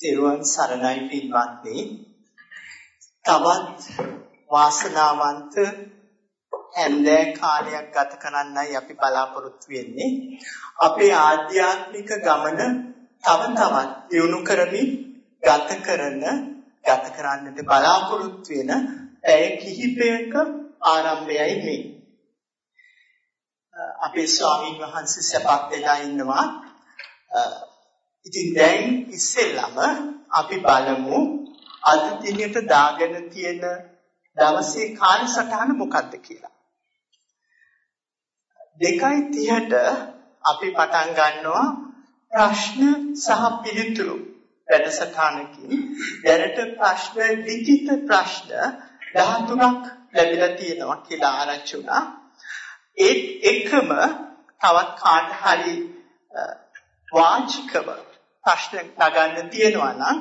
තෙරුවන් සරණයි පින්වත්නි. තවත් වාසනාවන්ත හැන්දෑ කාලයක් ගත කරන්නයි අපි බලාපොරොත්තු වෙන්නේ. අපේ ආධ්‍යාත්මික ගමන තව තවත් දියුණු කරමින් ගත කරන ගත කරන්නට බලාපොරොත්තු වෙන ඇය කිහිපයක ආරම්භයයි මේ. අපේ ස්වාමීන් වහන්සේ සපක් වෙලා ඉන්නවා. ඉතින් දැන් ඉස්සෙල්ලම අපි බලමු අද දිනට දාගෙන තියෙන දවසේ කාලසටහන මොකක්ද කියලා. 2:30ට අපි පටන් ගන්නවා ප්‍රශ්න සහ පිළිතුරු වැඩසටහනකින් දැනට ප්‍රශ්න ලිඛිත ප්‍රශ්න 13ක් ලැබිලා තියෙනවා කියලා ආරංචි වුණා. ඒ එකම තවත් කාට හරි වාචිකව ප්‍රශ්න නගන්න තියෙනවා නම්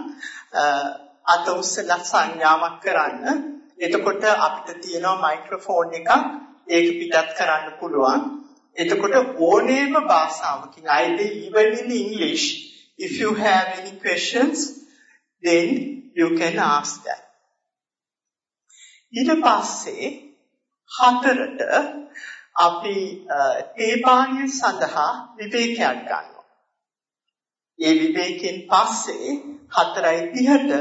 අත උස්සලා සංඥාවක් කරන්න. එතකොට අපිට තියෙනවා මයික්‍රොෆෝන් එකක් ඒක පිටත් කරන්න පුළුවන්. එතකොට ඕනෑම භාෂාවකින් either even in English if you have any questions then you can ask that. ඊට පස්සේ හතරට අපි තේපාණය සඳහා විවේකයක් ගන්නවා. ඒ විවේකයෙන් පස්සේ 4:30ට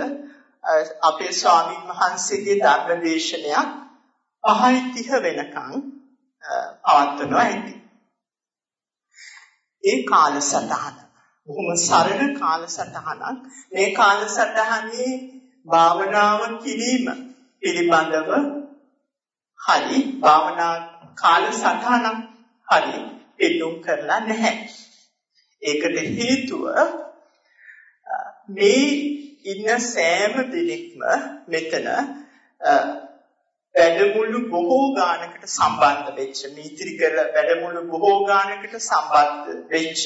අපේ ස්වාමින් වහන්සේගේ ධර්ම දේශනයක් 5:30 වෙනකන් පවත්වනවා ඇති. ඒ කාලසටහන බොහොම සරල කාලසටහනක්. මේ කාලසටහනේ භාවනාව කිරීම පිළිබඳව හරි භාවනා කාලසටහනක් හරි පෙන්눔 කරලා නැහැ. ඒකට හේතුව මේ ඉන්න සෑම දෙනෙක්ම මෙතන වැඩමුළු බොහෝ ගානකට සම්බන්ධ වෙච්ච මීත්‍රි කළ වැඩමුළු බොහෝ ගානකට සම්බන්ධ වෙච්ච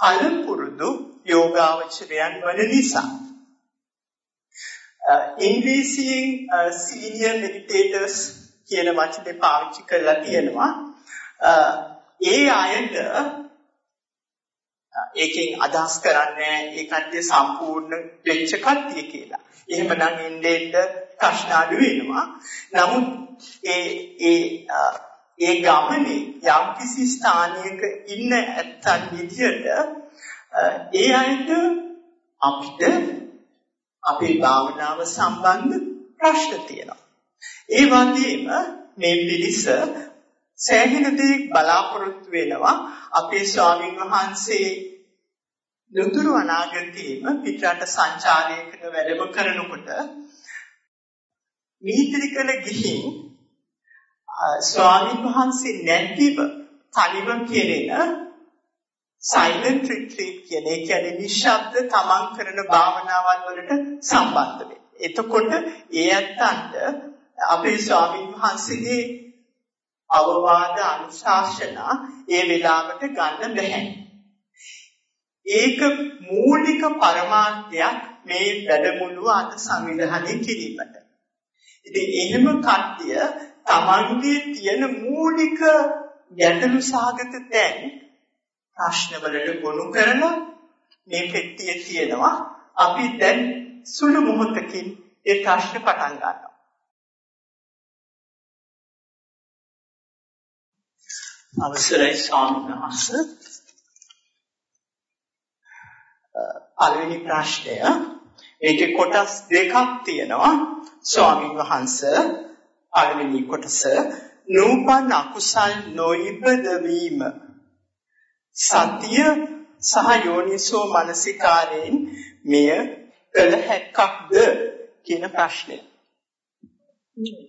අලපුරුදු යෝගාවචරයන් වන නිසා. ඉංග්‍රීසියෙන් සීනියර් මෙඩිටේටර්ස් කියන වචනේ පාවිච්චි කරලා තියෙනවා. ඒ අයට ඒකෙන් අදහස් කරන්නේ ඒ කට්ටිය සම්පූර්ණ වෙච්ච කට්ටිය කියලා. එහෙමනම් ඉන්දෙන්න ප්‍රශ්න අඩු වෙනවා. නමුත් ඒ ඒ ඒ ගමනේ යම්කිසි ස්ථානයක ඉන්න ඇත්තන් විදියට ඒ අයට අපිට අපේ භාවනාව සම්බන්ධ ප්‍රශ්න තියෙනවා. ඒ වගේම මේ පිළිස සෑහෙන දෙයක් බලාපොරොත්තු වෙනවා අපේ ස්වාමීන් වහන්සේ ලුතුරු අනාගතයේම පිටරට සංචාරයකට වැඩම කරනකොට මීත්‍රිකල ගිහින් ස්වාමීන් වහන්සේ නැතිව තනිව කෙරෙන silent retreat කියන ඒ කියන්නේ නිශ්ශබ්ද තමන් කරන භාවනාවල් වලට සම්බන්ධ වෙන්නේ. එතකොට ඒ ඇත්තන්ට අපේ ස්වාමීන් වහන්සේගේ අවවාද අනුශාසනා ඒ වෙලාවට ගන්න බැහැ. ඒක මූලික පරමාර්ථයක් මේ වැඩමුළුව අද සංවිධානය කිරීමට. ඉතින් එහෙම කට්ටිය තමන්ගේ තියෙන මූලික ගැටලු සාගත තැන් ප්‍රශ්නවලට ගොනු කරලා මේ පෙට්ටිය තියෙනවා. අපි දැන් සුළු මොහොතකින් ඒ ප්‍රශ්න පටන් ගන්නවා. අවසරයි ස්වාමීන් වහන්සේ. පළවෙනි ප්‍රශ්නය. ඒකේ කොටස් දෙකක් තියෙනවා. ස්වාමීන් වහන්සේ පළවෙනි කොටස නූපන් අකුසල් නොඉපද වීම. සතිය සහ යෝනිසෝ මනසිකාරයෙන් මෙය කළ හැක්කක්ද කියන ප්‍රශ්නය.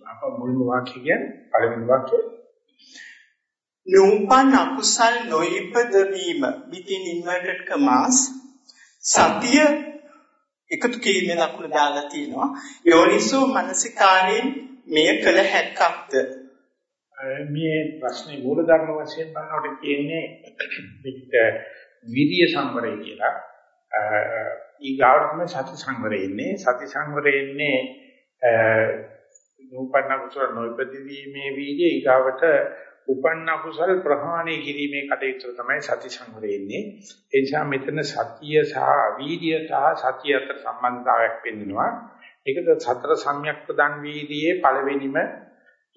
අප මුල්ම වාක්‍ය කියන්නේ පළවෙනි වාක්‍යය. නූපන් අකුසල් නොඉපද වීම. within inverted commas සතිය එකතු කිරීමේ ලකුණ දාලා තියෙනවා යෝනිසෝ මනසිකාරයෙන් මෙය කළ හැක්කක්ද? මේ ප්‍රශ්නේ මූල ධර්ම වශයෙන් බලනකොට කියන්නේ මේක විරිය සංවරය කියලා. ඊගාවටම සති සංවරය ඉන්නේ. සති සංවරය ඉන්නේ නූපන්න කුසල නොයිපදීීමේ වීර්යය ඊගාවට උපන්න කුසල් ප්‍රහාණය කිරීමේ කටයුතු තමයි සති සංවරය ඉන්නේ. ඒ නිසා මෙතන සතිය සහ වීර්ය සහ සතිය අතර සම්බන්ධතාවයක් පෙන්වනවා. ඒකද සතර සම්‍යක් ප්‍රදන් වීර්යයේ පළවෙනිම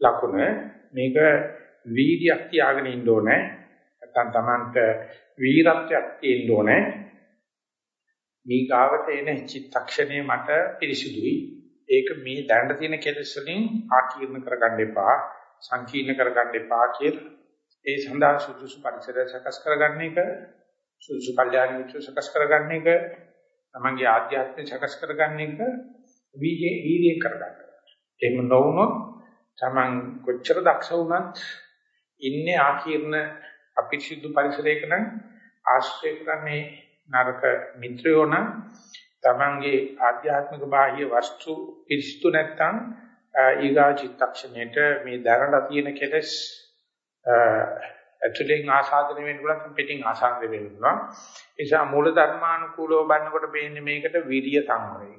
ලකුණ. මේක වීර්යයක් තියාගෙන ඉන්න ඕනේ. නැත්නම් Tamanට වීරත්වයක් තියෙන්න ඕනේ. මේ ගාවට එන චිත්තක්ෂණය මට පිරිසිදුයි. ඒක මේ දැනට තියෙන කෙලෙස් වලින් ආකීර්ණ කරගන්න එපා. සංකීර්ණ කරගන්න එපා කියලා ඒ සඳහා සුදුසු පරිසරය සකස් කරගන්න එක සුදුසු කල්යාණ මිත්‍ර සකස් කරගන්න එක තමන්ගේ ආධ්‍යාත්මය සකස් කරගන්න එක වීර්යය වීර්යය කරගන්න. එහෙම නොවුනොත් තමන් කොච්චර දක්ෂ වුණත් ඉන්නේ ආකීර්ණ අපිරිසිදු පරිසරයක නම් ආශ්‍රය කරන්නේ නරක මිත්‍රයෝ නම් තමන්ගේ ආධ්‍යාත්මික බාහ්‍ය වස්තු පිරිසිදු නැත්නම් ඊගා චිත්තක්ෂණයට මේ දැනලා තියෙන කෙලස් ඇතුලෙන් ආසාදනය වෙන්න පුළුවන් පිටින් ආසාදනය වෙන්න පුළුවන්. ඒ නිසා මූල ධර්මානුකූලව බලනකොට වෙන්නේ මේකට විරිය සංවරය.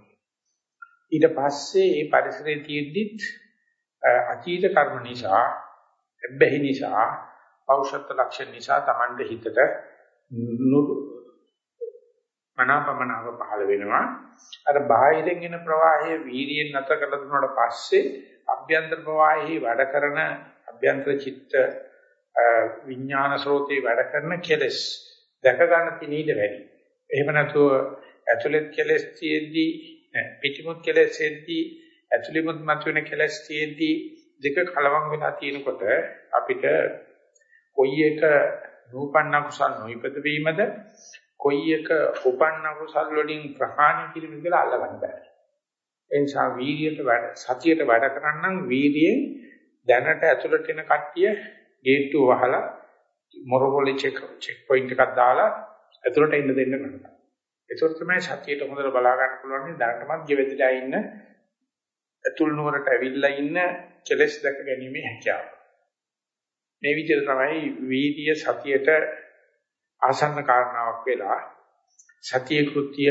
ඊට පස්සේ මේ පරිසරයේ තියෙද්දිත් අතීත කර්ම නිසා බැහි නිසා පෞෂත්ව ලක්ෂණ නිසා Tamande හිතට මනාපමනාව පහළ වෙනවා. අර බාහිරින් එන ප්‍රවාහය වීර්යයෙන් නැතර කළ දුන්නාට පස්සේ අභ්‍යන්තර ප්‍රවාහයේ වැඩ කරන අභ්‍යන්තර චිත්ත විඥාන ස්රෝතේ වැඩ කරන කෙලස් දැක ගන්න තිනීද වැඩි. එහෙම නැතුව ඇතුළත් කෙලස් තියෙද්දී පිටිමුත් කෙලස් තියෙද්දී ඇතුළෙමුත් මතුවෙන කෙලස් තියෙද්දී දෙක කලවම් වෙලා තියෙනකොට අපිට කොයි එක නූපන්න කුසල් නොයිපද වීමද කොයි එක උපන්න කුසල් වලින් ප්‍රහාණය කිරීම කියලා අල්ලගන්න බෑ. ඒ නිසා වීර්යයට වැඩ සතියට වැඩ කරන්නම් වීර්යයෙන් දැනට ඇතුළට එන කට්ටිය ගේට්ටුව වහලා මොරොපොලි චෙක් චෙක් පොයින්ට් එකක් දාලා ඇතුළට එන්න දෙන්න කරනවා. ඒකත් තමයි සතියට හොඳට බලා ගන්න පුළුවන් දැනටමත් ගෙවෙදිලා ඉන්න ඇතුල් නුවරට ඇවිල්ලා ඉන්න කෙලස් දැක ගැනීමේ හැකියාව. මේ විදිහට තමයි වීර්ය සතියට ආසන්න කාරණාවක් වෙලා සතිය කෘත්‍ය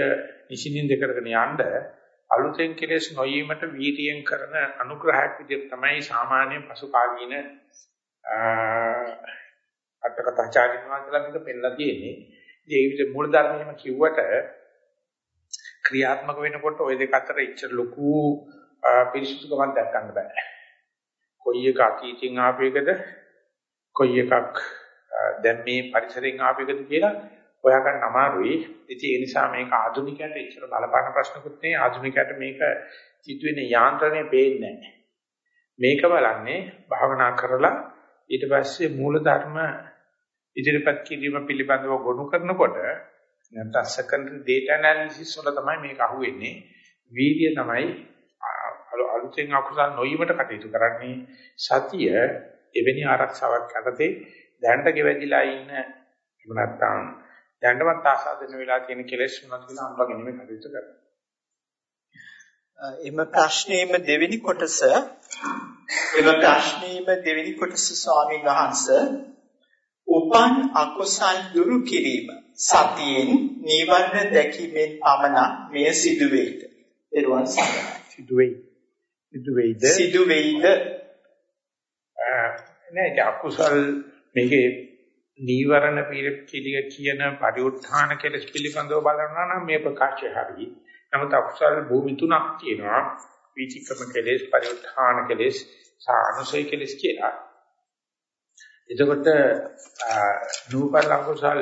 නිසින්ින්ද කරගෙන යන්න අලුතෙන් කෙලෙස් නොයීමට වීර්යයෙන් කරන අනුග්‍රහයක් විදිහට තමයි සාමාන්‍ය පසු කාලීන අටකතාචාරින් වහන්සේලා මේක පෙන්නලා තියෙන්නේ. ඉතින් ඒ විදිහ මූල ධර්මයේම කිව්වට ක්‍රියාත්මක වෙනකොට ওই දෙක අතර ඉච්චර ලොකු පිරිසිදුකමක් දක්වන්න බෑ. කොයි එක අතීතින් ආපු එකද කොයි එකක් දැන් මේ පරිසරයෙන් ආපු එකද කියලා හොයාගන්න අමාරුයි. ඉතින් ඒ නිසා මේක ආධුනිකයට ඉච්චර බලපාන ප්‍රශ්නකුත් නෙවෙයි. ආධුනිකයට මේක සිදුවෙන යාන්ත්‍රණය පේන්නේ නැහැ. මේක බලන්නේ භාවනා කරලා ඊට පස්සේ මූල ධර්ම ඉදිරිපත් කිරීම පිළිබඳව ගොනු කරනකොට නැත්නම් secondary data analysis වල තමයි මේක අහුවෙන්නේ. වීර්ය තමයි අලුතෙන් අකුසල් නොවීමට කටයුතු කරන්නේ. සතිය එවැනි ආරක්ෂාවක් යටතේ දැනට ගෙවැදිලා ඉන්න එහෙම නැත්නම් දැනටමත් ආසාදන වෙලා තියෙන කෙලෙස් මොනවද කියලා මේ කටයුතු කරනවා. එම ප්‍රශ්නේම දෙවෙනි කොටස එම ප්‍රශ්නේම දෙවෙනි කොටස ස්වාමීන් වහන්සේ උපන් අකුසල් දුරු කිරීම සතියෙන් නිවර්ණ දැකීමෙන් පමණ මෙය සිදු වෙයිද? සරණයි. සිදු වෙයි. සිදු වෙයිද? සිදු වෙයිද? නෑ අකුසල් මේකේ නීවරණ පිළිය කියන පරිඋත්ථාන කෙලස් පිළිබඳව බලනවා නම් මේ ප්‍රකාශය හරි. නමුත් අකුසල් භූමි තුනක් තියෙනවා. විචිකම කෙලස්, පරිඋත්ථාන කෙලස්, සානුසය කෙලස් කියලා. එතකොට නූපන් අකුසල්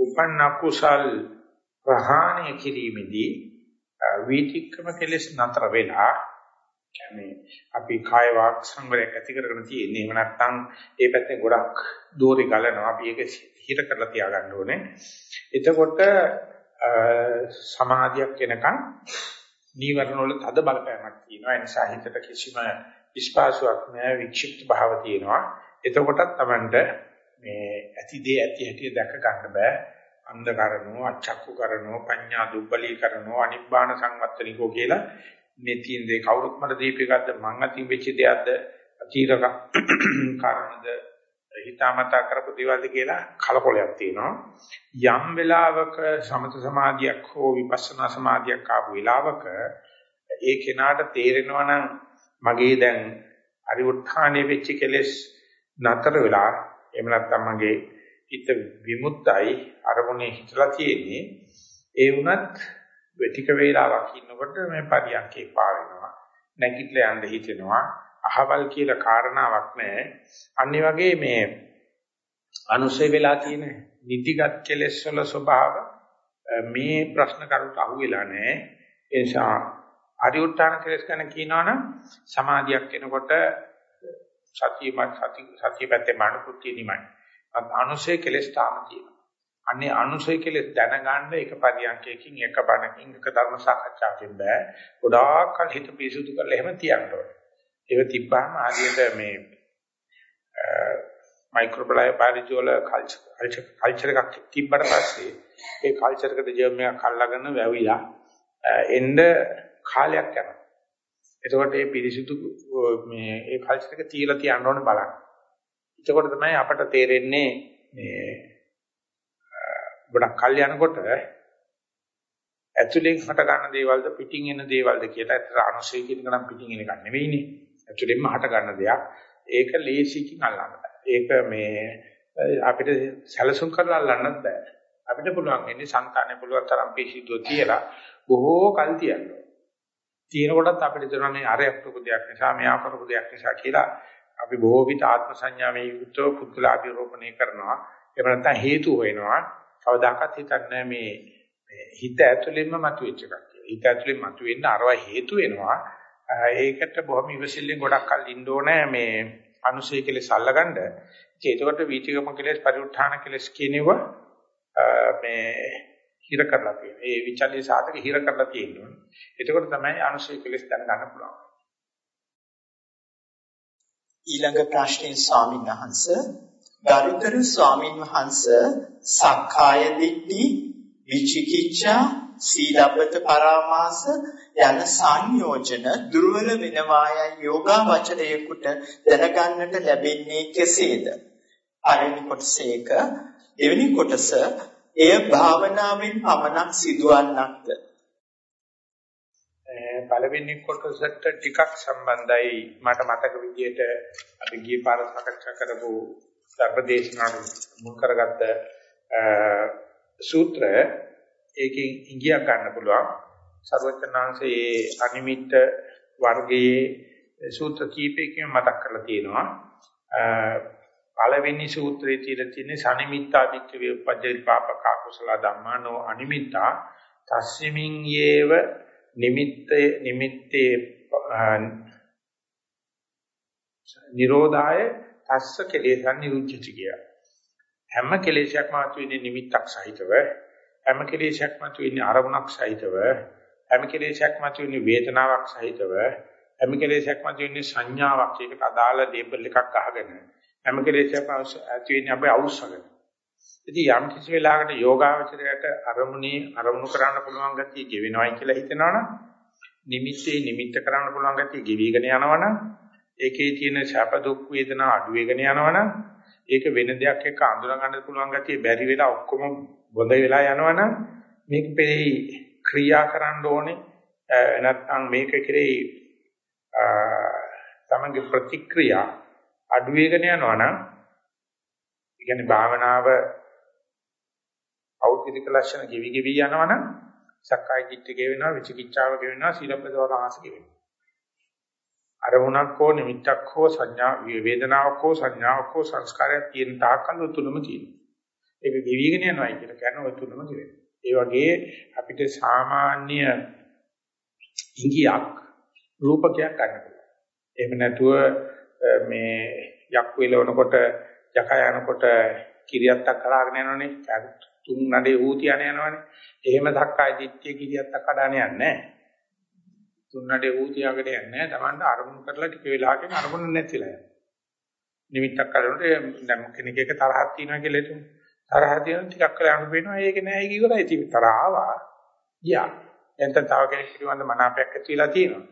උපන් අකුසල් ප්‍රහාණය කිරීමේදී විචිකම කෙලස් නතර වෙලා කියන්නේ අපි කාය වාක් සංවරයක් ඇති කරගෙන තියෙන්නේ. එහෙම නැත්නම් ඒ පැත්තෙන් ගොඩක් දෝරේ ගලනවා. අපි ඒක හිත කරලා තියාගන්න ඕනේ. එතකොට සමාධියක් වෙනකන් නීවරණ වල තද බලපෑමක් තියෙනවා. ඒ නිසා හිතට කිසිම විශ්වාසයක් නැහැ, වික්ෂිප්ත භාව තියෙනවා. එතකොටත් Tamanට මේ ඇති දේ ඇති හැටි දැක ගන්න බෑ. අන්ධ කරනෝ, අචක්කු කරනෝ, පඤ්ඤා දුබ්බලී කරනෝ, අනිබ්බාන සංවත්තනිකෝ කියලා මේ තියෙන දේ කවුරුත් මට දීපේකක්ද මං අතින් වෙච්ච දෙයක්ද? අචීරක කාරණද? හිතාමතා කරපු දේවල්ද කියලා කලකොලයක් තියෙනවා. යම් වෙලාවක සමත සමාධියක් හෝ විපස්සනා සමාධියක් ආපු වෙලාවක ඒ කෙනාට තේරෙනවා නම් මගේ දැන් පරිඋත්ථානයේ වෙච්ච කෙලෙස් නතර වෙලා එහෙම නැත්නම් මගේ හිත විමුක්තයි අරමුණේ හිතලා තියෙන්නේ. ඒ වුණත් ටික වේලාවක් ඉන්නකොට මේ පරියන්කේ පා වෙනවා නැගිටලා යන්න හිතෙනවා අහවල් කියලා කාරණාවක් නැහැ අනිත් වගේ මේ අනුසය වෙලා තියෙන නිදිගත් කෙලෙස් වල ස්වභාව මේ ප්‍රශ්න කරුට අහුවෙලා නැහැ ඒ නිසා අරිඋත්තාන කෙලස් ගැන කියනවනම් සමාධියක් එනකොට සතියමත් සති සතිය පැත්තේ මනුකුත්තිය නිමයි. අත් අනුසය කෙලස් තාම තියෙනවා. අන්නේ අනුසය කෙලස් දැනගන්න එක පරියන්කයකින් එක බණකින් එක ධර්ම සාකච්ඡාවකින් බෑ. ගොඩාක් කල් හිත පිරිසුදු කරලා එහෙම තියන්න ඕනේ. ඒක තිබ්බාම ආදියට මේ මයික්‍රෝබයොලොජි වල කල්චර් කල්චර් එකක් තිබ්බට පස්සේ ඒ කල්චර් එකට ජර්ම් එකක් අල්ලගෙන වැවිලා එන්න කාලයක් යනවා. එතකොට මේ පිරිසිදු මේ ඒ කල්චර් එක තියලා තියන්න ඕනේ බලන්න. එතකොට තමයි අපට තේරෙන්නේ මේ ගොඩක් කල් යනකොට ඇතුලෙන් හට ගන්න දේවල්ද පිටින් එන දේවල්ද කියලා ඇත්තට අනුසය කියන එක නම් පිටින් එන එකක් නෙවෙයිනේ. ඇතුලෙන්ම හට ගන්න දෙයක්. ඒක ලේසිකින් අල්ලන්න බෑ. ඒක මේ අපිට සැලසුම් කරලා අල්ලන්නත් බෑ. අපිට පුළුවන් වෙන්නේ సంతානෙ පුළුවන් තරම් පිසිදුව තියලා බොහෝ කල් තියන්න. තියෙන කොටත් අපිට තේරෙනවා මේ අරයක් කරපු දෙයක් නිසා මෙයා කරපු දෙයක් නිසා කියලා අපි බොහෝ විට ආත්ම සංඥාවේ යුක්තව පුද්ගලාභිරෝපණය කරනවා එහෙම නැත්නම් හේතු වෙනවා කවදාකවත් හිතන්නේ මේ හිත ඇතුළෙන්ම මතුවෙච්ච එකක් කියලා. හිත ඇතුළෙන් මතුවෙන්න අරවා හේතු වෙනවා. ඒකට බොහොම ඉවසිල්ලෙන් ගොඩක් කල් ඉන්න ඕනේ මේ අනුසය කෙලෙස් අල්ලගන්න. ඉතින් එතකොට වීතිකම කෙලෙස් පරිඋත්ථාන කෙලෙස් කියනවා මේ හිර කරලා තියෙනවා. ඒ විචල්්‍ය සාධක හිර කරලා තියෙනවා. එතකොට තමයි අනුශය කෙලස් දැනගන්න පුළුවන්. ඊළඟ ප්‍රශ්නේ ස්වාමීන් වහන්ස ගරුතර ස්වාමීන් වහන්ස සක්කාය දිට්ඨි විචිකිච්ඡා සීලබ්බත පරාමාස යන සංයෝජන දුර්වල වෙනවායයි යෝගාවචරයෙකුට දැනගන්නට ලැබෙන්නේ කෙසේද? පළවෙනි කොටසේක දෙවෙනි කොටස එය භාවනාවෙන් පමණක් සිදුවන්නක්ද? පළවෙනි කොටසට ටිකක් සම්බන්ධයි මට මතක විදිහට අපි ගිය පාර සාකච්ඡා කරපු ධර්මදේශනාව මුල් කරගත්ත සූත්‍ර ඒකෙන් ඉඟියක් ගන්න පුළුවන්. සර්වචනාංශයේ අනිමිත්ත වර්ගයේ සූත්‍ර කීපයකින් මතක් කරලා තියෙනවා. පළවෙනි සූත්‍රයේ තියෙන තියෙන සනිමිත්තා වික්කවේ උපජ්ජේ පාපක කුසල ධම්මානෝ අනිමිත්තා. තස්මින් යේව නිමිත්තේ නිමිත්තේ නිරෝධාය තස්ස කෙලෙසන් නිරුද්ධති කිය. හැම කෙලෙසයක්ම අතුවින්නේ නිමිත්තක් සහිතව හැම කෙලෙසයක්ම අතුවින්නේ අරමුණක් සහිතව හැම කෙලෙසයක්ම අතුවින්නේ වේදනාවක් සහිතව හැම කෙලෙසයක්ම අතුවින්නේ සංඥාවක් ඒකට අදාළ ලේබල් එකක් අහගෙන හැම කෙලෙසයක්ම ඇති වෙන්නේ අපේ අවශ්‍යකම. ඉතින් යම් කිසි වෙලාවකට යෝගාවචරයට අරමුණේ අරමුණු කරන්න පුළුවන් ගතිය ගෙවෙනවයි කියලා හිතනවනම් නිමිත්තේ නිමිත්ත කරන්න පුළුවන් ගතිය ගෙවිගෙන යනවනම් ඒකේ තියෙන ශාප දුක් වේදනා අඩු වෙගෙන යනවනම් ඒක වෙන දෙයක් එක්ක අඳුර ගන්න පුළුවන් ගතිය බැරි වෙලා ඔක්කොම බොඳ වෙලා යනවනම් මේක පෙරේ ක්‍රියා කරන්න ඕනේ. නැත්නම් මේක කෙරේ තමන්ගේ ප්‍රතික්‍රියා අඩු වෙගෙන යනවා නම් ඒ කියන්නේ භාවනාව ඖද්දික ලක්ෂණ ගෙවි ගෙවි යනවා නම් සක්කාය දිට්ඨිය ගෙවෙනවා විචිකිච්ඡාව ගෙවෙනවා සීලබ්බදවර ආස ගෙවෙනවා. අරමුණක් හෝ නිමිත්තක් හෝ සංඥා වේදනාවක් හෝ සංඥාවක් හෝ සංස්කාරයක් තියෙන තාකල් තුනම තියෙනවා. ඒක ගෙවිගෙන යනවා කියන කියන්නේ ඔය තුනම ගෙවෙනවා. ඒ වගේ අපිට සාමාන්‍ය ඉංගියක් රූපකයක් ගන්න පුළුවන්. එහෙම නැතුව මේ යක් වේලවනකොට යකා යනකොට කිරියත්තක් කරාගෙන යනවනේ. තුන් නඩේ ඌතියන යනවනේ. එහෙම ධක්කාය දිට්ඨිය කිරියත්තක් කඩාන යන්නේ නැහැ. තුන් නඩේ ඌතියකට යන්නේ නැහැ. Tamanda අරමුණු කරලා ටික වෙලාවකින් අරමුණ නැතිලා යනවා. නිමිත්තක් කරනකොට දැන් කෙනෙක් එක තරහක් තියෙනවා කියලා හිතමු තරහ තියෙන ටිකක් කරලා යන්න වෙනවා. ඒක නෑ ඒක ඉවරයි. ඉතින් තරහ ආවා ගියා. එතන තව කෙනෙක් පිළිබඳ මනාපයක් ඇති වෙලා තියෙනවා.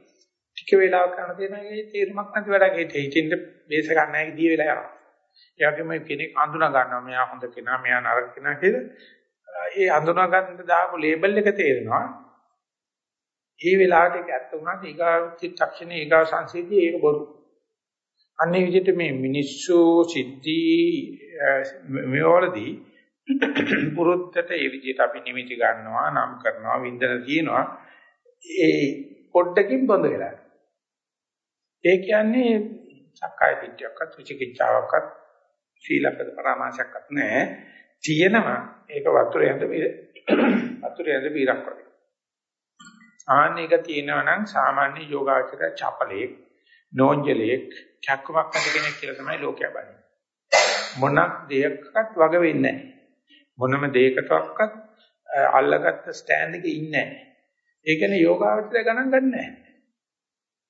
ටික වේලාවක් කරන දෙනගේ තීරමක් නැති වැඩක්. ඒ හිතින්ද බේස ගන්න නැහැ දී වෙලා යනවා. ඒ වගේම කෙනෙක් අඳුනා ගන්නවා. මෙයා හොඳ කෙනා. මෙයා නරක කෙනා කියලා. ඒ අඳුනා ගන්න දාපු ලේබල් එක තේරෙනවා. ඒ වෙලාවට ඒක ඇත්ත වුණාට ඊගා චිත්තක්ෂණේ ඊගා සංසිද්ධිය ඒක බොරු. අන්නේ විදිහට මේ මිනිස්සු සිද්ධි මෙවලදී පුරුද්දට ඒ විදිහට අපි නිමිති ගන්නවා නම් කරනවා වින්දන තියෙනවා ඒ පොඩ්ඩකින් බඳ වෙලා. ඒ කියන්නේ සක්කාය දිට්ඨියක්වත් විචිකිච්ඡාවක්වත් සීලපද පරාමාසයක්වත් නැහැ. තියෙනවා ඒක වතුර යඳ වතුර යඳ බීරක් වගේ. ආන්නේක තියෙනවා නම් සාමාන්‍ය යෝගාචර චපලයක් නෝන්ජලයක් චක්කමක් නැති කෙනෙක් කියලා තමයි ලෝකයා බලන්නේ. මොනක් දෙයක්වත් වග වෙන්නේ නැහැ. මොනම දෙයකටවත් අල්ලගත්ත ස්ටෑන්ඩ් එකේ ඉන්නේ නැහැ. ඒ කියන්නේ යෝගාවචරය ගණන් ගන්න නැහැ.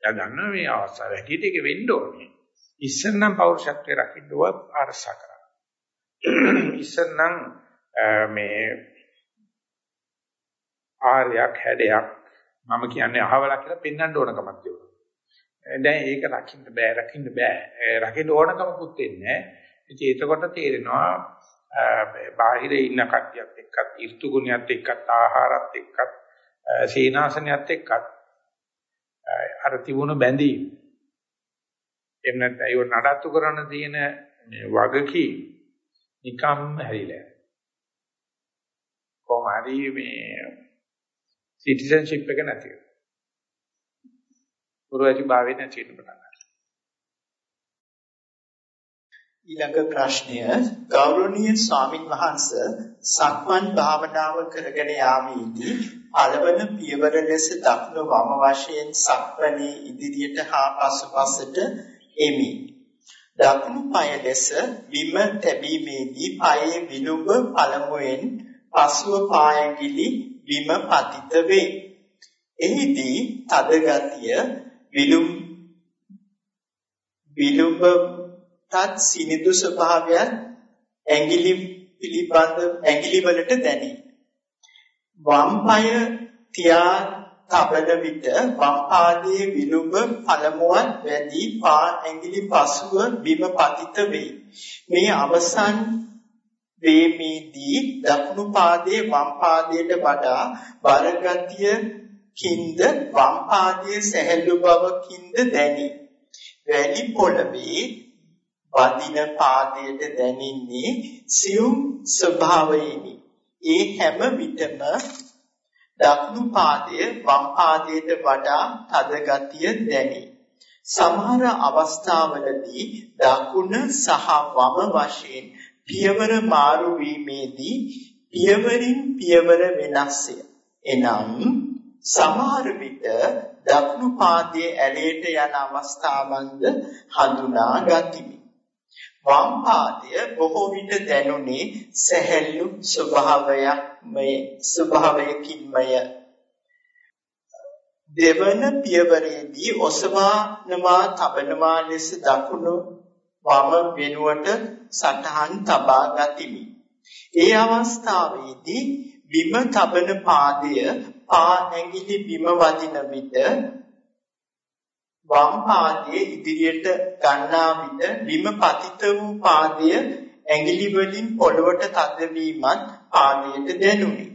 එයා දන්නවා මේ අවස්ථාව හැටියට ඒක වෙන්න ඕනේ. ඉස්සෙල්නම් පෞරුෂත්වයේ රකින්න ඕව අරසා කරා. ඉස්සෙල්නම් මේ ආර්යයක් හැඩයක් මම කියන්නේ අහවලා කියලා පෙන්වන්න ඕනකමක් තිබුණා. දැන් ඒක රකින්න බෑ රකින්න බෑ රකින්න ඕනකමකුත් වෙන්නේ නැහැ. ඉතින් එතකොට තේරෙනවා බාහිරේ ඉන්න කට්ටියත් එක්කත් ඍතු ගුණයත් එක්කත් ආහාරත් එක්කත් සීනාසනයත් එක්කත් අර තිබුණු බැඳීම් එහෙම නැත්නම් ඒව නඩත්තු කරන්න තියෙන මේ වගකී නිකම් හැරිලා කොහොම හරි මේ සිටිසන්ෂිප් එක නැති වෙනවා පුරවැසි භාවයේ නැති වෙන පටන් ඊළඟ ප්‍රශ්නය ගෞරවනීය ස්වාමින් වහන්සේ සක්මන් භාවනාව කරගෙන යාමේදී පළවන පියවර ලෙස දක්න වම වශයෙන් සක්මණේ ඉදිරියට හා පසුපසට එමි. දකුණු පාය ලෙස බිම තැබීමේදී පායේ විලුඹ පළමුවෙන් පසුව පායගිලි බිම පතිත වේ. එහිදී තද ගතිය විලුම් විලුඹ තත් සිනිඳු ස්වභාවයන් ඇඟිලි පිළිබඳ ඇඟිලි වලට දැනේ. වම් පාය තියා තබන විට වම් පාදයේ විලුඹ පළමුවන් වැඩි පා ඇඟිලි පසුව බිම පතිත වේ. මේ අවසන් වේමේදී දකුණු පාදයේ වම් පාදයට වඩා බරගතිය කින්ද වම් පාදයේ සැහැල්ලු බවකින්ද දැනේ. වැලි පොළවේ වදින පාදයට දැනෙන්නේ සියුම් ස්වභාවයෙනි. ඒ හැම විටම දකුණු පාදය වම් පාදයට වඩා තද ගතිය දැනේ. සමහර අවස්ථාවලදී දකුණ සහ වම වශයෙන් පියවර මාරු වීමේදී පියවරින් පියවර වෙනස්ය. එනම් සමහර විට දකුණු පාදයේ ඇලයට යන අවස්ථාවන්ද හඳුනා ගතිමි. වම් පාදය බොහෝ විට දැනුනේ සැහැල්ලු ස්වභාවයක්මය ස්වභාවයකින්මය දෙවන පියවරේදී ඔසවානවා තබනවා ලෙස දකුණු වම වෙනුවට සටහන් තබා ගතිමි. ඒ අවස්ථාවේදී බිම තබන පාදය පා ඇඟිලි බිම වදින විට වම් පාදයේ ඉදිරියට ගන්නා විට බිම පතිත වූ පාදය ඇඟිලි වලින් පොළවට තද වීමත් පාදයට දැනුනි.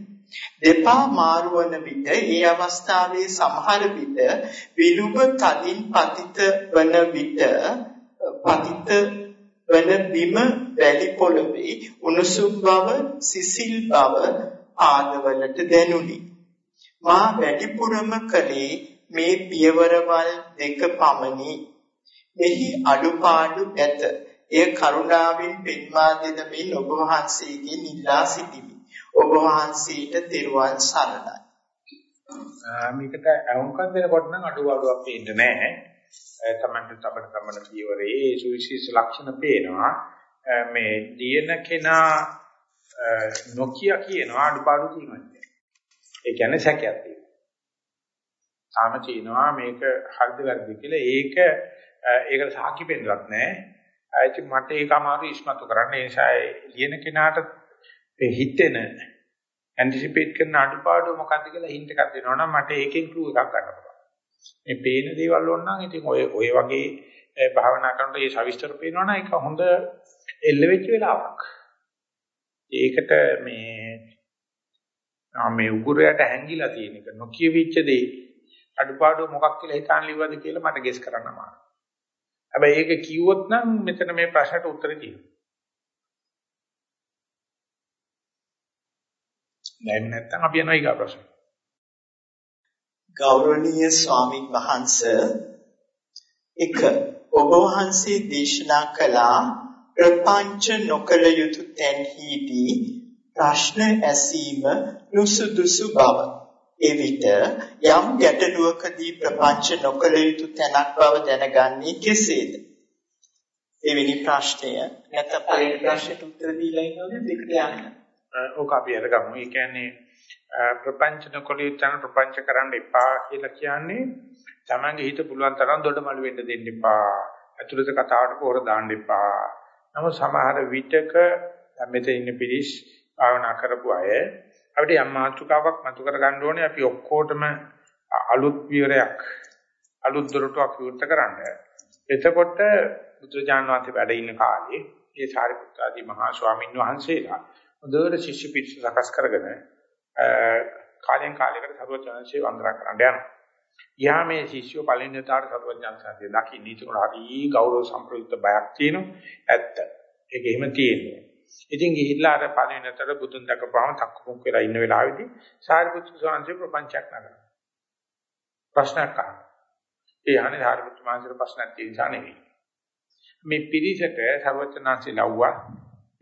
දෙපා මාරුවන විට ඒ අවස්ථාවේ සමහර විට විලුඹ තදින් පතිත වන විට පතිත වන බිම වැලි පොළවේ උණුසුම් බව සිසිල් බව පාදවලට දැනුනි. මා වැඩිපුරම කලේ මේ පියවරවල් දෙක පමණි. මෙහි අඩුපාඩු ඇත. එය කරුණාවෙන් පෙන්වා දෙන මෙන් ඔබ වහන්සේගෙන් ඉල්ලා සිටිමි. ඔබ වහන්සේට තෙරුවන් සරණයි. මේකට අහුම්කම් දෙනකොට නම් අඩුපාඩුවක් පේන්නේ නැහැ. තමන්ට තබන තමන පියවරේ සුවිශේෂ ලක්ෂණ පේනවා. මේ දින කෙනා නොකිය කියනවා අඩුපාඩු තියෙනවා. ඒ කියන්නේ සැකයක් තියෙනවා. තාම තියෙනවා මේක හරිද වැරදිද කියලා ඒක ඒකට සාකි පෙන්නලත් නැහැ. ඒත් මට ඒක අමාරු ඉස්මතු කරන්න ඒ නිසා ලියන කෙනාට හිතෙන ඇන්ටිසිපේට් කරන අඩුපාඩු මොකක්ද කියලා හින්ට් එකක් දෙනවා නම් මට ඒකෙන් ක්ලූ එකක් ගන්න පුළුවන්. මේ පේන දේවල් ඕන නම් ඉතින් ඔය ඔය වගේ භාවනා කරනකොට ඒ සවිස්තර පේනවා නම් ඒක හොඳ එල්ල වෙච්ච වෙලාවක්. ඒකට මේ මේ උගුරයට හැංගිලා තියෙන එක නොකියවිච්ච දේ අඩුපාඩු මොකක් කියලා හිතාන ලිව්වද කියලා මට ගෙස් කරන්න අමාරුයි. හැබැයි ඒක කිව්වොත් නම් මෙතන මේ ප්‍රශ්නට උත්තර තියෙනවා. නැත්නම් නැත්නම් අපි යනවා ඊගා ප්‍රශ්න. ගෞරවනීය ස්වාමින් වහන්සේ එක ඔබ වහන්සේ දේශනා කළා ප්‍රපංච නොකල යුතු තැන්හිදී ප්‍රශ්න ඇසීම නුසුදුසු බව. එවිට යම් ගැටලුවකදී ප්‍රපංච නොකල යුතු තැනක් බව දැනගන්නේ කෙසේද? එවැනි ප්‍රශ්නය නැත්නම් පළවෙනි ප්‍රශ්නෙට උත්තර දීලා ඉන්නවද දෙකට යන්න? ඕක අපි අරගමු. ඒ කියන්නේ ප්‍රපංච නොකල යුතු තැන ප්‍රපංච කරන්න එපා කියලා කියන්නේ තමන්ගේ හිත පුළුවන් තරම් දොඩමළු වෙන්න දෙන්න එපා. ඇතුළත කතාවට පොර දාන්න එපා. නමුත් සමහර විටක මෙතන ඉන්න පිරිස් භාවනා කරපු අය අපිට යම් මාතෘකාවක් මතු කර ගන්න ඕනේ අපි ඔක්කොටම අලුත් විවරයක් අලුත් දොරටුවක් විවෘත කරන්න. එතකොට බුදුරජාණන් වහන්සේ වැඩ ඉන්න කාලේ ඒ සාරිපුත්‍ර ආදී මහා ස්වාමීන් වහන්සේලා හොඳට ශිෂ්‍ය පිරිස සකස් කරගෙන කාලෙන් කාලයකට සරුවචනංශේ වන්දනා කරන්න යනවා. යා මේ ශිෂ්‍යෝ පළවෙනිතාවට සරුවචනංශය දකින්න ඉතින් හරි ගෞරව සම්ප්‍රයුක්ත බයක් තියෙනවා. ඇත්ත. ඒක එහෙම තියෙනවා. ඉතින් ගිහිල්ලා අර පළවෙනිතර බුදුන් දැකපුවාම තක්කමුක් වෙලා ඉන්න වෙලාවේදී සාරිපුත්‍ර ස්වාමීන් ප්‍රපංචයක් නගනවා. ප්‍රශ්නයක් අහනවා. ඒ අහන්නේ සාරිපුත්‍ර මහන්සියට ප්‍රශ්නක් තියෙන නිසා නෙවෙයි. මේ පිරිසට සර්වචනාංශي ලව්වා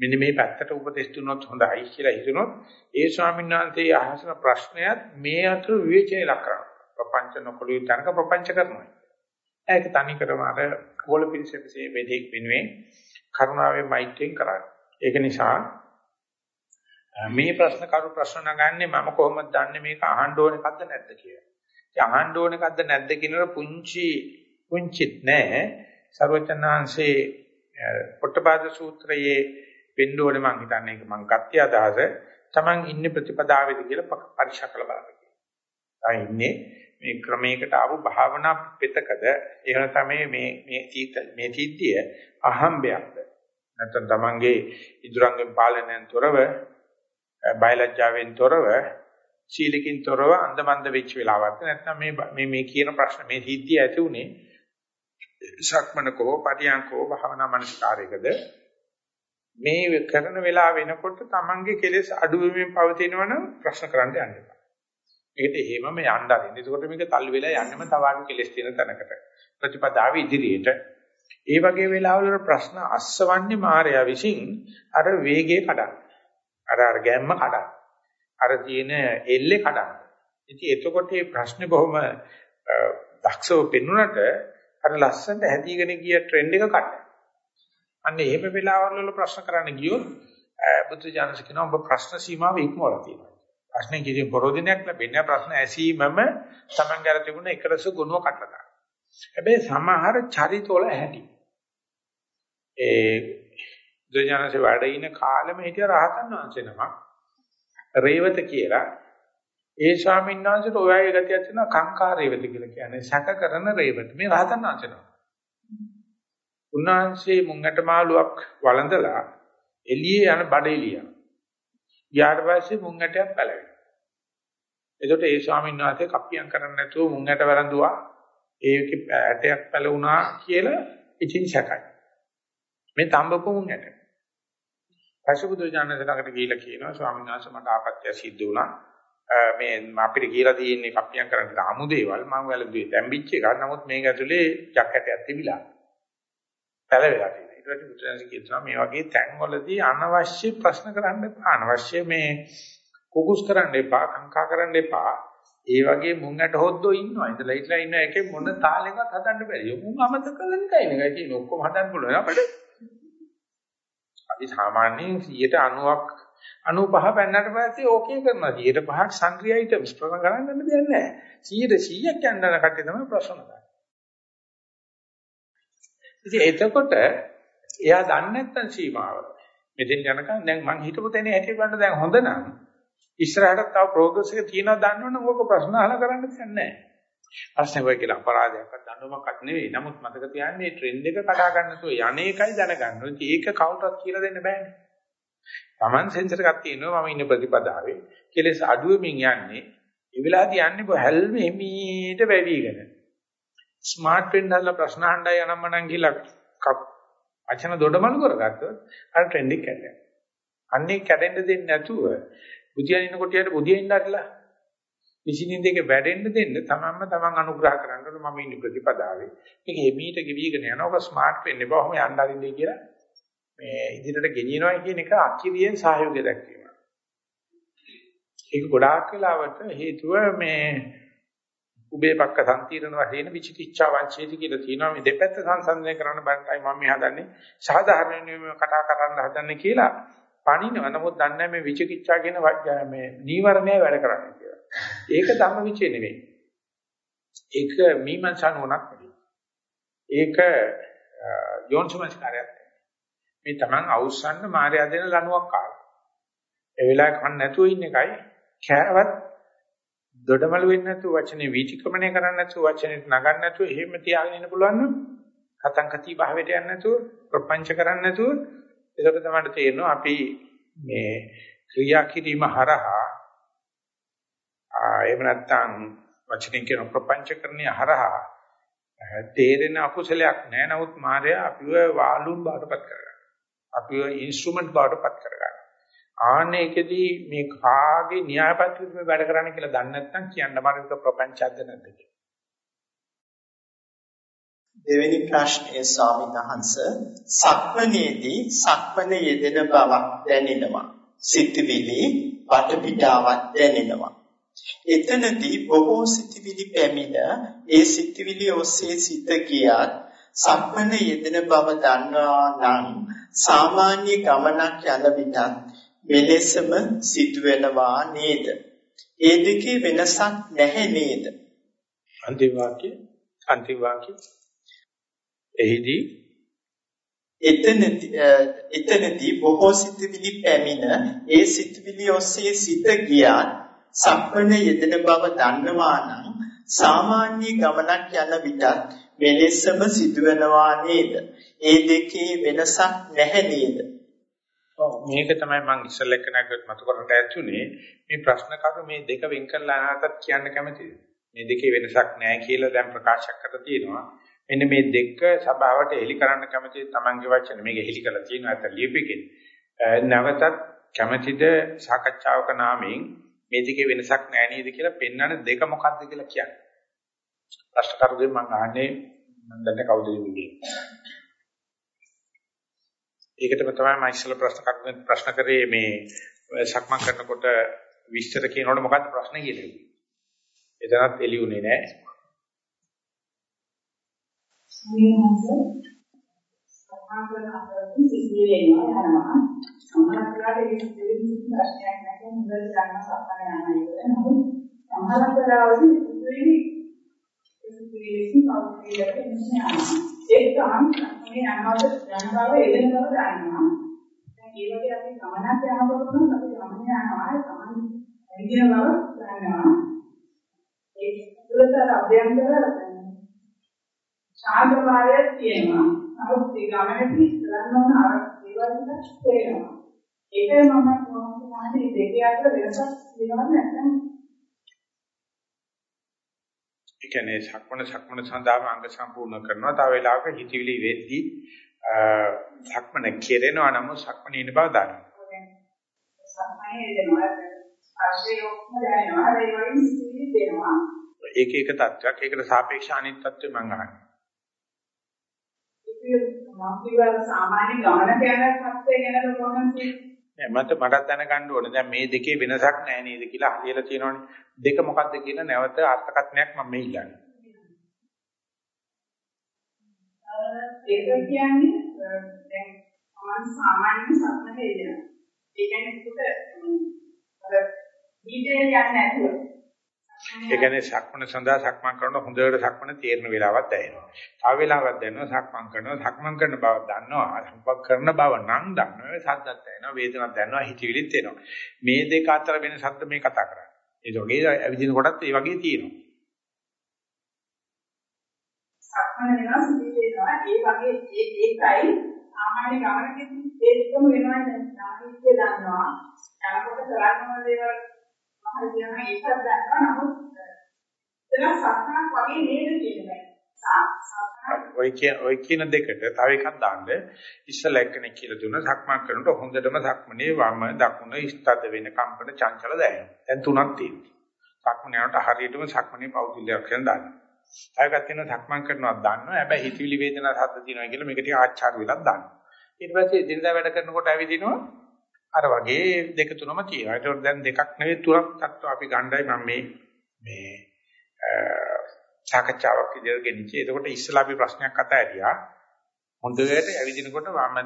මෙන්න මේ පැත්තට උපදෙස් දුන්නොත් හොඳයි කියලා හිතනොත් ඒ ස්වාමීන් වහන්සේ අහන ප්‍රශ්නයත් මේ අතර විවේචනය ලක් කරනවා. ප්‍රපංච නොකළු තනක ප්‍රපංච කරනවා. ඒක තනි කරම අර කෝල පිරිසකසේ මෙදෙක් වෙනුවෙන් කරුණාවෙන් මෛත්‍රියෙන් කරන්නේ. ඒක නිසා මේ ප්‍රශ්න කරු ප්‍රශ්න නගන්නේ මම කොහොමද දන්නේ මේක අහන්න ඕන එකක්ද නැද්ද කියලා. ඉතින් අහන්න ඕන එකක්ද නැද්ද කියනකොට පුංචි පුංචිත් නෑ. ਸਰවචනාංශේ පොට්ටපාද සූත්‍රයේ වෙන්න ඕනේ මං හිතන්නේ ඒක මං ගත්‍ය අදහස. Taman ඉන්නේ ප්‍රතිපදාවේද කියලා පරීක්ෂා කරලා බලන්න කියනවා. ආ ඉන්නේ මේ ක්‍රමයකට ආපු භාවනා පිටකද එහෙම තමයි මේ මේ මේ සිද්ධිය අහම්බයක්ද නැත්නම් තමන්ගේ ඉදුරංගෙන් පාලනයෙන් තොරව බයලජ්ජාවෙන් තොරව සීලකින් තොරව අන්දමන්ද වෙච්ච වෙලාවක් නැත්නම් මේ මේ මේ කියන ප්‍රශ්න මේ සිද්ධිය ඇති උනේ සක්මනකෝ පටියංකෝ භාවනා මනස්කාරයකද මේ කරන වෙලාව වෙනකොට තමන්ගේ කෙලෙස් අඩු වෙමින් පවතිනවනම් ප්‍රශ්න කරන්න යන්න එපා. ඒකට එහෙමම යන්න ආරින්න. එතකොට මේක තල්ලු වෙලා යන්නෙම තවාගේ කෙලෙස් තියෙන තැනකට. ප්‍රතිපදාව ඉදිරියට ඒ වගේ වෙලාවවල ප්‍රශ්න අස්සවන්නේ මායя විසින් අර වේගය කඩන. අර අර ගැම්ම කඩන. අර තියෙන එල්ලේ කඩන. ඉතින් එතකොට මේ ප්‍රශ්නේ බොහොම දක්ෂව පෙන්වුනට අර ලස්සනට හැදීගෙන ගිය ට්‍රෙන්ඩ් එක කඩන. අන්න එහෙම වෙලාවල් වල ප්‍රශ්න කරන්න ගියොත් බුද්ධ ජානක කියනවා ඔබ ප්‍රශ්න සීමාව ඉක්මවලා තියෙනවා. ප්‍රශ්න කිරීම පරෝධිනයක් ලැබෙන්නේ ප්‍රශ්න ඇසීමම Taman ගැර තිබුණ එකලස ගුණව කඩලා හැබැයි සමහර චරිතවල ඇහැටි. ඒ දුර්ජනසේ වැඩ ඉන කාලෙම හිටිය රහතන් වහන්සේ නමක් රේවත කියලා ඒ ස්වාමීන් වහන්සේට ඔයගේ ගතියක් තියෙනවා කාංකා රේවත කියලා කියන්නේ සැක කරන රේවත. මේ රහතන් වහන්සේ නම. උන්වහන්සේ මුංගට මාළුවක් වළඳලා එළියේ යන බඩ එළිය. ඊට පස්සේ මුංගටයක් පැලවෙනවා. එතකොට ඒ ස්වාමීන් වහන්සේ කප්පියම් කරන්න නැතුව මුංගට වරඳුවා ඒකේ ඇටයක් පැලුණා කියලා ඉතින් සැකයි. මේ තඹපුමුන් ඇට. පසුබුදු ඥානසලකට ගිහිල්ලා කියනවා ස්වාමීන් වහන්සේ මට ආපත්‍ය සිද්ධ වුණා. මේ අපිට කියලා තියෙන්නේ කප්පියම් කරන්න ආමු දේවල් මම වැළඳුවේ තැම්බිච්ච එකක්. නමුත් මේක ඇතුලේ ජක්කටයක් තිබිලා. පැලවෙලා තියෙනවා. ඊට පස්සේ බුදුරජාණන් කියනවා මේ වගේ තැන්වලදී අනවශ්‍ය ප්‍රශ්න කරන්න එපා. අනවශ්‍ය මේ කුකුස් කරන්න එපා, කංකා කරන්න එපා. ඒ වගේ මුංගට හොද්දෝ ඉන්නවා. ඉඳලා ඉట్లా ඉන්න එකේ මොන තාලෙකවත් හදන්න බැරි. මුං අමතක කරන එකයි නේ. කියන ඔක්කොම හදන්න පුළුවන් අපිට. අපි සාමාන්‍යයෙන් 90ක් 95 පෙන්නට පස්සේ ඕකේ කරනවා. 105ක් සංක්‍රිය අයිටම්ස් ප්‍රශ්න කරන්න දෙයක් නැහැ. 100 100ක් යන්න කට්ටිය තමයි ප්‍රශ්න කරන්නේ. ඉතින් එතකොට එයා දන්නේ නැත්තම් සීමාව. මෙතෙන් යනකම් දැන් මං හිතපු තැනේ හැටි බලන්න දැන් හොඳ නම් ඉස්සරහට තව ප්‍රෝග්‍රස් එක තියෙනවා දන්නවනම් ඕක ප්‍රශ්න අහලා කරන්න දෙයක් නැහැ. ප්‍රශ්නේ වෙයි කියලා අපරාධයක්වත් දඬුවමක්වත් නෙවෙයි. නමුත් මතක තියාගන්න මේ ට්‍රෙන්ඩ් එක කඩා ගන්න තු යන්නේකයි දැනගන්න ඕනේ. ඒක කවුරුත් කියලා දෙන්න බෑනේ. Taman සෙන්සර් එකක් තියෙනවා මම ඉන්න ප්‍රතිපදාවේ. කෙලස් අඩුවෙමින් යන්නේ. ඒ වෙලාවදී යන්නේ කොහල්ම එමීට වැඩිගෙන. ස්මාර්ට් වෙන්න හදලා ප්‍රශ්න අහන්නයි අනම්මනම් කියලා වචන දොඩමළු කරගත්තොත් අර ට්‍රෙන්ඩ් එක කැඩෙනවා. අන්නේ කැඩෙන්න දෙන්නේ නැතුව බුදියන් ඉන්න කොටියට බුදියෙන් ඉන්නట్లా විසිනින් දෙක වැඩෙන්න දෙන්න තමන්ම තමන් අනුග්‍රහ කරන්න ඕන මම ඉන්න ප්‍රතිපදාවේ. මේක එමීට ගෙවිගෙන යනවා ස්මාර්ට් වෙන්න බෑ ඔහොම යන්න අරින්නේ කියලා මේ ඉදිරියට ගෙනියනවා කියන එක අකිරියෙන් සහයෝගය දක්වීම. ඒක ගොඩාක් වෙලාවට හේතුව මේ උබේ පක්ක සම්තිරණ වශයෙන් විචිකිච්ඡා වංශයේදී කියලා තියෙනවා මේ දෙපැත්ත සංසන්දනය කරන්න බණ්ඩයි මම මේ හදන්නේ සාධාරණ නියම කතා කරන්න හදන්නේ කියලා පණිනව නමුත් දන්නේ මේ විචිකිච්ඡා කියන මේ නීවරණය වැඩ කරන්නේ කියලා. ඒක ධම්ම විචේ නෙවෙයි. ඒක මීමන්සා නුවණක් නෙවෙයි. ඒක යෝන්සමස්කාරයක්. මේ Taman අවුස්සන්න මායя දෙන ලණුවක් කාලා. ඒ වෙලාවේ කන්න නැතුව ඉන්න එකයි කෑවත් දොඩමළු වෙන්නේ නැතුව වචනේ වීතික්‍රමණය කරන්නේ නැතුව වචනේ නගන්න නැතුව එහෙම තියාගෙන ඉන්න පුළුවන් නම් කතං කති භාවයට යන්නේ නැතුව ප්‍රපංච කරන්නේ නැතුව ඒක තමයි තේරෙනවා අපි මේ ක්‍රියා කිරීම හරහා එහෙම නැත්නම් වචනෙන් කියන ප්‍රපංචකරණය හරහා තේරෙන අකුසලයක් නැහැ. නමුත් මායя අපිව වාලුන් බාටපත් කරගන්නවා. අපිව ඉන්ස්ට්‍රුමන්ට් බාටපත් කරගන්නවා. ආනේකදී මේ කාගේ න්‍යායපත්‍රිකව වැඩ කරන්න කියලා දන්නේ නැත්නම් කියන්න මාර්ගික ප්‍රපංචයක්ද නැද්ද කියලා. දෙවෙනි ප්‍රශ්නය ස්වාමීන් වහන්සේ සක්මනේදී සක්මන යෙදෙන බවක් දැනෙනවා. සිතවිලි වටපිටාවක් දැනෙනවා. එතනදී බොහෝ සිතවිලි පැමිණ ඒ සිතවිලි ඔස්සේ සිත ගියත් සක්මන යෙදෙන බව දන්නවා නම් සාමාන්‍ය ගමනක් යන විටත් මෙලෙසම සිදුවෙනවා නේද? ඒ දෙකේ වෙනසක් නැහැ නේද? අන්තිම වාක්‍ය අන්තිම වාක්‍ය එහිදී එතනදී එතනදී බොහෝ සිතුවිලි පැමිණ ඒ සිතුවිලි ඔස්සේ සිත ගියත් සම්පන්න යෙදෙන බව දන්නවා නම් සාමාන්‍ය ගමනක් යන විටත් මෙලෙසම සිදුවෙනවා නේද? ඒ දෙකේ වෙනසක් නැහැ නේද? ඔව් මේක තමයි මම ඉස්සෙල්ලා එක්ක නැගුවත් මතු කරන්න ඇතුනේ. මේ ප්‍රශ්න කරු මේ දෙක වෙන් කරලා අනාතත් කියන්න කැමතිද? මේ දෙකේ වෙනසක් නැහැ කියලා දැන් ප්‍රකාශ කරලා තියෙනවා. මෙන්න මේ දෙක සභාවට එලි කරන්න කැමති තමන්ගේ වචන මේක එලි කරලා තියෙනවා. අත ලියපෙකින් නැවතත් කැමතිද සාකච්ඡාවක නාමයෙන් මේ දෙකේ වෙනසක් නැහැ නේද කියලා පෙන්වන දෙක මොකක්ද කියලා කියන්නේ? ප්‍රශ්න කරුගෙන් මම අහන්නේ මම දන්නේ කවුද කියන්නේ ඒකටම තමයි මම ඉස්සෙල්ලා ප්‍රශ්න ප්‍රශ්න කරේ මේ සක්මන් කරනකොට විස්තර කියනකොට මොකද්ද ප්‍රශ්නේ කියන්නේ. එතනත් එළියුනේ නෑ. සමහරවිට සක්මන් කරන අතරතුර සිද්ධ වෙනවා යනවා. සමහරවිට ඒක දෙවියන් ප්‍රශ්නයක් නැත්නම් මුදල් ගන්න සක්මන් යනවා ඒක. නමුත් සමහරවිට සිද්ධ සිතුවිලි කවුරුද කියලා ඒක තමයි මේ යනවාද යන බව එළෙන බව දන්නවා. දැන් ඒ වගේ අපි ගමනක් යනකොට නම් අපි ගමන යනවා තමයි එළින බව දන්නවා. ඒ තුළතර අභ්‍යන්තර ශාන්ත භාවයක් තියෙනවා. නමුත් ඒ ගමනේදී කරන්න ඕන අර දේවල් ටික තේරෙනවා. ඒකයි මම කොහොමද මේ දෙකේ අතර වෙනසක් වෙනවද නැත්නම් කියන්නේ සක්මණ සක්මණ සඳහාම අංග සම්පූර්ණ කරනවා. තව වෙලාවක හිතවිලි වෙද්දී සක්මණ කෙරෙනවා නම් සක්මණ ඉන්න බව දන්නවා. ඒක එක තත්ත්වයක්. ඒකට සාපේක්ෂ අනිත් තත්ත්වෙ මම අහන්නේ. මම කිව්වා සාමාන්‍ය ගමනක යන තත්ත්වය ගැන කොහොමද මට මටත් දැනගන්න ඕනේ. දැන් මේ දෙකේ වෙනසක් නැහැ නේද කියලා අහලා තියෙනවනේ. දෙක මොකක්ද කියන නැවත අර්ථකථනයක් මම මේ ඉල්ලන්නේ ඒක කියන්නේ දැන් මම සාමාන්‍ය සම්මත හේදෙනවා ඒ කියන්නේ ඒකට අර ඩීටේල් යන්නේ නැතුව ඒ කියන්නේ සක්මන සඳහා සක්මන් කරන හොඳට සක්මන තේරෙන වෙලාවක් දැනෙනවා. තව වෙලාවක් දැනෙනවා සක්මන් කරනවා සක්මන් කරන බව දන්නවා. සම්පක් කරන බව නම් දන්නවා. සද්දත් දැනෙනවා වේදනක් දැනෙනවා හිතවිලිත් එනවා. මේ දෙක අතර වෙන සද්ද මේ කතා කරන්නේ. ඒ වගේ ඇවිදින කොටත් ඒ වගේ තියෙනවා. සක්මන වෙනවා සිතිවිලි වෙනවා ඒ වගේ ඒකයි සාමාන්‍ය ගමනකදී ඒකම වෙනවා නැත්නම් දන්නවා. යනකොට කරන්න දේවල් මම කියනවා ඒකත් දන්නවා නමුත් එතන සක්මනක් වගේ නේද කියන්නේ. ඔය කියන ඔය කියන දෙකට තව එකක් දාන්න ඉස්සලා එක්කෙනෙක් කියලා දුන්නා සක්මන් කරනකොට හොඳටම සක්මනේ වම දකුණ ස්තද වෙන කම්පන චංචල දැනෙනවා. දැන් තුනක් තියෙනවා. සක්මන යනකොට හරියටම සක්මනේ පෞද්ගලිකයක් කියන දාන්න. තවකත් වෙන සක්මන් කරනවා දන්නවා. හැබැයි හිතවිලි වේදනා සද්ද තියෙනවා කියලා මේක ටික ආච්චාර වෙලක් දාන්න. ඊට පස්සේ දිනදා වැඩ කරනකොට ඇවිදිනවා අර වගේ දෙක තුනම තියෙනවා. ඒකට දැන් දෙකක් නෙවෙයි තුනක් තත්ත්ව අපි ගණ්ඩායි මම මේ මේ සාකච්ඡාවක් විදිහට ගෙනිච්චේ. එතකොට ඉස්සලා අපි ප්‍රශ්නයක් අත ඇරියා. හොඳට ඇවිදිනකොට වම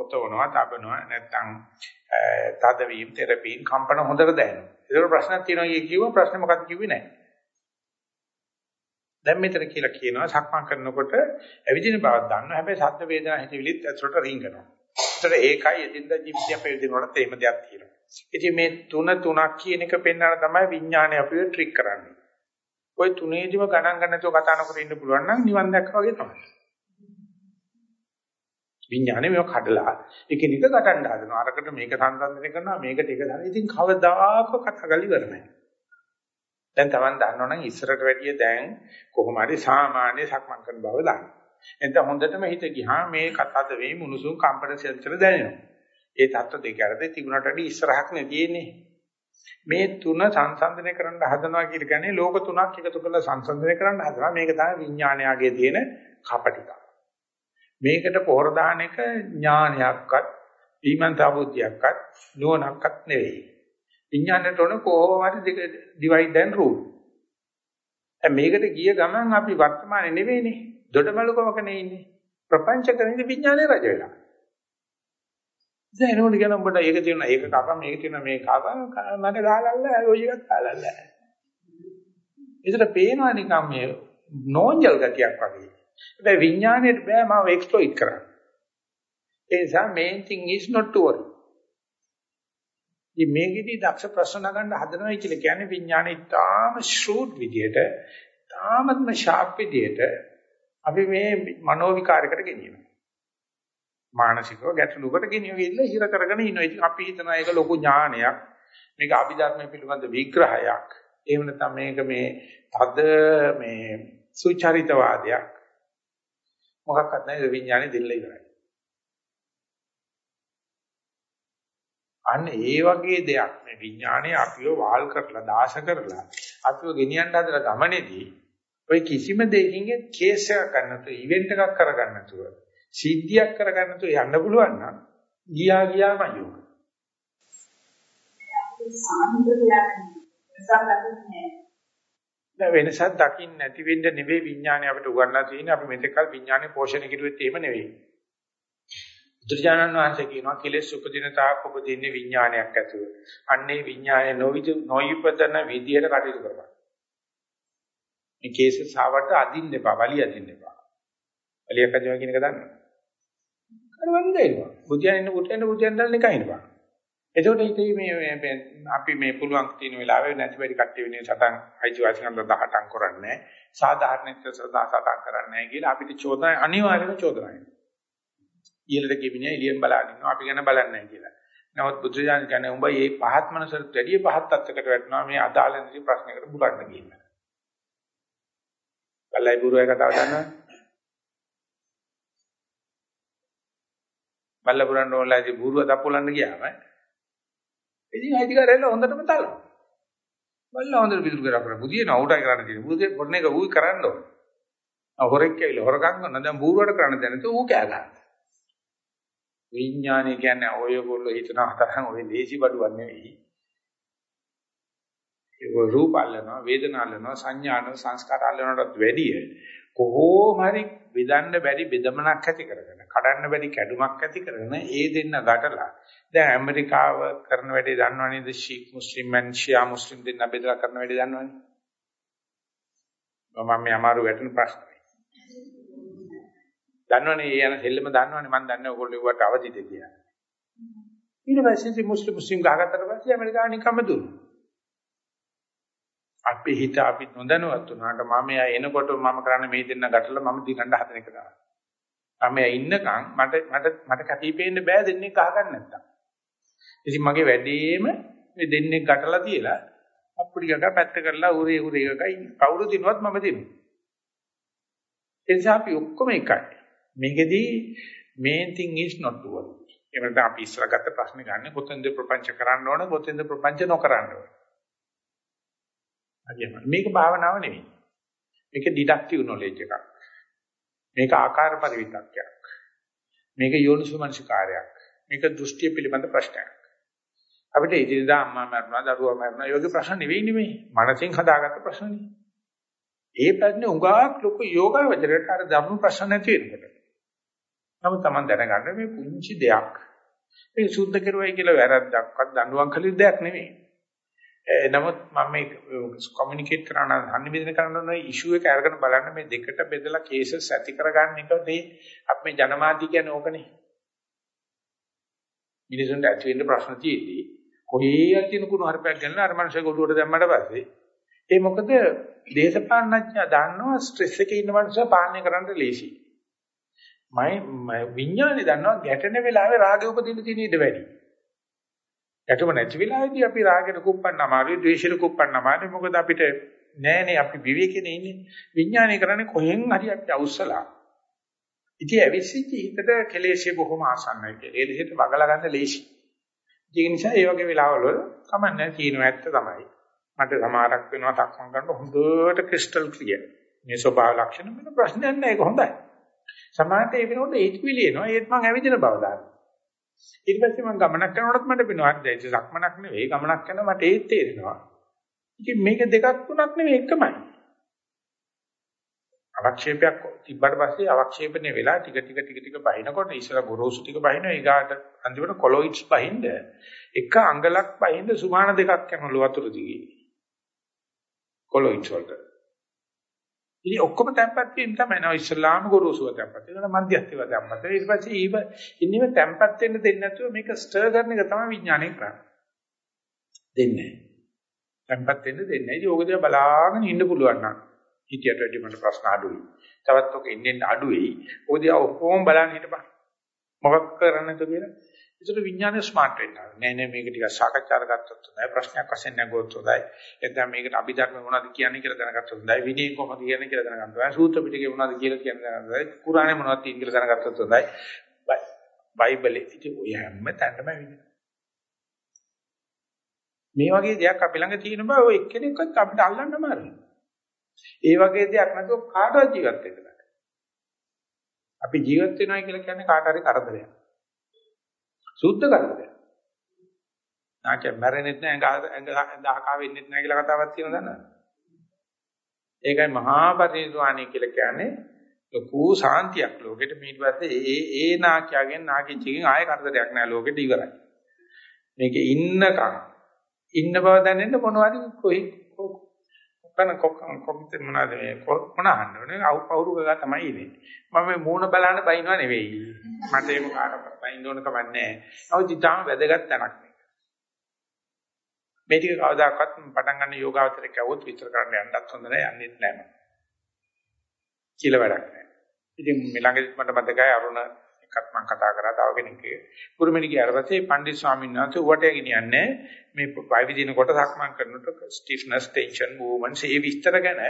ඔතවනවා, තබනවා නැත්නම් තදවීම, තෙරපීම්, කම්පන හොඳට දැනෙනවා. ඒකට ප්‍රශ්නක් තියෙනවා කිව්වා ප්‍රශ්නේ මොකක්ද කිව්වේ නැහැ. දැන් මෙතන කියලා කියනවා සක්මන් කරනකොට ඇවිදින බවක් දන්නවා. හැබැයි සද්ද වේදනා හිතවිලිත් ඇතුළට රිංගනවා. ඒතර ඒකයි එදින්දා ජීවිතය පෙරදිනකොට එහෙම දෙයක් තියෙනවා. ඉතින් මේ තුන තුනක් කියන එක පෙන්වන තමයි විඥානය අපිව ට්‍රික් කරන්නේ. ওই තුනේදිම ගණන් ගන්න නැතුව කතා නොකර ඉන්න පුළුවන් නම් නිවන් දැක්කා වගේ තමයි. විඥානේ මේක කඩලා එකිනෙක ගටන්න හදනවා. අරකට මේක සංසන්දනය කරනවා මේකට ඒක දානවා. ඉතින් කවදාක කතා ගලි ඉවර නැහැ. දැන් Taman දන්නවනම් ඉස්සරට වැඩිය දැන් කොහොම හරි සාමාන්‍ය සක්මන් කරන බව දන්න. එතන හොඳටම හිත ගියා මේ කතාද වේ මුනුසුම් කම්පන සෙන්සර දැනෙනවා. ඒ தত্ত্ব දෙක අතරේ තිබුණට වඩා ඉස්සරහක් නෙදීන්නේ. මේ තුන සංසන්දනය කරන්න හදනවා කියන්නේ ලෝක තුනක් එකතු කරලා සංසන්දනය කරන්න හදනවා. මේක තමයි විඥානයාගේ තියෙන කපටික. මේකට පොහොර දාන එක ඥානයක්වත් ඊමන්තා බුද්ධියක්වත් නුවණක්වත් නෙවෙයි. විඥානයට උන කොහොම හරි divide and rule. මේකට ගිය ගමන් අපි වර්තමානයේ නෙවෙයිනේ. දොඩමලුකමකනේ ඉන්නේ. ප්‍රපංච කරන්නේ විඥානයේ රජ වෙලා. දැන් එනකොට කියන උඹට ඒක තියෙනවා ඒක කපා මේක තියෙනවා මේ කපා මට ගහලල්ල ඔය එකත් ගහලල්ල. ඒකට පේනවා නිකන් මේ නෝන්ජල් ගතියක් වගේ. හැබැයි විඥාණයට බෑ මාව එක්ස්ප්ලොයිට් කරන්න. ඒ නිසා main thing is not to worry. ඉතින් මේකෙදි දක්ෂ ප්‍රශ්න නගන්න හදනවා කියලා කියන්නේ විඥාණය ඉතාම ෂූට් විදියට, තාමත්ම ෂාප් විදියට අපි මේ මනෝ විකාරයකට ගෙනියනවා. මානසිකව ගැටලුවකට ගෙනියවිලා හිර කරගෙන ඉනවා. ඉතින් අපි හිතනවා ඒක ලොකු ඥානයක්. මේක අභිධර්මයේ පිළිබඳ විග්‍රහයක්. එහෙම නැත්නම් මේක මේ තද මේ සුචරිතවාදයක්. මොකක්වත් නැහැ විඥානේ දෙල්ල ඉවරයි. අන්න ඒ වගේ දෙයක් මේ විඥානේ අපිව වාල් කරලා දාශ කරලා අපිව ගෙනියන්න හදලා ගමනේදී ඔය කිසිම දෙයකින් කේස් එකක් ගන්නතු ඉවෙන්ට් එකක් කරගන්න නැතුව සිද්ධියක් කරගන්න නැතුව යන්න පුළුවන් නම් ගියා ගියාම යෝග. දැන් වෙනසක් දකින්න නැති වෙන්න නෙවෙයි විඥානය අපිට උගන්ලා තියෙන්නේ අපි මෙතකල් විඥානේ පෝෂණය කිරුවෙත් එහෙම නෙවෙයි. බුදුරජාණන් වහන්සේ කියනවා කෙලෙස් උපදින තාක් උපදින්නේ විඥානයක් ඇතුව. අන්නේ විඥානය නොවිද නොයිපතන විදියට කටයුතු කරපන්. මේ කේස සාවට අදින්න එපා, වලිය අදින්න එපා. වලිය කදිනවා කියන එක දන්නවද? කරවන්න දෙනවා. බුදියන් ඉන්න කොට එන්න බුදියන් දැල්න එකයි නපා. එතකොට ඉතින් මේ අපි මේ පුළුවන් තියෙන වෙලාවෙ නැති බැරි කට්ටිය වෙනේ සටන් අයිතිවාසිකම් 18ක් කරන්නේ සාධාරණික සදා සටන් කරන්නේ නැහැ කියලා අපිට චෝදනා අනිවාර්යයෙන්ම චෝදනා එනවා. ඊළඟට කිවිනේ එළියෙන් බලන ඉන්නවා අපි ගැන බලන්නේ නැහැ කියලා. නමුත් බුදුරජාණන් කියන්නේ උඹ මේ පහත් මනසට වැඩිය පහත් තත්යකට වැටෙනවා මේ අදාළ නැති ප්‍රශ්නයකට බුලන්න කියන. බල්ලයි බුරුවයි කතාව දන්නවද? බල්ල පුරන්න ඕනලාදී බුරුව දප්පුලන්න ගියාම ඉතින් අයිතිකාරයල හොඳටම තලනවා. බල්ල හොඳට පිටු කරා කරා බුදියේ නවුටයි කරන්න තියෙන්නේ. බුදියේ පොඩ්ඩ එක ඌයි කරන්න ඕන. හොරෙක් කියලා හොරකම් කරන දැන් බූරුවට කරන්න දැන තු ඌ කෑ ගන්නවා. විඥානය කියන්නේ ඔයගොල්ලෝ හිතන තරම් ඔය දේශි බඩුවක් නෙවෙයි. ඒක රූප අල්ලනවා, වේදනා අල්ලනවා, සංඥා අල්ලනවා, සංස්කාර අල්ලනටත් වැඩිය කොහොම හරි බෙදන්න බැරි බෙදමනක් ඇති කරගෙන, කඩන්න බැරි කැඩුමක් ඇති කරගෙන ඒ දෙන්න ගැටලා. දැන් ඇමරිකාව කරන වැඩේ දන්නව නේද? ශීක් මුස්ලිම් මන් ෂියා මුස්ලිම් දෙන්න බෙදලා කරන වැඩේ දන්නවනේ. මම මේ අමාරු වැටෙන ප්‍රශ්නයි. දන්නවනේ ඒ යන සෙල්ලම දන්නවනේ මම දන්නේ ඔයගොල්ලෝ ඒවට අවදිද කියලා. ඊට පස්සේ මුස්ලිම් මුස්ලිම් ගහගත්තට පස්සේ ඇමරිකාව නිකම්ම දුන්නා. අපි හිත අපි නොදැනුවත් වුණාට මම එයා එනකොට මම කරන්නේ මේ දෙන්න ගැටලා මම දිනන්න හදන එක තමයි. මම එයා ඉන්නකම් මට මට මට කැපිපෙන්න බෑ දෙන්නේ ගහ ගන්න නැත්තම්. ඉතින් මගේ වැඩේම මේ දෙන්නේ ගැටලා තියලා අප්පුඩි ගග පැත්ත කරලා උරේ උරේ ගග කවුරු දිනුවත් මම දිනුවා. ඒ නිසා අපි ඔක්කොම එකයි. මේකෙදී main thing is not to worry. එහෙම නැත්නම් අපි ඉස්සර ගත්ත ප්‍රශ්නේ ගන්න කොතෙන්ද ප්‍රපංච කරන්න ඕන කොතෙන්ද ප්‍රපංච නොකරන්න ඕන. හරියම මේක භාවනාව නෙවෙයි. මේක ඩිඩක්ටිව් නොලෙජ් එකක්. මේක ආකාර පරිවිතක්යක්. මේක යෝනිසුමනසිකාරයක්. මේක දෘෂ්ටිය පිළිබඳ ප්‍රශ්නයක්. අපිට ඉදිරියදා අම්මා මරනවා දරුවා මරනවා යෝගී ප්‍රශ්න නෙවෙයි නෙමෙයි. මනසින් හදාගත්ත ප්‍රශ්නනේ. ඒ ප්‍රශ්නේ උගාක් ලොකු යෝගාවචරයට අර ධර්ම ප්‍රශ්න නැති වෙනකොට. නමුත් Taman දැනගන්න මේ පුංචි දෙයක්. මේ සුද්ධ කරුවයි කියලා වැරද්දක්වත් දඬුවම් කළ දෙයක් නෙමෙයි. Eh, නමුත් මම මේ කොමියුනිකේට් කරන සංනිවේදනය කරන ඕන ඉෂුව එක අරගෙන බලන්න මේ දෙකට බෙදලා කේසස් ඇති කරගන්න එකදී අපි මේ ජනමාධ්‍ය කියන්නේ ඕකනේ. මිනිසුන්ට ඇති වෙන්න ප්‍රශ්න තියෙදී කොහේ යතින කුණු හරිපයක් ගන්න අර මනුස්සය ගොඩුවට දැම්මට පස්සේ ඒ මොකද දේශපාලනඥයා දන්නවා ස්ට්‍රෙස් එකේ ඉන්න මනුස්සය පාලනය කරන්න ලේසි. මම විඥානේ දන්නවා ගැටෙන වෙලාවේ රාගය උපදින්න තියෙන ඉඩ වැඩි. ගැටුම නැති වෙලාවේදී අපි රාගෙට කුප්පන්න අමාරුයි, ද්වේෂෙට කුප්පන්න අමාරුයි. මොකද අපිට නෑනේ අපි විවේකනේ ඉන්නේ. විඥානේ කරන්නේ කොහෙන් හරි අපිට අවුස්සලා. ඉතින් ඇවිස්සිච්ච හිතට කෙලෙෂේ බොහොම ආසන්නයි කියලා. ඒ දෙහෙට වගලා ගන්න ලේසි. ඒ නිසා ඒ වගේ වෙලාවල කමන්නේ කියනවා ඇත්ත තමයි. මට සමාරක් වෙනවා සක්මන් කරනකොට හොඳට ක්‍රිස්ටල් ක්ලියර්. මේ ස්වභාව ලක්ෂණ වෙන ප්‍රශ්නයක් නෑ ඒක හොඳයි. සමාහට ඒ වෙනකොට හිතවිලි එනවා ඒත් මං ඇවිදින බව දානවා. ඊට පස්සේ මම ගමනක් කරනකොටත් මට පේනවා අද ඒක සක්මනක් නෙවෙයි ගමනක් කරනවා මට ඒත් තේරෙනවා. ඉතින් මේක දෙකක් තුනක් නෙවෙයි එකමයි. අවක්ෂේපයක් තිබ්බට පස්සේ අවක්ෂේපණය වෙලා ටික ටික ටික ටික බහිනකොට ඉස්සර ගොරෝසු ටික බහිනවා ඊගාට අන්තිමට කොලොයිඩ්ස් බහින්ද එක අඟලක් බහින්ද සුමාන දෙකක් යනවා වතුර දිගේ. කොලොයිඩ්ස් වලට. ඉතින් ඔක්කොම තැම්පත් වීම තමයි නෝ ඉස්ලාම ගුරුසුව තැම්පත්. ඒකට මධ්‍යස්ථිව තැම්පත්. ඊට පස්සේ ඊව ඉන්නව තැම්පත් වෙන්න දෙන්නේ නැතුව මේක ස්ටර් කරන එක තමයි විඥානය කරන්නේ. දෙන්නේ. තැම්පත් වෙන්න දෙන්නේ නැහැ. ඉතින් ඕක දිහා බලාගෙන ඉන්න පුළුවන් නම් හිතියට වැඩි මට ප්‍රශ්න අඩුයි. තවත් ඔක ඉන්නේ අඩු වෙයි. ඕක දිහා ඔක්කොම බලන්න හිටපන්. මොකක් කරන්නද කියලා. ඒතර විඥානය ස්මාර්ට් වෙනවා. නෑ නෑ මේක ටිකක් සාකච්ඡා කරගත්තොත් හොඳයි. ප්‍රශ්නයක් වශයෙන් නැගුවොත් හොඳයි. එතන මේකට අභිධර්ම මොනවද කියන්නේ කියලා දැනගත්තොත් හොඳයි. විනය කොහොමද කියන්නේ කියලා දැනගන්න ඕනේ. සූත්‍ර පිටකේ මොනවද කියලා කියන දැනගන්න ඕනේ. කුරානේ මොනවද තියෙන කියලා දැනගත්තොත් හොඳයි. බයිබලෙ ඉතින් ඔය හැම තැනම විදිහ. මේ වගේ දෙයක් අපි ළඟ තියෙන බව ඔය එක්කෙනෙක්වත් අපිට අල්ලන්න අමාරුයි. ඒ වගේ දෙයක් නැතුව කාටවත් ජීවත් වෙන්න බෑ. අපි ජීවත් වෙනවා කියලා කියන්නේ කාට හරි කරදරයක්. සුද්ධ කරදරයක්. නාකිය මැරෙන්නෙත් නෑ ඇඟ ඇඟ දහකා වෙන්නෙත් නෑ කියලා කතාවක් තියෙනවද නේද? ඒකයි මහා පරිනිර්වාණය කියලා කියන්නේ ලොකු සාන්තියක් ලෝකෙට ඊට පස්සේ ඒ ඒ නාකියගෙන් නාකිච්චකින් ආයෙ කරදරයක් නෑ ලෝකෙට ඉවරයි. මේකේ ඉන්නකම් ඉන්න බව දැනෙන්න මොනවද කොයි කොකන කොකන කොමිට මොනවාද මේ මොන අහන්නවනේ අවු පවුරු ගා තමයි ඉන්නේ. මම මේ මූණ බලන්න බයින්ව නෙවෙයි. මට ඒක කාටවත් බයින්න ඕන කමක් නැහැ. අවුත් ඊටාම වැදගත් තැනක් මේ ටික කවදාකවත් පටන් ගන්න යෝගාවචරයක් આવොත් විතර කරන්න යන්නත් හොඳ නැහැ යන්නෙත් නැහැ කියලා වැඩක් නැහැ ඉතින් මේ ළඟදිත් මට මතකයි අරුණ එකක් මම කතා කරා තව කෙනෙක්ගේ කුරුමෙනි ගියාට පස්සේ පණ්ඩිත ස්වාමීන් වහන්සේ උවට ගෙනියන්නේ මේ වයිවිදින කොට සක්මන් කරනකොට ස්ටිෆ්නස් ටෙන්ෂන් මූවමන්ට්ස් ඒ විස්තර ගැන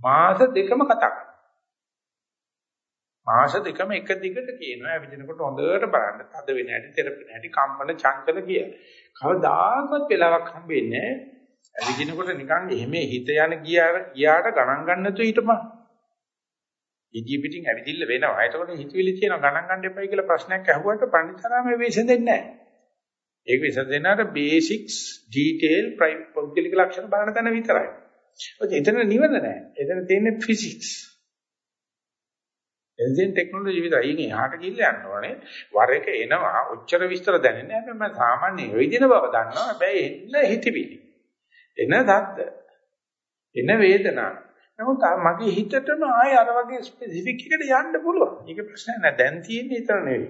මාස දෙකම කතා කරා. මාස දෙකම එක දිගට කියනවා. ඇවිදිනකොට හොඳට බලන්න. තද වෙන හැටි තෙරපෙන හැටි කම්පන චංචල කිය. කවදාකවත් වෙලාවක් හම්බෙන්නේ නැහැ. ඇවිදිනකොට නිකන් එහෙම හිත යන ගියාට ගණන් ගන්න නැතුව හිටපන්. ඉදී පිටින් ඇවිදින්න වෙනවා. එතකොට හිතවිලි තියෙනවා ගණන් ගන්න එපයි කියලා ප්‍රශ්නයක් අහුවට පඬිතරාමේ විසඳෙන්නේ නැහැ. ඒක විසඳෙනාට බේසික්ස්, ඩීටේල්, පෞද්ගලික ලක්ෂණ බලන තැන විතරයි. ඔය එතන නිවන නැහැ. එතන තියෙන්නේ ෆිසික්ස්. එන්ජින් ටෙක්නොලොජි විතරයි. ඉතින් එහාට ගිහිල්ලා යන්න ඕනේ. වර එක එනවා. ඔච්චර විස්තර දැනෙන්නේ නැහැ. මම සාමාන්‍ය වේදින බව දන්නවා. හැබැයි එන්න හිතවිලි. එන දත්ත. එන වේදනා. නමුත් මගේ හිතටම ආයෙ අර වගේ ස්පෙસિෆික් එකට යන්න පුළුවන්. ඒක ප්‍රශ්නයක් නෑ. දැන් තියෙන්නේ ඒතර නෙවෙයි.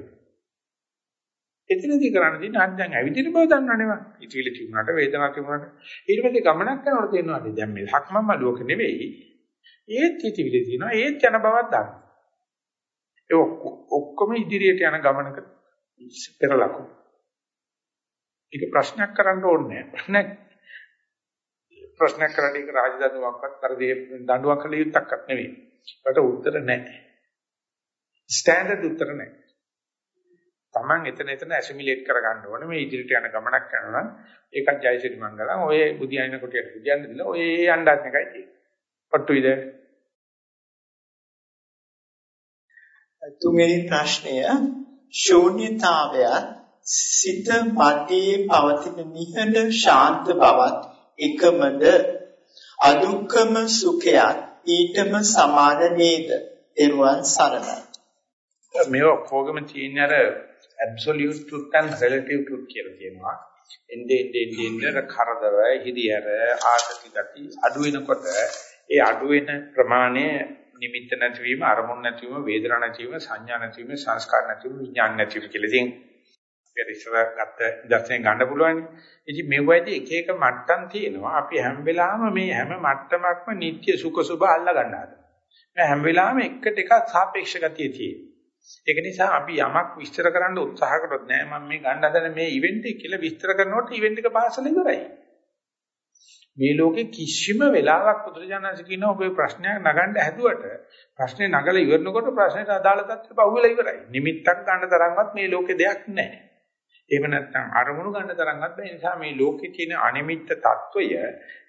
එතනදී කරන්න තියෙන්නේ අද දැන් ඇවිදින බව දන්නවනේ මම. ඉතිවිලි තිබුණාට වේදනාවක් තිබුණාට ඊට පස්සේ ගමනක් කරනකොට තේරෙනවා දැන් මේ හක්මම ලෝක නෙවෙයි. ඒත් ඉතිවිලි තියෙනවා. ඒත් යන බවක් දන්නවා. ඒ ඔක්කොම ඉදිරියට යන ගමනක පෙරලකු. ඒක ප්‍රශ්නයක් කරන්න ඕනේ නෑ. ප්‍රශ්නයක් ප්‍රශ්නයක් කරන්න ඒක රාජදඬුවක්වත් අර දඬුවම් කළ යුත්තක්වත් නෙවෙයි. වට උත්තර නැහැ. ස්ටෑන්ඩඩ් උත්තර නැහැ. Taman එතන එතන ඇසිමිලේට් කරගන්න ඕනේ මේ ඉදිරියට යන ගමනක් යනවා නම් ඒකත් ජයසිරි මංගලම් ඔය බුදියානින කොටියට බුදියන්න දෙන්න ඔය යන්නත් එකයි තියෙන්නේ. පට්ටුයිද? තුන්වෙනි ප්‍රශ්නය ශූන්‍යතාවය සිත මැදේ පවතින නිහඬ ශාන්ත බවත් එකමද අදුක්කම සුඛයත් ඊටම සමාන නේද? එරුවන් සරණයි. මේ ඔක්කොගම තියෙන අර absolute truth and relative truth කියලා කියනවා. එnde ende ende කරදර, හිරියර, ආසති ගති අඩු වෙනකොට ඒ අඩු වෙන ප්‍රමාණය නිමිත්ත නැතිවීම, අරමුණ නැතිවීම, වේදනා නැතිවීම, සංඥා නැතිවීම, සංස්කාර නැතිවීම, විඥාන නැතිවීම කියලා ඉතින් ඒක ඉස්සර ගත්ත දර්ශනය ගන්න පුළුවන්. ඉතින් මේවයිදී එක එක මට්ටම් තියෙනවා. අපි හැම වෙලාවෙම මේ හැම මට්ටමක්ම නිත්‍ය සුඛ සුභ අල්ලා ගන්න හදනවා. මේ හැම වෙලාවෙම එකට එකක් සාපේක්ෂ ගතිය තියෙනවා. ඒක නිසා අපි යමක් විස්තර කරන්න උත්සාහ කරොත් නෑ මම මේ ගන්න හදන මේ ඉවෙන්ට් එක කියලා විස්තර කරනකොට ඉවෙන්ට් එක පාසල ඉවරයි. මේ ලෝකේ කිසිම වෙලාවක් පුදුරජානන්සේ කියන ඔබේ ප්‍රශ්නයක් නගන්න හැදුවට ප්‍රශ්නේ නගලා ඉවරනකොට ප්‍රශ්නෙට අදාළ තත්ත්වෙ පහුවෙලා ඉවරයි. නිමිත්තක් ගන්න තරම්වත් මේ ලෝකේ දෙයක් නැහැ. එහෙම නැත්නම් අරමුණු ගන්න තරම්වත් බැහැ. නිසා මේ ලෝකේ තියෙන අනිමිත්ත తত্ত্বය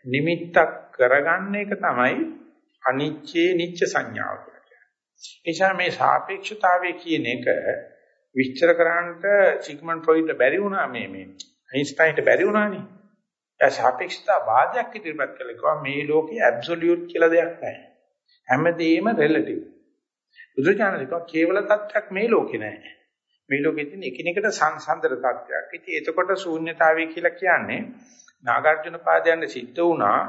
නිමිත්තක් කරගන්න එක තමයි අනිච්චේ නිච්ච සංඥාව කියන්නේ. නිසා මේ සාපේක්ෂතාවය කියන එක විස්තර කරන්නට සිග්මන්ඩ් ෆ්‍රොයිඩ් බැරි වුණා මේ මේ අයින්ස්ටයින්ට බැරි වුණානේ. ඒ සාපේක්ෂතාවාදයක් ඉදිරිපත් කළේ කොහොම මේ ලෝකේ ඇබ්සලියුට් කියලා දෙයක් නැහැ. හැමදේම රිලටිව්. බුදුචානලික කේවල තත්‍යක් මේ ලෝකේ නැහැ. මේ ලෝකෙ තියෙන එකිනෙකට සංසන්දන තත්ත්වයක්. ඉතින් එතකොට ශූන්‍යතාවය කියලා කියන්නේ නාගාර්ජුන පාදයන් සිද්ධ වුණා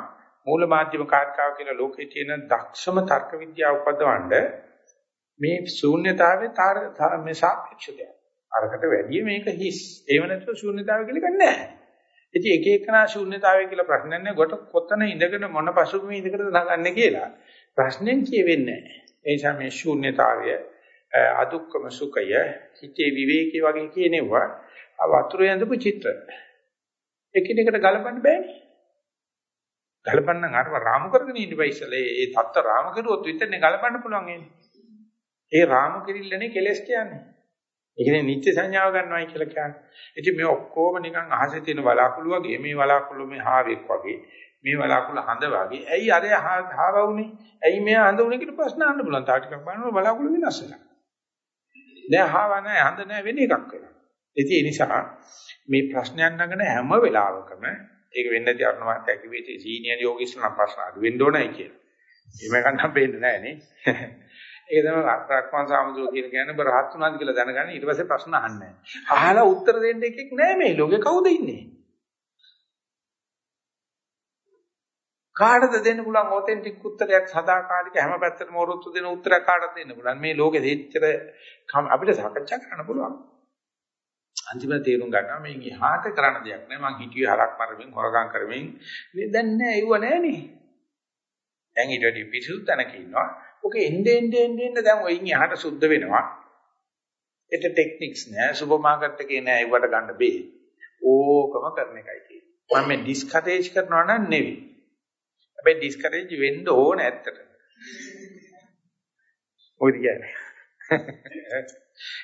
මූල මාධ්‍යම කාර්කාව කියලා ලෝකේ තියෙන දක්ෂම තර්ක විද්‍යාව උපදවන්න මේ ශූන්‍යතාවේ මේ සාපේක්ෂතාවය. අරකට වැඩිය මේක හිස්. ඒව නැතුව ශූන්‍යතාවය කියලා ගන්න නැහැ. ඉතින් එක එකනා ශූන්‍යතාවය කියලා ප්‍රශ්නයක් නැහැ. කොට කොතන ඉඳගෙන මොන පසුබිමේ ඉඳකටද නගන්නේ කියලා. ප්‍රශ්නෙන් කියවෙන්නේ නැහැ. ඒ නිසා මේ ශූන්‍යතාවය අදුක්කම සුඛය හිතේ විවේකී වගේ කියනවා වතුර යඳපු චිත්‍ර. එකිනෙකට ගලපන්න බෑනේ. ගලපන්න අරව රාමු කරගෙන ඉන්න බයිසලේ ඒ தත්ත රාම කරුවොත් විතරනේ ගලපන්න පුළුවන් එන්නේ. ඒ රාම කිරිල්ලනේ කෙලස් කියන්නේ. ඒ කියන්නේ නිත්‍ය සංඥාව ගන්නවයි කියලා කියන්නේ. ඉතින් මේ ඔක්කොම නිකන් අහසේ තියෙන වලාකුළු වගේ මේ වලාකුළු මේ හාවෙක් වගේ මේ වලාකුළු හඳ වගේ. ඇයි අර හාව වුනේ? ඇයි මෙයා හඳ වුනේ කියලා ප්‍රශ්න අහන්න පුළුවන්. තා ටිකක් බලනකොට වලාකුළු වෙනස් වෙනවා. දැන් හාව නැහැ හඳ නැහැ වෙන එකක් වෙනවා. ඉතින් ඒ නිසා මේ ප්‍රශ්නයන් නගන හැම වෙලාවකම ඒක වෙන්නේ නැති අරුණ මාත්‍යා කිව්වේ සීනියර් යෝගීස්ලා නම් ප්‍රශ්න අඩු වෙන්න ඕනයි කියලා. එහෙම ගන්න බෙන්නේ නැහැ නේ. ඒක තමයි රක්මන් සාමුද්‍රෝ කියන කියන්නේ ඔබ රහත් වුණාද කියලා දැනගන්න ඊට පස්සේ ප්‍රශ්න අහන්නේ නැහැ. අහලා උත්තර දෙන්න එකෙක් නැහැ මේ ලෝකේ කවුද ඉන්නේ? කාටද දෙන්න පුළුවන් ඔතෙන්ටික් උත්තරයක් සදාකාලික හැම පැත්තටම වරොත්තු දෙන උත්තරයක් කාටද දෙන්න පුළුවන් මේ ලෝකෙ දෙච්චර අපිට සාකච්ඡා කරන්න පුළුවන් අන්තිමට තේරුම් ගන්නවා මේ ඉහාට කරන්න දෙයක් නෑ මං හිතුවේ හරක් මරමින් හොරගම් කරමින් මේ දැන් නෑ ඒව නෑනේ දැන් ඊට වඩා පිසුත් තැනක ඉන්නවා ඔක එnde ende ende ende දැන් ඔයින් එහාට සුද්ධ වෙනවා. ඒට ටෙක්නික්ස් නෑ සුපර් මාකට් එකේ නෑ ඒවට ගන්න බෑ. ඕකම කරන එකයි තියෙන්නේ. මම මේ ඩිස්කරේජ් කරනවා නම් නෙවෙයි. හැබැයි ඩිස්කරේජ් වෙන්න ඕන ඇත්තට. මොකද කියන්නේ?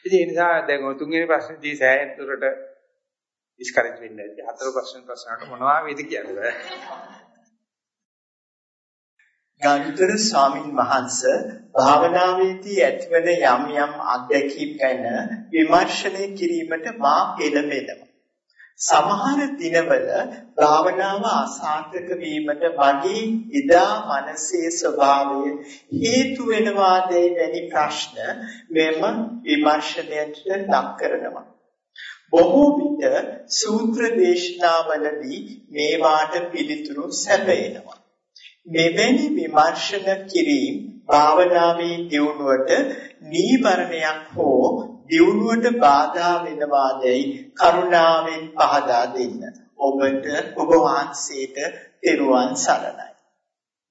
ඉතින් ඒ නිසා දැන් ඔය තුන්වෙනි ප්‍රශ්නේදී සෑහෙන දුරට ඩිස්කරේජ් වෙන්නේ නැති. හතර ප්‍රශ්න ප්‍රශ්නකට මොනවා වේද කියන්නේ. ගාන්තර ස්වාමින් වහන්සේ භාවනාවේදී ඇතිවන යම් යම් අත්දැකීම් ගැන විමර්ශනය කිරීමට මා පෙළඹෙනවා. සමහර දිනවල භාවනාව අසාර්ථක වීමට මගේ ඉදා මනසේ ස්වභාවය හේතු වෙනවාදයි වැනි ප්‍රශ්න මෙම විමර්ශනයට ලක් කරනවා. බොහෝ විට සූත්‍ර දේශනාවලදී මේවාට පිළිතුරු සැපයනවා. මෙවැනි විමර්ශන කිරීම භාවනාවේ දියුණුවට නීවරණයක් හෝ දියුණුවට බාධා වෙනවාදයි කරුණාවෙන් පහදා දෙන්න. ඔබට ඔබ වහන්සේට තෙරුවන් සරණයි.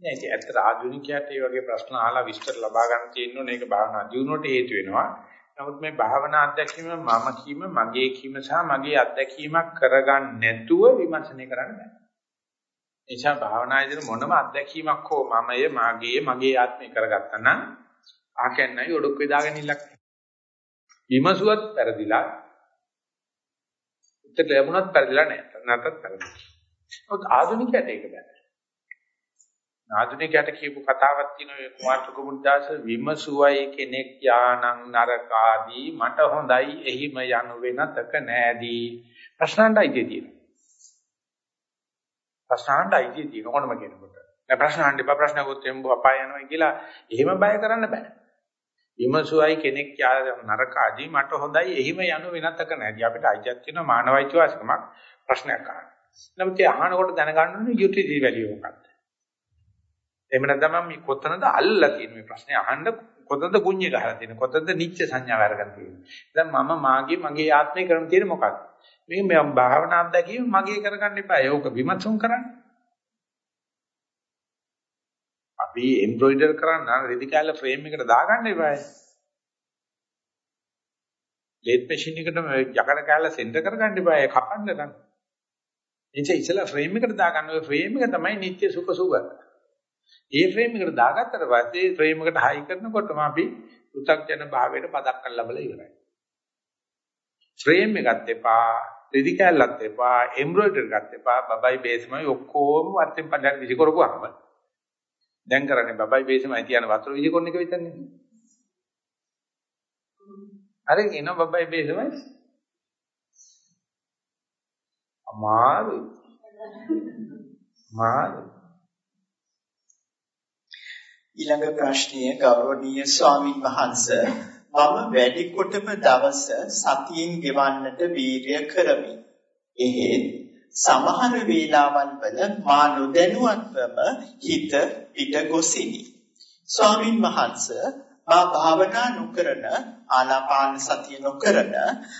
නෑ ඉතින් ඇත්තට ආධුනිකයාට මේ වගේ ප්‍රශ්න අහලා විස්තර ලබා ගන්න තියෙනුනේ ඒක භාවනා දියුණුවට හේතු වෙනවා. නමුත් මේ භාවනා අත්දැකීම මම කීම මගේ කීම සහ මගේ අත්දැකීමක් කරගන්න නැතුව විමර්ශනය කරන්න බෑ. නිසා භාවනායේදී මොනම අත්දැකීමක් හෝ මමය මාගේ මගේ ආත්මය කරගත්තා නම් ආකෙන්නයි ඔඩොක් වේදාගෙන ඉල්ලක්. විමසුවත් පෙරදිලා උත්තර ලැබුණත් පෙරදිලා නැහැ. නැත්තත් පෙරදිලා. ඔත් ආධුනිකයට ඒක බෑ. ආධුනිකයට කියපු කතාවක් තියෙනවා ඒ කුමාර සුගමුද්දාස විමසුවයි කෙනෙක් යානං නරකාදී මට හොඳයි එහිම යනු වෙනතක නෑදී ප්‍රශ්නණ්ඩයි තියෙනවා. ප්‍රශ්නණ්ඩයි තියෙනවා කොනම කෙනෙකුට. දැන් ප්‍රශ්න අහන්න එපා ප්‍රශ්න අහුවොත් එම්බ අපාය යනවා කියලා එහෙම බය කරන්න බෑ. විමසුවයි කෙනෙක් යා නරකාදී මට හොඳයි එහිම යනු වෙනතක නෑදී අපිට අයිතියක් තියෙනවා මානවයිතිවාසිකමක් ප්‍රශ්නයක් අහන්න. නමුත් ඒ අහනකොට දැනගන්න ඕනේ යුටිලිටි වැලියු මොකක්ද? එහෙම නැත්නම් මේ කොතනද අල්ලලා තියෙන මේ ප්‍රශ්නේ අහන්න කොතනද කුඤ්ඤ ගහලා තියෙන කොතනද නිච්ච සංඥාව අරගෙන තියෙන්නේ. දැන් මම මාගේ මගේ ආත්මය කරන තියෙන මොකක්ද? මේ මම භාවනා අත්දැකීම මගේ කරගන්න එපා. ඒක විමසුම් කරන්න. අපි එම්බ්‍රොයිඩර් කරන්න රෙදි කැල්ල ෆ්‍රේම් එකට දාගන්න එපා. ලේත් මැෂින් එකටම යකඩ කැල්ල සෙන්ටර් කරගන්න එපා. ඒ කපන්න ගන්න. එනිසා ඉතලා ෆ්‍රේම් එකට දාගන්න ඔය ෆ්‍රේම් එක තමයි නිත්‍ය සුඛ සුඛ. ඒ ෆ්‍රේම් එකට දාගත්තට පස්සේ ෆ්‍රේම් එකට හයි කරනකොටම අපි පෘථග්ජන භාවයට පදක් ලැබලා ඉවරයි. ෆ්‍රේම් එකත් එපා, රෙදි කැල්ලත් එපා, එම්බ්‍රොයිඩර් එකත් එපා, බබයි බේස්මයි ඔක්කොම වත්තෙන් පඩක් විසි කරපුවාම දැන් කරන්නේ බබයි බේස්මයි තියන වතුර විසි කරන එක විතරනේ. අර එන බබයි බේස්මයි අමාරුයි. අමාරුයි. ඊළඟ ප්‍රශ්නය ගෞරවනීය ස්වාමින් වහන්සේ මම වැඩි කොටම දවස සතියෙන් ගෙවන්නට වීර්ය කරමි. එහෙත් සමහර වේලාවල් වල මා නොදැනුවත්වම හිත පිට ගොසිනි. ස්වාමින් වහන්සේ මා භාවනා නොකරන ආනාපාන සතිය නොකරන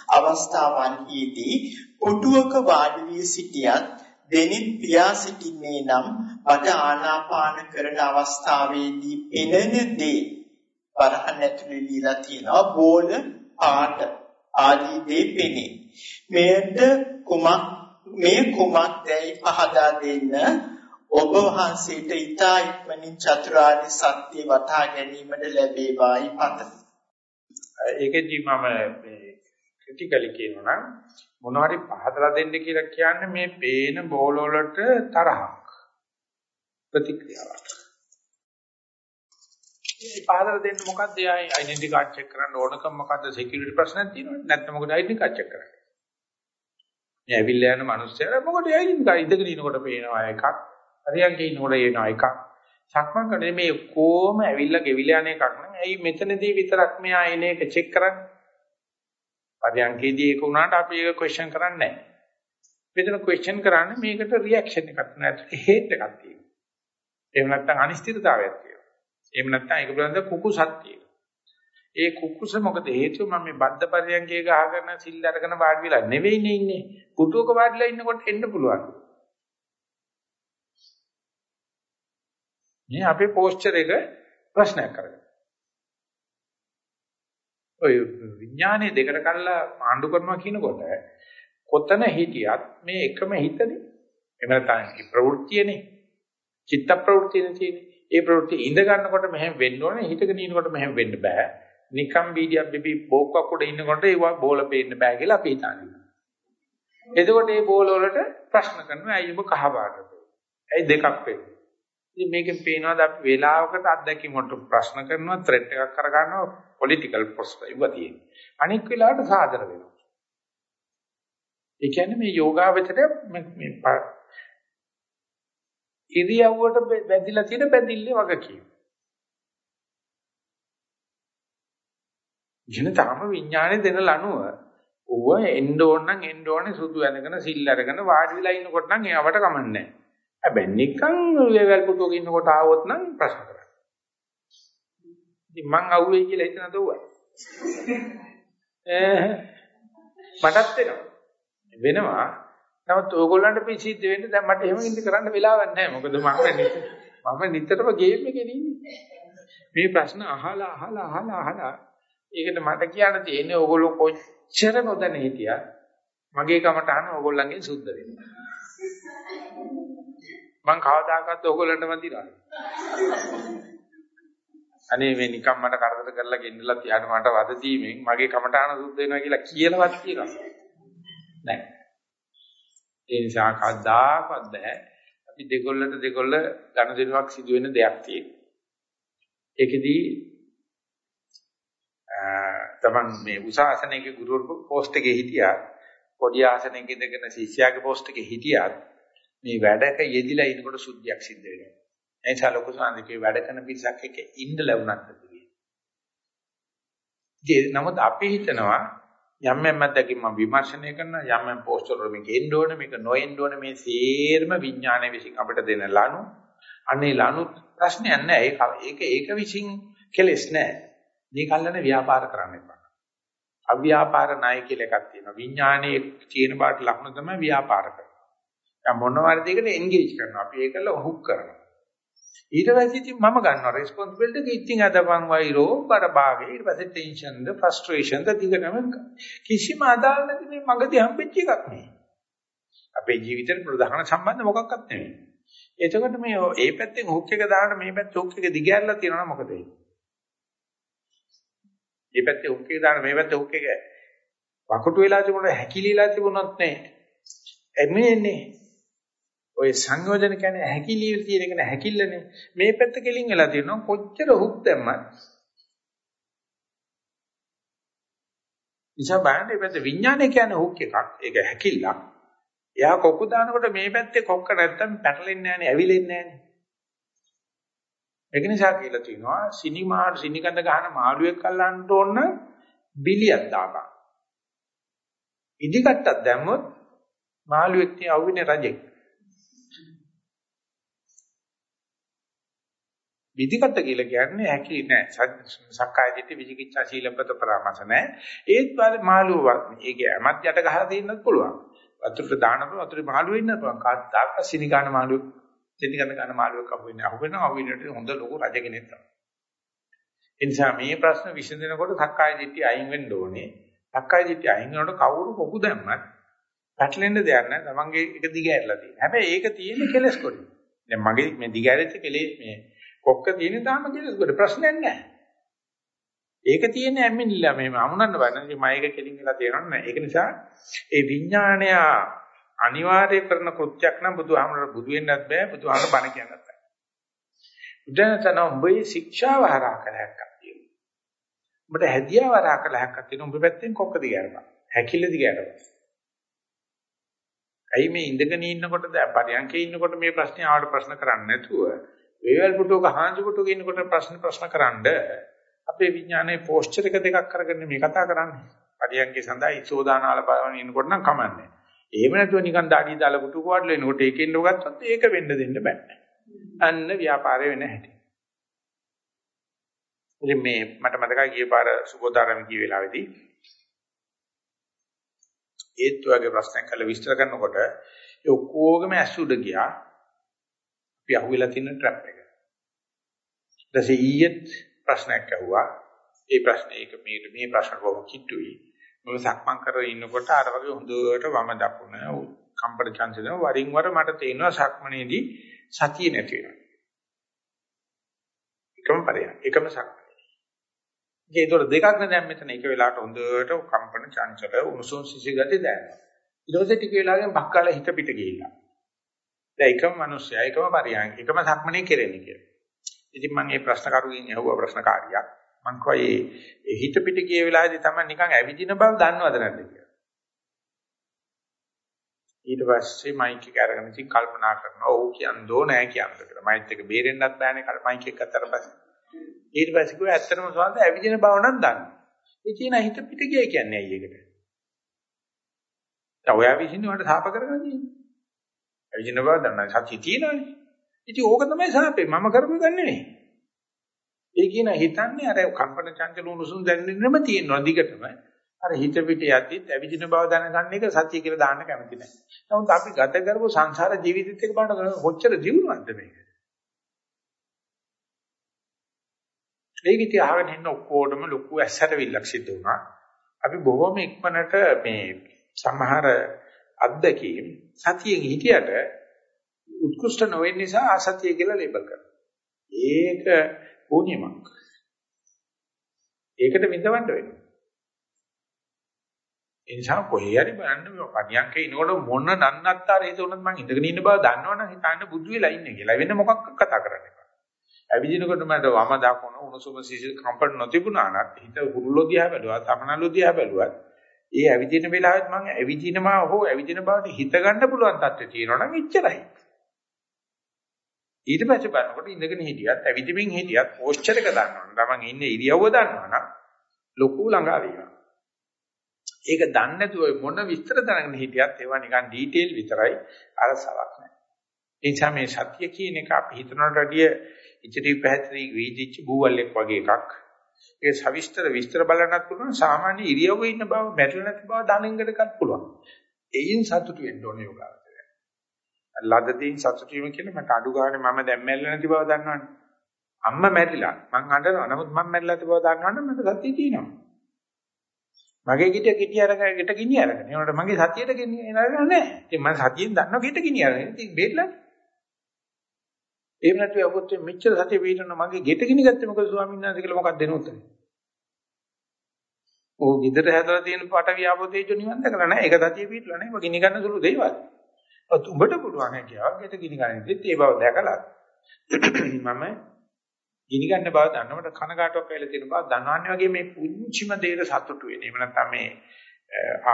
අවස්ථාවන්හිදී පුටුවක වාඩි වී සිටියත් දෙනින් පියා සිටින්නේ නම් මට ආනාපාන කරන අවස්ථාවේදී පෙනෙන දේ වරහන් ඇතුලේ දීලා තියෙනවා බෝල පාට ආදී දේ පෙනේ. මෙයට කුමක් මේ කුමක්දයි පහදා දෙන්න ඔබ වහන්සේට ඊතා ඉක්මනින් චතුරාර්ය සත්‍ය වටහා ගැනීමට ලැබේවායි පතමි. ඒකෙදි මම මේ ක්‍රිටිකලි කියනවා නම් මොනවාරි පහදලා දෙන්න කියලා කියන්නේ මේ පේන බෝල වලට තරහක් ප්‍රතික්‍රියාවක්. මේ පහදලා දෙන්න මොකද්ද? ආයි ඩෙන්ටි කාඩ් චෙක් කරන්න ඕනකම මොකද්ද? සිකියුරිටි ප්‍රශ්නක් තියෙනවද? නැත්නම් මොකද ඩෙන්ටි කාඩ් චෙක් කරන්නේ? මේ ඇවිල්ලා යන මිනිස්සයා මොකද ඩෙන්ටි කාඩ් ඉඳගෙන ඉනකොට පේනවා එකක්. හරියන්ගේ ඉනකොට එනවා එකක්. සක්මන් කරන්නේ මේ කොහොම ඇවිල්ලා ගෙවිලා යන එකක් නම් ඇයි මෙතනදී විතරක් මෙයා එන එක චෙක් කරන්නේ? පරියන්කේදී ඒක වුණාට අපි ඒක ක්වෙස්චන් කරන්නේ නැහැ. මෙතන ක්වෙස්චන් කරන්නේ මේකට රියැක්ෂන් එකක් නැත්නම් හේත් එකක් තියෙනවා. එහෙම නැත්නම් අනිශ්චිතතාවයක් තියෙනවා. එහෙම නැත්නම් ඒක පිළිබඳ කුකුසක් තියෙනවා. ඒ කුකුස මොකද හේතුව මම මේ බද්ද පරියන්කේ ගහගෙන සිල් අරගෙන වාඩි වෙලා නෙවෙයිනේ ඉන්නේ. පුටුවක වාඩිලා ඉන්නකොට එන්න පුළුවන්. මේ අපේ පෝස්චර් එක ප්‍රශ්නයක් කරගන්න. ඔය විඥානයේ දෙකට කල්ලා ආණ්ඩු කරනවා කියනකොට කොතන හිටියත් මේ එකම හිතනේ. එහෙම නැත්නම් ප්‍රවෘත්තියනේ. චිත්ත ප්‍රවෘත්තියනේ තියෙන්නේ. ඒ ප්‍රවෘත්තිය ඉඳ ගන්නකොට මෙහෙම වෙන්න ඕනේ. හිතගෙන ඉන්නකොට මෙහෙම වෙන්න බෑ. නිකම් බීඩියක් බිබි බෝක්කක් උඩ ඉන්නකොට ඒවා බෝල පේන්න බෑ කියලා අපි හිතන්නේ. එතකොට මේ බෝල වලට ප්‍රශ්න කරනවා. ඇයි ඔබ කහ පාටද? ඇයි දෙකක් වෙන්නේ? ඉතින් මේකෙන් පේනවාද අපි වේලාවකට අත්දැකීම් වලට ප්‍රශ්න කරනවා ත්‍රෙඩ් එකක් කරගන්නවා පොලිටිකල් ප්‍රොස්පෙක්ටිව් තියෙන්නේ. අනික් වෙලාවට සාදර වෙනවා. ඒ කියන්නේ මේ යෝගාවචරය මේ ඉරියව්වට බැඳිලා තියෙන බැඳිල්ලේ වගකීම. ඉගෙන තාම විඥානේ දෙන ලනුව ඌව එන්න ඕන නම් එන්න ඕනේ සුදු ඇඳගෙන සිල් අරගෙන වාඩි වෙලා ඉන්නකොට නම් ඒවට කමන්නේ නැහැ. හැබැයි නිකන් ලෙවල් පුටුවක ඉන්නකොට ආවොත් නම් ප්‍රශ්න කරන්නේ. ඉතින් මං අවුවේ කියලා හිතන දවුවා. මටත් වෙනවා. වෙනවා. නමුත් ඕගොල්ලන්ට පිසිද්ද වෙන්න දැන් මට එහෙම ඉඳ කරන්න වෙලාවක් නැහැ. මොකද මම මම නිතරම ගේම් එකේ ඉන්නේ. මේ ප්‍රශ්න අහලා අහලා අහලා අහලා ඒකට මට කියන්න තියෙන්නේ ඕගොල්ලෝ කොච්චර නොදැන හිටියත් මගේ කමට අහන ඕගොල්ලන්ගෙන් සුද්ධ වෙනවා. මං කවදාකවත් ඕගොල්ලන්ට වදිනවා. අනේ මේ නිකම් මට කරදර කරලා ගෙන්නලා තියාන මට වද දීමෙන් මගේ කමඨාන සුද්ධ වෙනවා කියලා කියලාවත් කියනවා. නැහැ. ඒ නිසා කවදාකවත් බෑ. අපි දෙකොල්ලට දෙකොල්ල ගනුදෙනුවක් සිදු වෙන දෙයක් තියෙනවා. ඒකෙදී තමන් මේ උසාසනයක ගුරු පෝස්ට් එකේ හිටියා පොඩි ආසනයක ඉඳගෙන ශිෂ්‍යයාගේ පෝස්ට් එකේ හිටියත් මේ වැඩක යෙදිලා ඉනකොට සුද්ධියක් සිද්ධ වෙනවා. ඒ නිසා ලොකු සාන්දිකේ වැඩ කරන පිරිසක් එක්ක ඉන්න ලැබුණත් කියන්නේ. නමුත් අපි හිතනවා යම් යම් මැදකින් මම විමර්ශනය කරන යම් යම් පෝස්ට් වල මේක එන්න ඕනේ මේක නොඑන්න ඕනේ මේ සේරම විඥානයේ විසින් අපිට දෙන ලනු. අනේ ලනු ප්‍රශ්නයක් නැහැ. ඒක ඒක ඒක විසින් කෙලස් නැහැ. මේ කල්ලාන ව්‍යාපාර කරන්න එපා. අව්‍යාපාර ණය කියලා එකක් තියෙනවා. විඥානයේ තියෙන බාට ලක්ෂණ තමයි ව්‍යාපාර කරනවා. දැන් මොනවා හරි දෙයකට එන්ගේජ් කරනවා. අපි ඒකල හුක් කරනවා. ඊට පස්සේ ඉතින් මම ගන්නවා රෙස්පොන්සිබිලිටි එක ඉතින් අදපන් වෛරෝ බරභාගේ ඊට පස්සේ ටෙන්ෂන් ද ෆ්‍රස්ට්‍රේෂන් ද දිගටම කිසිම අදාළ නැති මේ මගදී හම්බෙච්ච එකක් නේ. අපේ ජීවිතේ ප්‍රධාන සම්බන්ධ මොකක්වත් නෙමෙයි. එතකොට මේ ඒ පැත්තෙන් හුක් එක දාන්න මේ පැත්තේ හුක් එක දිගහැරලා තියෙනවා මොකද වෙන්නේ? මේ පැත්තේ හුක් එක දාන මේ පැත්තේ හුක් එක වකුටු වෙලා තිබුණා හැකිලිලා තිබුණොත් නේ. එමෙන්නේ ඔය සංයෝජන කියන්නේ හැකිලිවල තියෙන එක නේ හැකිල්ලනේ මේ පැත්ත කෙලින් වෙලා තියෙනවා කොච්චර හුක් දැම්මත්. නිසා බලන්න මේ පැත්ත විඥානය කියන්නේ හුක් එකක්. ඒක හැකිල්ලක්. එයා කොක්කු දානකොට මේ පැත්තේ කොක්ක නැත්තම් පැටලෙන්නේ නැහනේ ඇවිලෙන්නේ නැහනේ ඒක නිසා කියලා තියෙනවා සිනිමාට සිනිකඳ ගහන මාළුවෙක් අල්ලන්න ඕන බිලියක් දාපන්. ඉදිකට්ටක් දැම්මොත් මාළුවෙක් තිය අවුනේ රජෙක්. විදිකට්ට කියලා කියන්නේ හැකි නෑ. සක්කාය දිට්ඨි විචිකිච්ඡා සීලබ්බත පරාමස නෑ. ඒත් මාළුව ඒකේ මත් යට ගහලා දෙන්නත් පුළුවන්. වතුරට දානකොට වතුරේ මාළුව ඉන්න පුළුවන්. කාදාක සිනිගාන මාළුව දෙති ගන්න ගන්න මාළුවෙක් අහු වෙන්නේ. අහු වෙනවා අහු වෙනට හොඳ ලොකු රජ කෙනෙක් තමයි. ඒ නිසා මේ ප්‍රශ්න විසඳනකොට සක්කාය දිට්ඨිය අයින් වෙන්න ඕනේ. සක්කාය දිට්ඨිය අයින් වෙනකොට කවුරු කොකු දැම්මත් පැටලෙන්න දෙයක් නැහැ. තමන්ගේ එක දිගහැරලා තියෙනවා. හැබැයි ඒක තියෙන්නේ කෙලස් කොටි. දැන් මගේ මේ දිගහැරෙච්ච කෙලෙස් මේ කොක්ක තියෙන තාම කෙලස් කොට ප්‍රශ්නයක් නැහැ. ඒක තියෙන්නේ ඇම්මිනිලා මේ අමුණන්න බෑ. මම ඒක කෙලින් වෙලා තියෙනවනේ නැහැ. ඒක නිසා ඒ විඥාණය අනිවාර්ය කරන කෘත්‍යයක් නම් බුදුහාමර බුදු වෙන්නත් බෑ බුදුහාමර බණ කියන්නත් බෑ. බුදුන් උඹේ ශික්ෂාව හරහා කලහක්ක් තියෙනවා. උඹට හැදියාව හරහා කලහක්ක් තියෙනවා. උඹ පැත්තෙන් කොක්ක දිගෑරපන්. හැකිල්ල දිගෑරපන්. ඇයි මේ ඉඳගෙන ඉන්නකොට පරියන්කේ ඉන්නකොට මේ ප්‍රශ්නේ ආවට ප්‍රශ්න කරන්නේ නැතුව වේවැල් පුටුවක හාන්සි පුටුවක ඉන්නකොට ප්‍රශ්න ප්‍රශ්න කරන්ඩ අපේ විඥානයේ පෝස්චර් එක දෙකක් කරගෙන මේ කතා කරන්නේ. පරියන්කේ සඳහා ඉසෝදානාල බලන ඉන්නකොට නම් කමන්නේ. එහෙම නැතුව නිකන් දාඩිය දාලා පුටු කෝඩල එනකොට ඒකෙන් ලෝගත්තොත් ඒක වෙන්න දෙන්න බෑ. අන්න ව්‍යාපාරය වෙන හැටි. ඉතින් මේ මට මතකයි ගිය පාර සුබෝධාරම ගිය වෙලාවේදී ඒත් වගේ ප්‍රශ්නයක් කළ විස්තර කරනකොට ඒ ඔක්කොගම ඇසුඩ ගියා. අපි අහුවෙලා තියෙන ට්‍රැප් එක. ඊට පස්සේ ඊයේත් ප්‍රශ්නයක් ඇහුවා. ඒ ප්‍රශ්නේ ඒක මේ මේ ප්‍රශ්න බොහොම කිට්ටුයි. මම සක්මන් කරගෙන ඉන්නකොට අර වගේ හොඳට වම දකුණ කම්පන chance දෙනවා වරින් වර මට තේරෙනවා සක්මනේදී සතිය නැති වෙනවා. එකම පරයක් එකම සක්මනේ. ඒතර දෙකක් නේ දැන් මෙතන. එක වෙලාවට හොඳට කම්පන චංචල උණුසුම් සිසි ගති දැනෙනවා. ඊට පස්සේ ටික වෙලාවකින් බක්කාල හිත පිට ගිහිල්ලා. දැන් එකම මිනිස්සයා එකම පරියන් එකම සක්මනේ කෙරෙන්නේ කියලා. ඉතින් මම මේ ප්‍රශ්න කරුගෙන් අහුවා ප්‍රශ්න කාර්යයක් මං කෝයි හිත පිට ගිය වෙලාවේදී තමයි නිකන් ඇවිදින බව දන්නවද නැද්ද කියලා. ඊට පස්සේ මයික් එක අරගෙන ඉතින් කල්පනා කරනවා ඔව් කියන්දෝ නෑ කියන්ද කියලා. මයික් එක බේරෙන්නත් බෑනේ කල් මයික් එක ගත්තට පස්සේ. ඊට පස්සේ කිව්වා ඇත්තටම සෝන්ද ඇවිදින බව නම් දන්න. ඉතින් හිත පිට ගිය කියන්නේ ඇයි ඒකට? දැන් ඔයා විසින් වට සාප කරගෙන තියෙන්නේ. ඇවිදින බව දන්න සත්‍ය තියෙනවනේ. ඉතින් ඕක තමයි සාපේ මම කරපු එක නෙමෙයි. ඒ කියන හිතන්නේ අර කම්පන චංචල උණුසුම් දැනෙන්නම තියෙනවා දිගටම. අර හිත පිට යද්දිත් ඇවිදින බව දැනගන්න එක සත්‍ය කියලා දාන්න කැමති නැහැ. නමුත් අපි ගත කරපු සංසාර ජීවිතෙත් එක්ක බලන කොච්චර ජීවුණාද මේක. ඒක ඉතින් අහගෙන ඉන්න ඔක්කොටම ලොකු ඇස්සටවිල්ලක් සිද්ධ වුණා. අපි බොහොම ඉක්මනට මේ සමහර අත්දැකීම් සතියෙන් හිටියට උත්කෘෂ්ඨ නොවෙන නිසා අසතිය කියලා ලේබල් කරනවා. ඒක ඕනියමක්. ඒකට විඳවන්න වෙනවා. ඒ නිසා කොහේ හරි බලන්න මේ පණියක්කේ ඉනකොට මොන නන්නත්තර හේතු උනත් මං ඉඳගෙන ඉන්න බව දන්නවනම් හිතන්න බුදු වෙලා ඉන්නේ කියලා. වෙන මොකක් කතා කරන්නේ. ඇවිදිනකොට මට වම දකුණ උණුසුම සිසිල් කම්පන නොතිබුණා නම් හිත හුරුලෝ දිහා බැලුවා, තමනලෝ දිහා බැලුවත් ඒ ඇවිදින වෙලාවෙත් මම ඇවිදිනවා හෝ ඇවිදින බවට හිත ගන්න පුළුවන් තත්ත්වය තියෙනවා නම් එච්චරයි. ඊට පස්සේ බලනකොට ඉඳගෙන හිටියත් ඇවිදිමින් හිටියත් පෝස්චර් එක දන්නවනම් තමන් ඉන්නේ ඉරියව්ව දන්නවනම් ලොකු ළඟා වෙනවා. ඒක දන්නේ නැතුව මොන විස්තර දැනගෙන හිටියත් ඒවා නිකන් ඩීටේල් විතරයි අරසාවක් නැහැ. ඒ නිසා මේ සත්‍ය කියන එක අපි හිතනට වැඩිය ඉතිරි පැහැදිලි වීදිච්ච බූවල්ෙක් වගේ එකක්. ඒ සවිස්තර විස්තර බලන්නත් පුළුවන් සාමාන්‍ය ඉරියව්වේ ඉන්න බව මැරෙලා නැති බව දැනෙන්නකත් පුළුවන්. එයින් සතුටු වෙන්න ඕනේ යෝගාවචරය. ලදදීන් සතුටු වීම කියන්නේ මට අඩු ගානේ මම දැන් මැරෙලා නැති බව දන්නවනේ. අම්මා මැරිලා මං අඬනවා. නමුත් මම මැරිලා නැති බව දන්නවනම් මට සතිය තියෙනවා. මගේ ගිට ගිටි අරගෙන ගිට ගිනි අරගෙන. ඒනකොට මගේ සතියට ගෙනි නෑ නෑ. ඉතින් මම සතියෙන් දන්නවා ගිට ගිනි අරගෙන. ඉතින් බේරලා එහෙම නැත්නම් අපොත් මෙච්චර සතිය පිටන මගේ ගෙට ගිනි ගත්තේ මොකද ස්වාමීන් වහන්සේ කියලා මොකක්ද දෙන උත්තරේ? ඕ ගෙදර හැදලා තියෙන පාට වියාපෝතේජ නිවන් දැකලා නැහැ. ඒක සතිය පිටලා නැහැ. ඔබ ගිනි ගන්න සුළු දේවල්. ඔත් උඹට පුළුවන් හැකියාව ගෙට ගිනි ගන්න ඉතින් ඒ බව දැකලා මම ගිනි ගන්න බව දන්නවට කනගාටුවක් වෙලා තියෙන බව දන්නවන්නේ වගේ මේ පුංචිම දෙයට සතුටු වෙන. එහෙම නැත්නම් මේ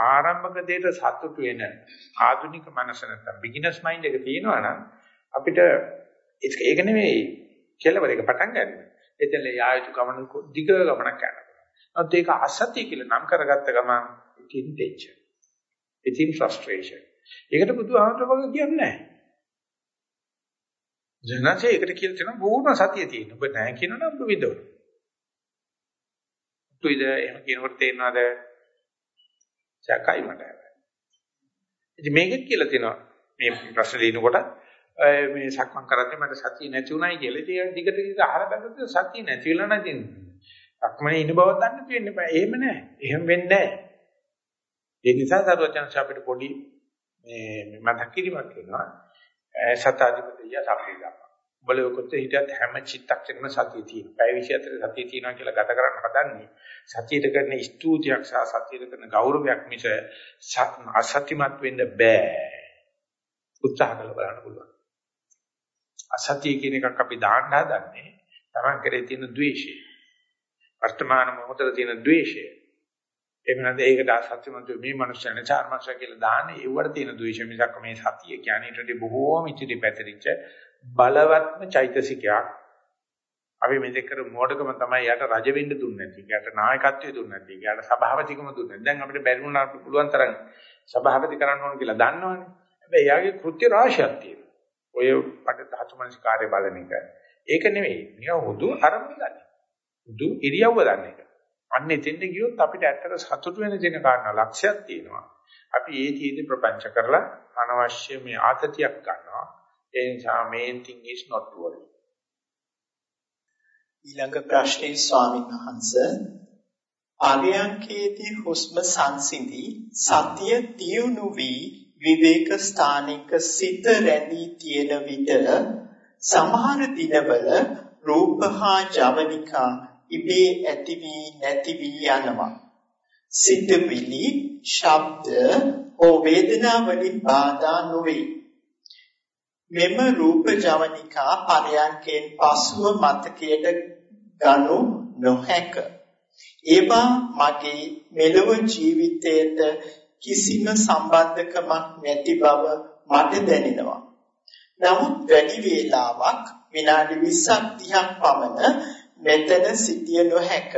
ආරම්භක දෙයට සතුටු වෙන ආධුනික මනස නැත්නම් බිග්ිනර්ස් මයින්ඩ් එක තියෙනවා නම් අපිට ඒක නෙමෙයි කෙලවර එක පටන් ගන්න. එතන යායුතු ගමන දිග ගමනක් යනවා. නමුත් ඒක අසත්‍ය කියලා නම් කරගත්ත ගමන් ඉතින් ටෙන්ෂන්. ඉතින් ෆ්‍රස්ට්‍රේෂන්. ඒකට බුදුහාමර වගේ කියන්නේ නැහැ. ජනසේ ඒකට කියලා තියෙනවා බොහොම සතිය තියෙන. ඔබ නැහැ කියනනම් ඔබ විදවන. තුයිද එහෙම කියනකොට තේරෙනවද? සකයි මට. ඉතින් මේකෙත් කියලා තියෙනවා මේ ප්‍රශ්න ලියනකොට මේ සක්මන් කරද්දී මට සතිය නැති උනායි කියලා. ඉතින් දිගට දිගට අහලා බැලුවොත් සතිය නැති වෙලා නැති සක්මනේ ඉන්න බව දන්න තියෙන්න බෑ. එහෙම නෑ. එහෙම වෙන්නේ නෑ. ඒ නිසා සරුවචන අපිට පොඩි මේ මතක් කිරීමක් කරනවා. සතාධිපතිය සප්පීලා. බලවකොත් හිටියත් හැම චිත්තක්ෂණම සතිය තියෙන. පැය 24 සතිය තියෙනවා කියලා ගත කරන්න හදන්නේ. සතියට කරන ස්තුතියක් සහ සතියට කරන ගෞරවයක් මිස අසත්‍යමත් වෙන්න බෑ. උත්සාහ කරලා බලන්න පුළුවන්. අසතිය කියන එකක් අපි දාන්න හදන්නේ Taman කරේ තියෙන ද්වේෂය. වර්තමාන මොහොතේ තියෙන ද්වේෂය. එහෙම නැත්නම් ඒකට අසත්‍යමත් මේ මනුස්සයනේ චාර්මංශ කියලා දාන්නේ ඒවට තියෙන ද්වේෂය මිසක් මේ සතිය කියන්නේ ඊට වඩා බොහෝම ඉතිරි පැතිරිච්ච බලවත්ම චෛතසිකයක්. අපි මෙතෙක් කර මොඩකම තමයි යට රජ වෙන්න දුන්නේ නැති. යට නායකත්වය දුන්නේ නැති. යට සභාපතිකම දුන්නේ නැති. දැන් අපිට බැරි වුණා පුළුවන් තරම් සභාපති කරන්න ඕන කියලා දන්නවනේ. හැබැයි එයාගේ කෘත්‍ය රාශියක් තියෙනවා. ඔය පඩ ධාතු මනසිකාරය බලන එක. ඒක නෙවෙයි. නිකන් හුදු අරමුණ ගන්න. හුදු ඉරියව්ව ගන්න එක. අන්න එතෙන්ද ගියොත් අපිට ඇත්තට සතුට වෙන දෙන කාරණා ලක්ෂයක් තියෙනවා. අපි ඒ තීදි ප්‍රපංච කරලා අනවශ්‍ය මේ ආතතියක් ගන්නවා. ඒ නිසා main thing is not to worry. ඊළඟ ප්‍රශ්නේ ස්වාමීන් වහන්සේ ආර්යංකේදී හුස්ම සංසිඳී සතිය තියුණු වී විවේක ස්ථානික සිත රැඳී තියෙන විට සමහර දිනවල රූප හා ජවනිකා ඉබේ ඇති වී නැති වී යනවා. සිතවිලි, ශබ්ද, ඕ වේදනා වලින් බාධා නොවේ. මෙම රූප ජවනිකා පරයන්කෙන් පසුව මතකයට ගනු නොහැක. ඒවා මගේ මෙලොව ජීවිතයට කිසිම සම්බන්ධකමක් නැති බව මට දැනෙනවා. නමුත් වැඩි වේලාවක් විනාඩි 20ක් 30ක් පමණ මෙතන සිටිය නොහැක.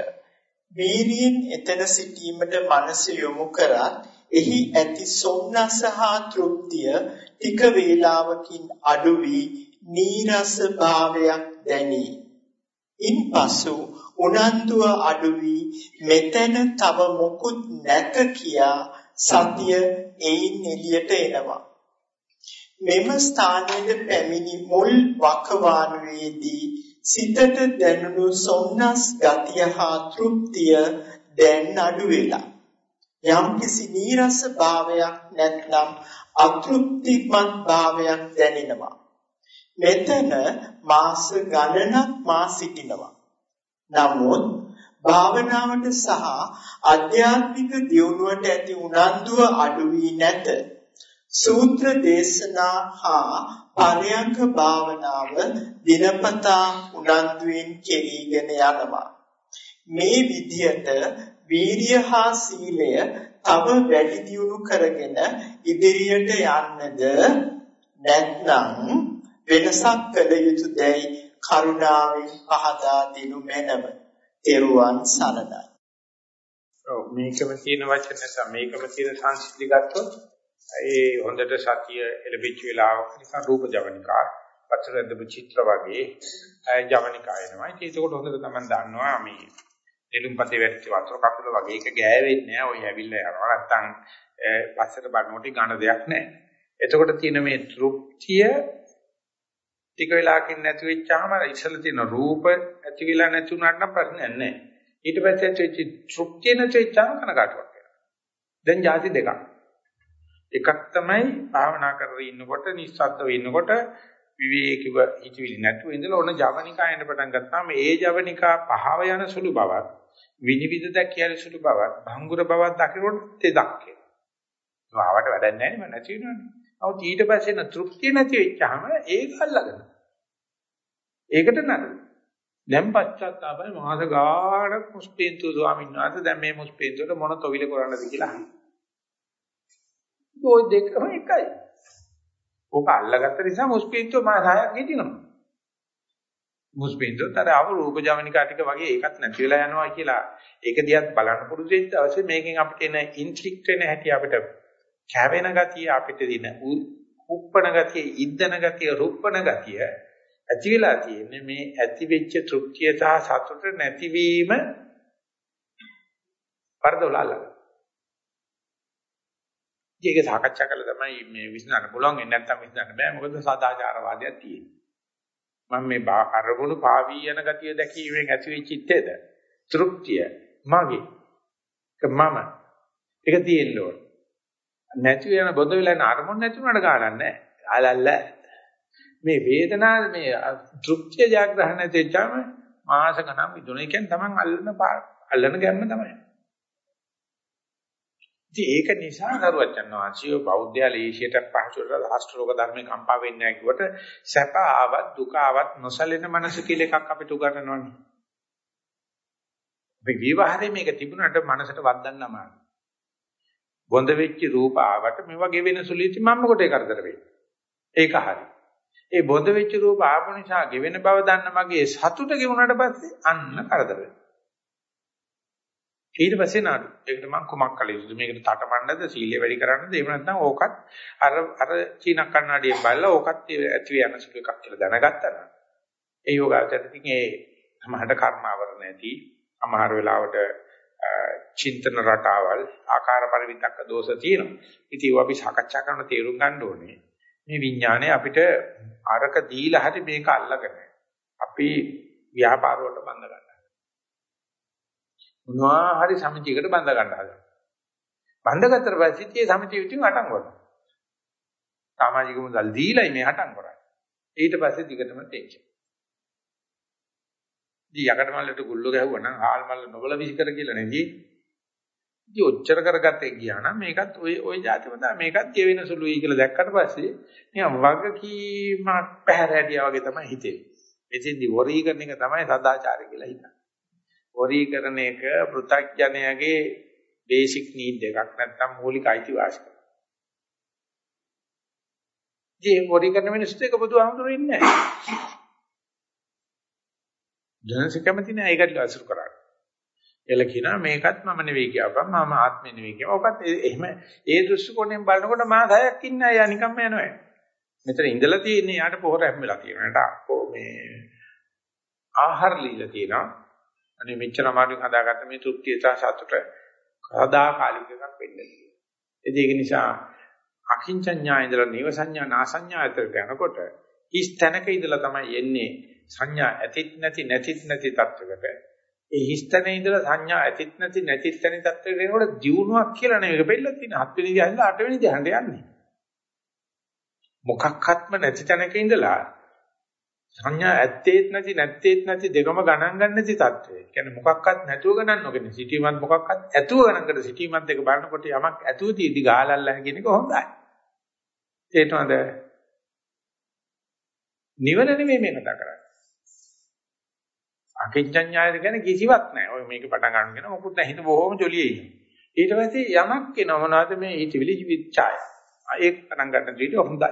වීරියෙන් එතන සිටීමට මනස යොමු කරත් එහි ඇති සොම්නස හා තෘප්තිය ටික වේලාවකින් අඩු වී නීරස භාවයක් දැනේ. ඉන්පසු උනන්දුව අඩු වී මෙතන තව මොකුත් නැත කියා සතිය එයින් එළියට එනවා. මෙම ස්ථානයේ පැමිණි මුල් වකවානුවේදී සිතට දැනුණු සොම්නස් ගතිය හා තෘප්තිය දැන් අඩු වෙලා. යම්කිසි නීරස භාවයක් නැත්නම් අතෘප්තිමත් භාවයක් දැනෙනවා. මෙතන මාස ගණනක් මා සිටිනවා. නමුත් භාවනාවට සහ අධ්‍යාත්මික දියුණුවට ඇති උනන්දුව අඩු වී නැත. සූත්‍ර දේශනා හා පරයන්ක භාවනාව දිනපතා උනන්දුවෙන් කෙරීගෙන යනවා. මේ විදියට වීරිය හා සීලය තව වැඩි දියුණු කරගෙන ඉදිරියට යන්නද නැත්නම් වෙනසක් කළ යුතුදයි කරුණාවෙන් පහදා දෙනු මැනව. තෙරුවන් සරණයි. ඔව් මේකම තියෙන වචන නිසා මේකම තියෙන සංසිද්ධි ගත්තොත් ඒ හොඳට සතිය එළඹිච්ච වෙලාවක නිකන් රූප ජවනිකා පතරද්ද චිත්‍ර වගේ ජවනිකා එනවා. ඒකකොට හොඳට තමයි දන්නවා මේ නෙළුම්පතේ වැටිච්ච වතුර කකුල වගේ එක ගෑවෙන්නේ නැහැ. ඔය ඇවිල්ලා යනවා. නැත්තම් පස්සට බලනකොට ගන්න දෙයක් නැහැ. එතකොට තියෙන මේ තෘප්තිය ටික වෙලාවකින් නැති වෙච්චාම ඉස්සෙල්ලා තියෙන රූප ඇති වෙලා නැති වුණාට නම් ප්‍රශ්නයක් නැහැ. ඊට පස්සේ ඇති තෘප්තිය නැති වෙච්චාම කනකාටුවක් වෙනවා. දැන් ಜಾති දෙකක්. එකක් තමයි භාවනා කරගෙන ඉන්නකොට නිස්සද්දව ඉන්නකොට විවේකීව හිතවිලි නැතුව ඉඳලා ඕන ජවනිකා එන්න පටන් ගත්තාම ඒ ජවනිකා පහව යන සුළු බවක් විනිවිද දැකියන සුළු බවක් භංගුර බවක් දකිනකොට තෙදක් කියනවා. ආවට වැඩක් නැහැ නේ මම නැති වෙනවනේ. නමුත් ඊට පස්සේ න තෘප්තිය නැති වෙච්චාම ඒක අල්ලගෙන. ඒකට නඩ. දැන් පශ්චාත්තාපයි මාස ගාණක් මුස්පීන්තු ස්වාමීන් වහන්සේ දැන් මේ මුස්පීන්තුවට මොන තොවිල කරන්නද කියලා අහනවා. ওই දෙකම එකයි. ඕක අල්ලගත්ත නිසා මුස්පීන්තුව මාස 6ක් හිටිනවා. මුස්පීන්තුවතර ආව රූප ජවනිකා ටික වගේ ඒකත් නැති වෙලා යනවා කියලා ඒක දිහා බලන්න පුරුදු වෙච්ච අවශ්‍ය මේකෙන් අපිට එන ඉන්ෆ්ලික්ට් වෙන හැටි අපිට කැවෙන ගතිය අපිට දින උප්පන ගතිය ඉද්දන ගතිය රුප්පන ගතිය ඇති වෙලා තියෙන්නේ මේ ඇති වෙච්ච තෘප්තිය සහ සතුට නැතිවීම පරදවලලා ඒක සාකච්ඡා කළා තමයි මේ විශ්නන්න පුළුවන්. වෙන්නේ නැත්නම් විශ්නන්න බෑ. මොකද සදාචාරවාදයක් තියෙන්නේ මම මේ අරමුණු පාවී යන ගතිය දැකීමෙන් ඇති වෙච්ච චිත්තේද? තෘප්තිය මගේ. මම. ඒක තියෙන්න ඕන. නැති වෙන බොඳ වෙලා යන අරමුණ නැති වුණාට ගානක් නැහැ ආලල්ල. මේ වේදනාව මේ තෘප්තිය ජාග්‍රහණ නැතිවම මාස ගණන් විදුන. ඒ කියන්නේ Taman අල්ලන අල්ලන ගැම්ම තමයි. ඉතින් ඒක නිසා දරුවචන් වහන්සේ බෞද්ධයා ලේසියට පහසුවට රාෂ්ට්‍රෝග ධර්මේ කම්පා වෙන්නේ නැහැ කිව්වට සැප ආවත් දුක ආවත් නොසලෙන මනස කියලා එකක් අපිට උගන්වනවානේ. මේ විවාහයේ මේක තිබුණාට මනසට වද්දන්න අමාරුයි. බොඳ වෙච්ච රූප ආවට මේ වගේ වෙන සුලිති මම කොටේ කරදර වෙන්නේ. ඒක හරි. ඒ බොඳ වෙච්ච රූප ආපු නිසා ගෙවෙන බව දන්න මගේ සතුට ගෙවුනට පස්සේ අන්න කරදර වෙනවා. ඊට පස්සේ නාඩු. ඒකට මම කුමක් කළ යුතුද? මේකට තටමන්නද, සීලය වැඩි කරන්නද? එහෙම නැත්නම් ඕකත් අර අර චීන කන්නඩියෙන් බලලා ඕකත් ඇති වෙන සුළු එකක් කියලා දැනගත්තා නම් ඒ යෝගාචරයෙන් ඒ සමහරට කර්මාවර නැති, අමාරු වෙලාවට චින්තන රටාවල්, ආකාර පරිවිතක්ක දෝෂ තියෙනවා. ඉතින් ඒවා අපි සාකච්ඡා කරන තේරුම් ගන්න ඕනේ. මේ විඥානය අපිට අරක දීලා හරි මේක අල්ලගෙන අපි ව්‍යාපාර වලට බඳ ගන්න. මොනවා හරි සමිතියකට බඳ ගන්න හදනවා. බඳගත්තට පස්සේ ඒ සමිතිය විසින් අටන් කරනවා. සමාජික මුදල් දීලා මේ අටන් කරන්නේ. ඊට පස්සේ දිගටම තේජේ. ඉතින් යකඩ මල්ලට ගුල්ලෝ ගැහුවා නම් හාල් මල්ල නොබල විසිකර කියලා නෙදී. ඉතින් ඔච්චර කරගත්තේ ගියා නම් මේකත් ওই ওই જાතිම තමයි මේකත් ගෙවෙන සුළුයි කියලා දැක්කට පස්සේ නිකන් වගකීමක් පැහැර හැදියා වගේ තමයි හිතෙන්නේ. එතෙන්දි වරී කරන එක තමයි සදාචාරය කියලා හිතන්නේ. වොරී කරන එක පෘථග්ජනයාගේ බේසික් නීඩ් එකක් නැත්නම් මූලික අයිතිවාසිකම්. ජී වොරී කරන මිනිස්සුත් එක බුදුහාමුදුරු ඉන්නේ නැහැ. ජනසික කැමති නැහැ ඒකට අසුර කරන්නේ. එල කියනවා මේකත් මම නෙවෙයි කියපම් මම ආත්මෙ නෙවෙයි කියපම්. ඔකත් එහෙම ඒ දෘෂ්ටි කෝණයෙන් බලනකොට මා 10ක් ඉන්නේ අය නිකම්ම යනවා. මෙතන ඉඳලා තියෙන්නේ යාට පොහොර හැම්මලා තියෙනවා. යට මේ ආහාර ලීලා තියෙනවා. අනේ මෙච්චර අමාරුවෙන් හදාගත්ත මේ තෘප්තිය සහ සතුට සදාකාලික එකක් වෙන්නේ. ඒක නිසා අකින්චඤ්ඤා ඉඳලා නීව සංඥා නාසඤ්ඤා අතරට යනකොට ඉස් තැනක ඉඳලා තමයි එන්නේ සංඥා ඇතිත් නැති නැතිත් නැති තත්වයකට. ඒ හිස්තැනේ ඉඳලා සංඥා ඇතිත් නැති නැතිත් නැති තත්වයකට එනකොට දියුණුවක් කියලා නෙවෙයි බෙල්ල තියෙන හත් වෙනි ධ්‍යානෙ ඉඳලා අට වෙනි ධ්‍යානෙට යන්නේ. මොකක්වත්ම නැති තැනක ඉඳලා සංඥා ඇත්තේත් නැති නැත්තේත් නැති දෙකම ගණන් ගන්න නැති තත්ත්වය. කියන්නේ මොකක්වත් නැතුව ගණන් නොගෙන සිටීමත් මොකක්වත් ඇතුව ගණන් කර සිටීමත් දෙක බලනකොට යමක් ඇතුව තියෙදි ගාලල්ලා කියන එක හොඳයි. තේරෙනවද? නිවන නෙමෙයි මේ කතා කරන්නේ. අකින්චඤ්ඤායද කියන්නේ කිසිවක් නැහැ. ඔය මේක පටන් ගන්නගෙන මොකුත් නැහැ. හිත බොහොම ජොලියේ ඉන්නේ. ඊට පස්සේ යමක් එනවා මොනවද මේ හිතවිලි විචාය. ඒක පටන් ගන්න දෙයට හොඳයි.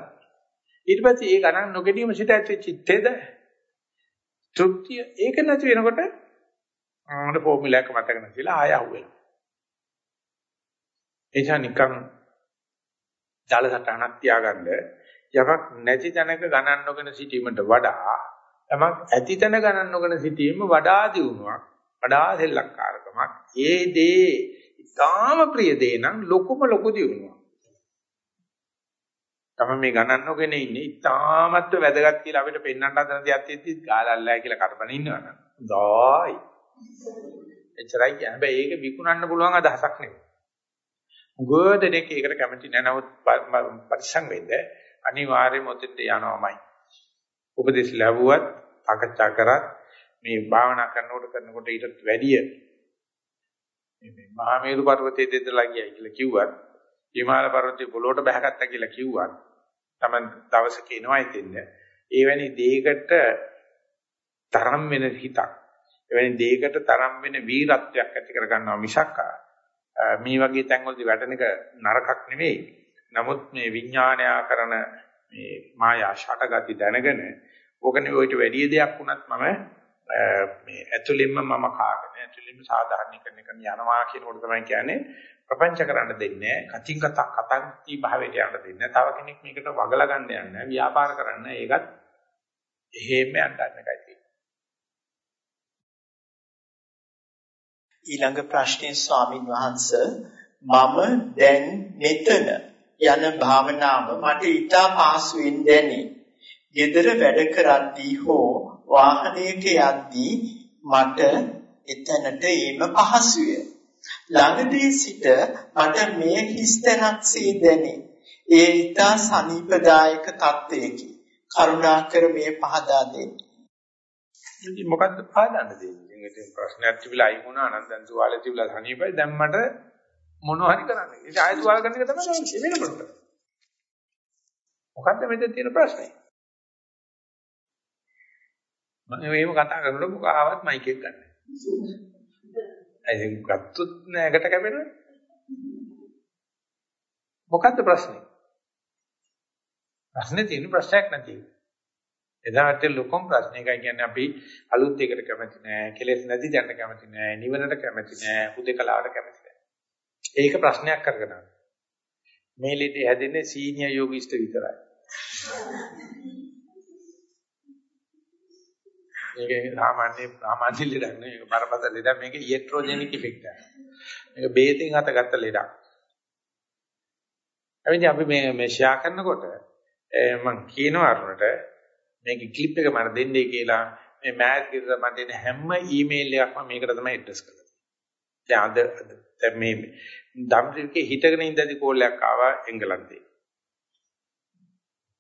ඊට පස්සේ ඒ ගණන් නොගෙනීම සිට ඇති චිත්තේද තෘප්තිය ඒක නැති වෙනකොට ආන ෆෝමියුලා එක මතක නැතිලා ආය අහුවෙනවා. එනිසා නිකන් ජල සටහනක් තියාගන්න යමක් නැති තැනක ගණන් නොගෙන සිටීමට වඩා යමක් ඇති තැන ගණන් නොගෙන සිටීම වඩා දියුණුවක් වඩා සෙල්ලක්කාරකමක් ඒ දේ ඉතාම ප්‍රිය දේ නම් ලොකුම ලොකු දියුණුවක් තමයි මේ ගණන් නොගෙන ඉන්නේ ඉතාමත් වැදගත් කියලා අපිට පෙන්වන්න හදන දෙයක් තියෙද්දි ගාලල්ලා කියලා කරපණ ඉන්නවනම් දෝයි එච්චරයි හැබැයි ඒක විකුණන්න පුළුවන් අදහසක් නෙවෙයි. ගොඩනෙක් ඒකට කැමති නැහැ. නමුත් පරිසං වෙන්න අනිවාර්යයෙන්ම ඔතෙන්ට යනවාමයි. උපදේශ ලැබුවත් සාකච්ඡා කරත් මේ භාවනා කරනකොට කරනකොට ඊටත් වැඩිය මේ මහා මේරු පර්වතයේ දෙදලා ගියයි කියලා කිව්වත් හිමාල පර්වතයේ පොළොවට බහගත්තා කියලා කිව්වත් තමයි දවසක එනවා ඉතින්ද? එවැනි දෙයකට තරම් වෙන හිතක් එවැනි දෙයකට තරම් වෙන වීරත්වයක් ඇති කර ගන්නවා මිසක් මේ වගේ තැන්වලදී වැටෙන එක නරකක් නෙවෙයි. නමුත් මේ විඥානය කරන මේ මායා ෂටගති දැනගෙන ඕකනේ ඔයිට වැඩි දෙයක් වුණත් මම මේ ඇතුළෙන්ම මම කාගෙන ඇතුළෙන්ම සාධාරණීකරණය කරන යනවා කියනකොට තමයි කියන්නේ ප්‍රපංච කරන්න දෙන්නේ කතින් කතා කතාන්ති භාවයට යන්න දෙන්නේ තව කෙනෙක් මේකට වගලා ගන්න යන්නේ ව්‍යාපාර කරන්න ඒකත් එහෙම යන්න එකයි ඊළඟ ප්‍රශ්නේ ස්වාමින් වහන්සේ මම දැන් මෙතන යන භාවනාව මට ඊටා පාසුවෙන් දැනේ. gedara වැඩ කරද්දී හෝ වාහනයක යද්දී මට එතනට ඒම පහසුය. ළඟදී සිට මට මේ හිස්තැනක්සේ දැනේ. ඒ ඊටා සනීපදායක තත්වයකි. කරුණාකර මේ පහදා දෙන්න. මොකද්ද පහදන්න දෙන්නේ? ඉතින් ප්‍රශ්නයක් තිබිලා අයි වුණා නම් දැන් තුවාලේ තිබිලා සනීපයි දැන් මට මොනව හරි කරන්න. ඉතින් ආයෙත් තුවාල කරන එක තමයි වෙන ප්‍රශ්න. මොකද්ද මෙතන තියෙන ප්‍රශ්නේ? මම මේව කතා කරනකොට මොකාවත් මයික් එක ගන්න. ඒ ගත්තොත් නෑකට කැපෙනවනේ. මොකද්ද ප්‍රශ්නේ? ප්‍රශ්නේ තියෙන ප්‍රශ්නයක් නැති. එදාට ලොකම් ප්‍රශ්න එකයි කියන්නේ අපි අලුත් එකට කැමති නෑ, කෙලෙස් නැති දැනට කැමති නෑ, නිවනට කැමති නෑ, හුදේකලාවට කැමති නෑ. ඒක ප්‍රශ්නයක් කරගෙන මේ ලෙඩේ හැදෙන්නේ සීනියර් යෝගිස්ට විතරයි. මේක සාමාන්‍ය සාමාන්‍ය ලෙඩක් නෙවෙයි මේක බරපතල ලෙඩක් මේක ඊට්‍රොජෙනික් ඉෆෙක්ට් එකක්. මේක බේතෙන් හතගත්ත ලෙඩක්. එවිට අපි මේ මේ ෂෙයා කරනකොට මම කියනවා අරුණට මේක ක්ලිප් එක මට දෙන්නයි කියලා මේ මෑත් කිව්ව මට එන හැම ඊමේල් එකක්ම මේකට තමයි ඇඩ්‍රස් කරලා තියෙන්නේ. දැන් අද දැන් මේ දම්රිකේ හිටගෙන ඉඳදී කෝල් එකක් ආවා එංගලන්තේ.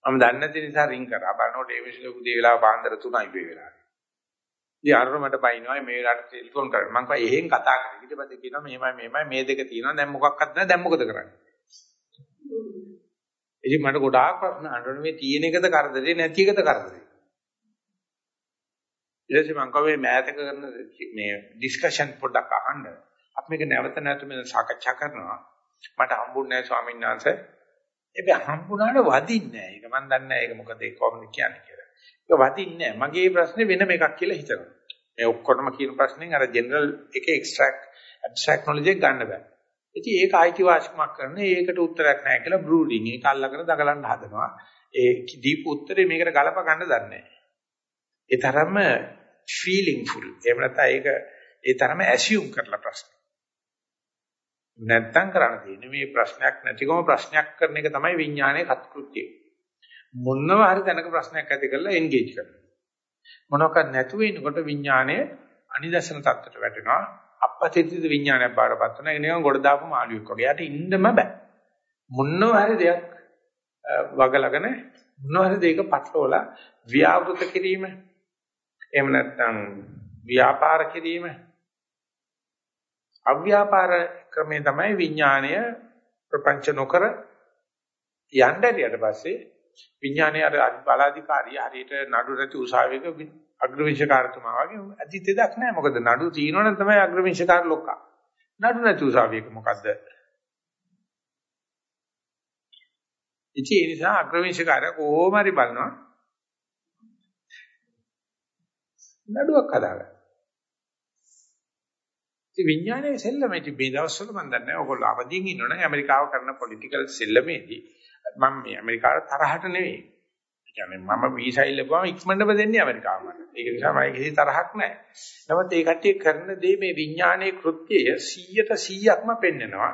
මම දන්නේ නැති නිසා රින් කරා. බලනකොට ඒ විශ්ල උදේ වෙලාව පාන්දර 3යි වේ වෙලාව. ඉතින් අරුණ මට බයිනවා මේ වෙලාවට ටෙලිෆෝන් කරා. මම කිව්වා එහෙන් කතා කරා. ඊට පස්සේ කියනවා මෙහෙමයි මෙහෙමයි මේ දෙක තියෙනවා. දැන් මොකක්වත් නැහැ. දැන් මොකද කරන්නේ? ඉතින් මට ගොඩාක් ප්‍රශ්න අහන්න මේ තියෙන එකද කරදරේ නැති එකද කරදරේ. ඊට පස්සේ මම කිව්වා මේ මෑතක කරන මේ ඩිස්කෂන් පොඩ්ඩක් අහන්න. අපි මේක නැවත නැවත මේ සාකච්ඡා කරනවා. මට හම්බුන්නේ නැහැ ස්වාමීන් වහන්සේ. ඒක හම්බුනාට වදින්නේ නැහැ. ඒක මම දන්නේ නැහැ ඒක මොකද ඒ කොහොමද කියන්නේ කියලා. ඒක වදින්නේ නැහැ. මගේ ප්‍රශ්නේ වෙනම එකක් කියලා හිතනවා. මේ ඔක්කොටම කියන ප්‍රශ්نين අර ජෙනරල් එකේ එක්ස්ට්‍රැක්ට් ඇබ්ස්ට්‍රැක්ට් knowledge එක ගන්න බෑ. ඉතින් ඒක අයිතිවාසිකමක් කරන ඒකට උත්තරයක් නැහැ කියලා බ්‍රූඩින් ඒක අල්ලගෙන දගලන්න හදනවා. ඒ දීප උත්තරේ මේකට ගලප ගන්න දන්නේ නැහැ. ඒ තරම්ම feelingful. එහෙම නැත්නම් ඒක ඒ තරම්ම assume කරලා ප්‍රශ්න. නැත්තම් කරන්න තියෙන්නේ මේ ප්‍රශ්නයක් නැතිකම ප්‍රශ්නයක් කරන එක තමයි විඥානයේ කත්කෘත්‍යය. මොනවා හරි දැනක ප්‍රශ්නයක් ඇති කරලා එන්ගේජ් කරනවා. මොනවාක් නැතුව ඉන්නකොට විඥානය අනිදර්ශන තත්ත්වයට වැටෙනවා. අපපතිත විඥානයක් බාරපත් වෙනවා. ඒ නිකන් ගොඩ දාපු මාළුවෙක් වගේ. යාට ඉන්නම බෑ. මොනවා හරි දෙයක් වගලගෙන මොනවද දෙයක පටලවලා ව්‍යාවෘත කිරීම එහෙම නැත්නම් ව්‍යාපාර කිරීම අව්‍යාපාර ක්‍රමේ තමයි විඥාණය ප්‍රපංච නොකර යන්න ඊට පස්සේ විඥානයේ අර බලාධිකාරිය හරියට නඩු රැති උසාවියක අග්‍රවිශකාරතුමා වගේ අතීතයක් නැහැ මොකද නඩු තියෙනවනම් තමයි අග්‍රවිශකාර ලොක්කා. නඩු නැති උසාවියක මොකද්ද? ඉතින් ඒ නිසා අග්‍රවිශකාරය කොහොම හරි බලනවා. නඩුවක් හදාගන්න. ඉතින් විඥානයේ සෙල්ලමේදී මේ දවස්වල මම දන්නේ ඔයගොල්ලෝ අවදිින් ඉන්නවනම් ඇමරිකාව කරන පොලිටිකල් සෙල්ලමේදී මම මේ ඇමරිකාවට තරහට නෙවෙයි. ඒ කියන්නේ මම වීසා ඉල්ලපුවම ඉක්මනටම දෙන්නේ ඇමරිකාව මට. ඒක නිසා මම කිසි තරහක් නැහැ. නමුත් ඒ කට්ටිය කරන දේ මේ විඥානයේ කෘත්‍යය 100ට 100ක්ම පෙන්නනවා.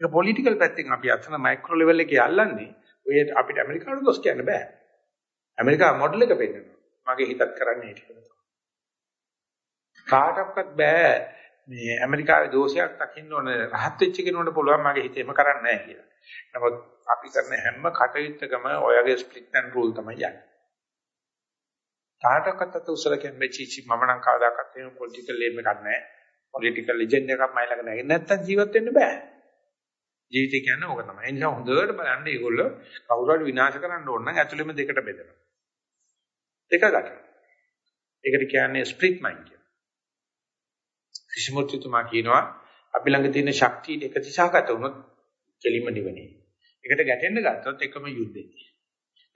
ඒක පොලිටිකල් පැත්තෙන් අපි අතන මයික්‍රෝ ලෙවල් එකේ අල්ලන්නේ. ඔය අපිට ඇමරිකාවට දොස් කියන්න බෑ. ඇමරිකාව මොඩල් එක පෙන්නනවා. මගේ හිතත් කරන්නේ ඒක. කාටවත් බෑ මේ ඇමරිකාවේ දෝෂයක් දකින්න ඕන රහත් වෙච්ච කෙනෙකුට පුළුවන් මගේ හිතේම කරන්නේ නැහැ කියලා. නමුත් අපි කරන හැම කටයුත්තකම ඔයගේ ස්ප්ලිට් ඇන්ඩ් රූල් තමයි යන්නේ. තාටකත් අත උසල කියන්නේ චීචි මම නම් කවදාකවත් එහෙම පොලිටිකල් ලේම් එකක් නැහැ. පොලිටිකල් ලෙජෙන්ඩ් එකක් මයි ළඟ නැහැ. නැත්තම් ජීවත් වෙන්න බෑ. ජීවිතය කියන්නේ ඕක තමයි. ඒ නිසා හොඳට බලන්න ඒගොල්ලෝ කවුරු හරි විනාශ කරන්න ඕන නම් ඇතුළෙම දෙකට බෙදනවා. දෙක ගන්න. ඒකට කියන්නේ ස්ප්ලිට් මයින්ඩ් කියලා. ක්‍රිෂ්මූර්තිතුමා කියනවා අපි ළඟ තියෙන ශක්තිය එක දිශාගත වුණොත් කෙලිම නිවනේ. එකට ගැටෙන්න ගත්තොත් එකම යුද්ධේ.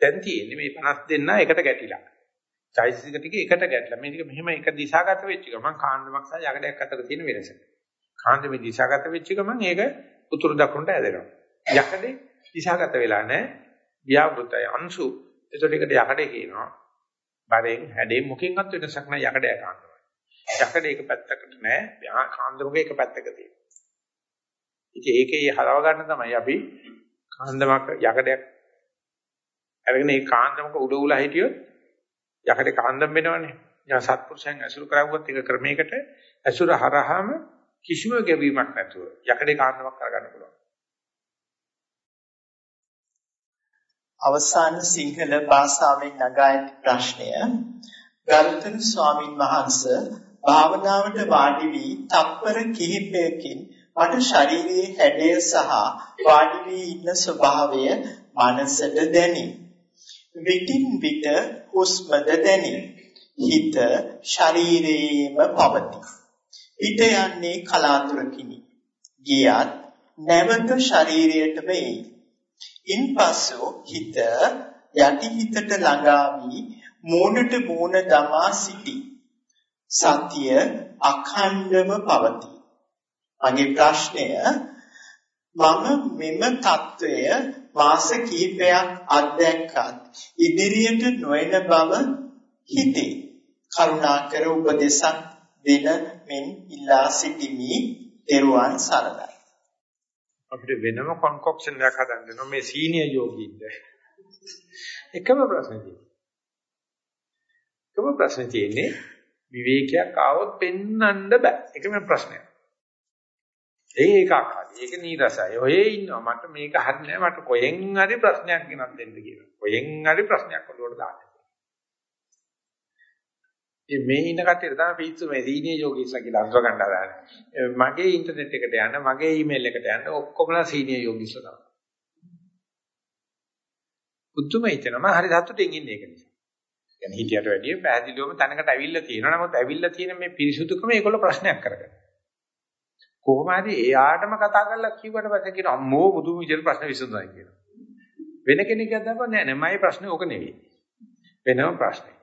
දැන් තියෙන්නේ මේ 50 දෙන්න එකට ගැටිලා. චෛතසික ටික එකට ගැටලා මේ ටික මෙහෙම එක දිශාගත වෙච්ච ගමන් කාණ්ඩමක් සහ යකඩයක් අතර තියෙන වෙනස. කාණ්ඩමේ දිශාගත වෙච්ච ගමන් ඒක උතුරු දකුණට ඇදෙනවා. යකඩේ දිශාගත වෙලා නැහැ. ව්‍යාවෘතය අංශු. ඒකට එකට යකඩේ කියනවා. බරෙන් හැඩේ මොකෙන්වත් වෙනසක් නැහැ යකඩය කාණ්ඩමයි. යකඩේ එක පැත්තකට නැහැ. කාණ්ඩමක එක පැත්තක තියෙනවා. ඉතින් ඒකේ හරව ගන්න තමයි අපි කාන්දමක යකඩයක් අරගෙන ඒ කාන්දමක උඩ උලා හිටියොත් යකඩේ කාන්දම් වෙනවනේ. යා සත්පුරුෂයන් ඇසුරු කරවුවත් එක ක්‍රමයකට ඇසුර හරහාම කිසිම ගැවීමක් නැතුව යකඩේ කාන්දමක් කරගන්න පුළුවන්. අවසාන සිංහල භාෂාවෙන් නගා ඇති ප්‍රශ්නය ගරුතර ස්වාමින් වහන්සේ භාවනාවට වාඩි වී තප්පර කිහිපයකින් මට ශරීරයේ හැඩය සහ වාඩි වී ඉන්න ස්වභාවය මනසට දැනේ. විටින් විට හුස්මද දැනේ. හිත ශරීරයේම පවතී. හිත යන්නේ කලාතුරකිනි. ගියත් නැවත ශරීරයටම එයි. ඉන්පසු හිත යටි හිතට ළඟා වී මූණට මූණ දමා සිටී. සතිය අඛණ්ඩව පවතී. මගේ ප්‍රශ්නය මම මෙම తত্ত্বය මාස කිහිපයක් අත්දැක්කත් ඉදිරියට නොයන බව හිතේ. කරුණාකර උපදේශක් දෙන මෙන් ඉල්ලා සිටිමි. දේරුවන් සරණයි. අපිට වෙනම කොන්කොක්ෂන් එකක් හදන්න ඕන මේ සීනියර් යෝගීන්ට. එකම ප්‍රශ්නේ තියෙන්නේ. එකම ප්‍රශ්නේ තියෙන්නේ විවේකයක් ආවොත් පෙන්වන්න බෑ. එකම ප්‍රශ්නය ඒ එකක් හරි. ඒක නීරසයි. ඔයේ ඉන්නවා. මට මේක හරිනේ මට කොහෙන් හරි ප්‍රශ්නයක් ගෙනත් දෙන්න කියලා. කොහෙන් හරි ප්‍රශ්නයක් ඔළුවට දාන්න. ඒ මේ ඉන්න කට්ටියට තමයි පිස්සු මේ සීනියර් යෝගීස්ලා කියලා අඳුර ගන්න හදාන්නේ. මගේ ඉන්ටර්නෙට් එකට යන්න, මගේ ඊමේල් එකට යන්න ඔක්කොමලා සීනියර් යෝගීස්ලා තමයි. පුදුම හිතෙනවා හරි සතුටින් ඉන්නේ ඒක නිසා. يعني හිතියට වැඩිය පැහැදිලිවම තැනකට ඇවිල්ලා තියෙනවා. නමුත් ඇවිල්ලා තියෙන මේ පිරිසුදුකම ඒගොල්ලෝ ප්‍රශ්නයක් කරගන්න. කොහොම හරි එයාටම කතා කරලා කිව්වට පස්සේ කියන අම්මෝ බුදුම විදිහට ප්‍රශ්න විසඳුණා කියලා. වෙන කෙනෙක් ගත්තම නෑ නෑ මගේ ප්‍රශ්නේ ඕක නෙවෙයි. වෙනම ප්‍රශ්නයක්.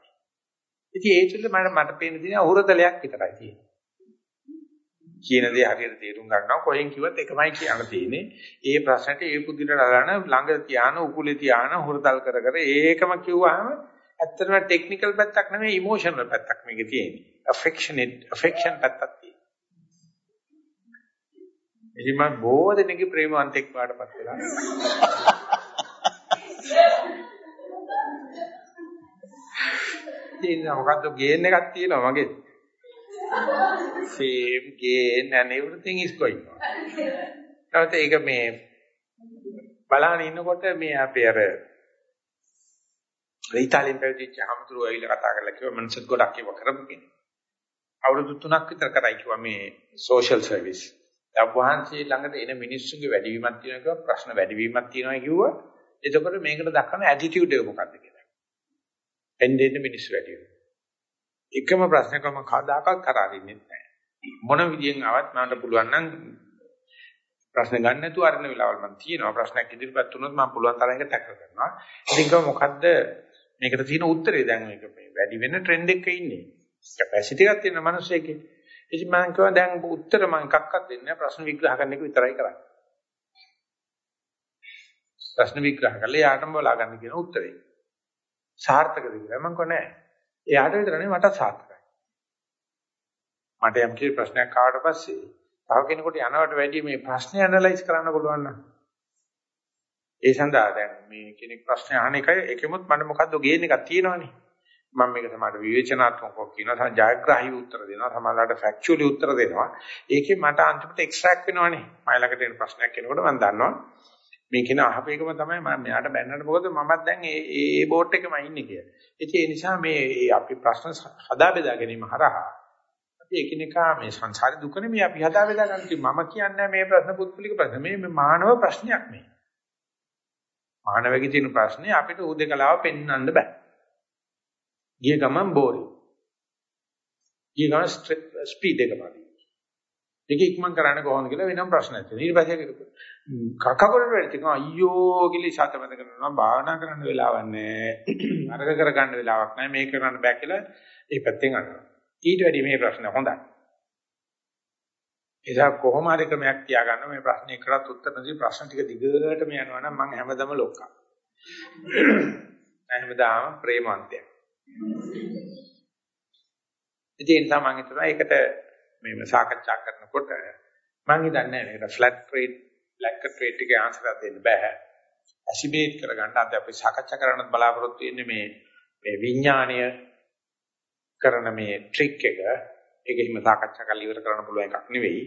ඉතින් ඒ තුළ මට මට පේන දේ අහුරතලයක් විතරයි තියෙන්නේ. කියන දේ හරියට තේරුම් ගන්නවා කොහෙන් කිව්වත් එකමයි කියන්න තියෙන්නේ. ඒ ප්‍රශ්නට ඒ පුදුරට අරගෙන ළඟ තියාන උකුලේ තියාන හුරතල් කර කර ඒකම කිව්වහම ඇත්තටම ටෙක්නිකල් පැත්තක් නෙමෙයි ඉමෝෂනල් පැත්තක් මේකේ තියෙන්නේ. affectionate affection පැත්තක් ඉතින් මම බොහෝ දෙනෙක්ගේ ප්‍රේමවන්තෙක් වඩපත් වෙලා. ඉතින් මොකද්ද ගේන් එකක් තියෙනවා මගේ. same gain and everything is going on. නැවත ඒක මේ බලන්න ඉන්නකොට මේ අපේ අර ඉතාලියෙන් පැවිදිච්ච හමුදුරුවෝ ඇවිල්ලා කතා කරලා කිව්වා මනසත් ගොඩක් ඒව කරපු කෙනෙක්. අවුරුදු 3ක් විතර කරයි කිව්වා මේ සෝෂල් සර්විස්. වහන්සේ ළඟට එන මිනිස්සුන්ගේ වැඩිවීමක් තියෙනවා කිව්වා ප්‍රශ්න වැඩිවීමක් තියෙනවා කිව්වා. එතකොට මේකට දක්වන ඇටිටියුඩ් එක මොකක්ද කියලා. එන්නේ එන්නේ මිනිස්සු වැඩි වෙනවා. එකම ප්‍රශ්නකම කවදාකවත් කරාරින්නේ නැහැ. මොන විදියෙන් ආවත් මට පුළුවන් නම් ප්‍රශ්න ගන්න නැතුව අරින වෙලාවල් මම තියෙනවා. ප්‍රශ්නයක් ඉදිරිපත් වුණොත් මම පුළුවන් තරම් එක ටැකල් කරනවා. ඉතින් කොහොම මොකද්ද මේකට තියෙන උත්තරේ දැන් මේක මේ වැඩි වෙන ට්‍රෙන්ඩ් එකක ඉන්නේ. කැපැසිටි එකක් තියෙන මිනිස්සෙකේ. ඉතින් මම කියවා දැන් උත්තර මම එකක්වත් දෙන්නේ නැහැ. ප්‍රශ්න විග්‍රහ කරන එක විතරයි කරන්නේ. ප්‍රශ්න විග්‍රහ කරලා යාටම බලා ගන්න කියන උත්තරේ. සාර්ථකද කියලා මම කිව්වා නෑ. එයාට විතර නෙවෙයි මට සාර්ථකයි. මට යම් කිසි ප්‍රශ්නයක් ආවට පස්සේ තව කෙනෙකුට යනවට වැඩිය මේ ප්‍රශ්නේ ඇනලයිස් කරන්න පුළුවන් නම් ඒ සඳහා දැන් මේ කෙනෙක් ප්‍රශ්න අහන එකයි ඒකෙමුත් මට මොකද්ද ගේන එකක් තියෙනවනේ. මම මේක සමහරට විවේචනාත්මකව කියනවා සම ජයග්‍රාහී උත්තර දෙනවා සමහරවිට ෆැක්චුවලි උත්තර දෙනවා. ඒකේ මට අන්තිමට එක්ස්ට්‍රැක්ට් වෙනවනේ. මයි ළඟට එන ප්‍රශ්නයක් කෙනෙකුට මම දන්නවා මේ කියන අහපේකම තමයි මම මෙයාට බැන්නට මොකද මමත් දැන් ඒ ඒ බෝට් එකෙම ඉන්නේ කියලා. ඉතින් ඒ නිසා මේ අපි ප්‍රශ්න හදා බෙදා ගැනීම හරහා අපි එකිනෙකා මේ සංසාරේ දුකනේ මේ අපි හදා බෙදා ගන්න මම කියන්නේ මේ ප්‍රශ්න පුත්පුලික ප්‍රශ්න මේ මානව ප්‍රශ්නයක් මේ. මානවකේ තියෙන ප්‍රශ්නේ අපිට උදේකලාව පෙන්වන්න බෑ. ගිය ගමන් බෝරින්. ගිය ගමන් ස්පීඩ් එක බලන්න. ඒක ඉක්මන් කරන්න කොහොමද කියලා වෙනම ප්‍රශ්නයක් තියෙනවා. ඊට පස්සේ කකකොරට වෙලට කියනවා අයියෝ කියලා සතමත කරනවා භාවනා කරන්න වෙලාවක් නැහැ. අරග කරගන්න වෙලාවක් නැහැ. මේක කරන්න බෑ කියලා ඒ පැත්තෙන් අහනවා. ඊට වැඩි මේ ප්‍රශ්න හොඳයි. එදා කොහොම හරි ක්‍රමයක් තියාගන්න මේ ප්‍රශ්නේ එකකට උත්තර නැති ප්‍රශ්න ටික දිගටම යනවා නම් මම හැමදම ලොක්කා. හැමදාම ප්‍රේමවන්තයෙක්. ඉතින් තමයි හිතනවා ඒකට මේ සාකච්ඡා කරනකොට මම හිතන්නේ මේකට ෆ්ලැට් රේට් බ්ලැක් රේට් එකේ ආන්සර් දෙන්න බෑ. ඇසිමේට් කරගන්න අද අපි සාකච්ඡා කරන්නත් බලාපොරොත්තු වෙන්නේ මේ මේ විඥාණය කරන මේ ට්‍රික් එක ඒක හිම සාකච්ඡා කරලා ඉවර කරන්න පුළුවන් එකක් නෙවෙයි.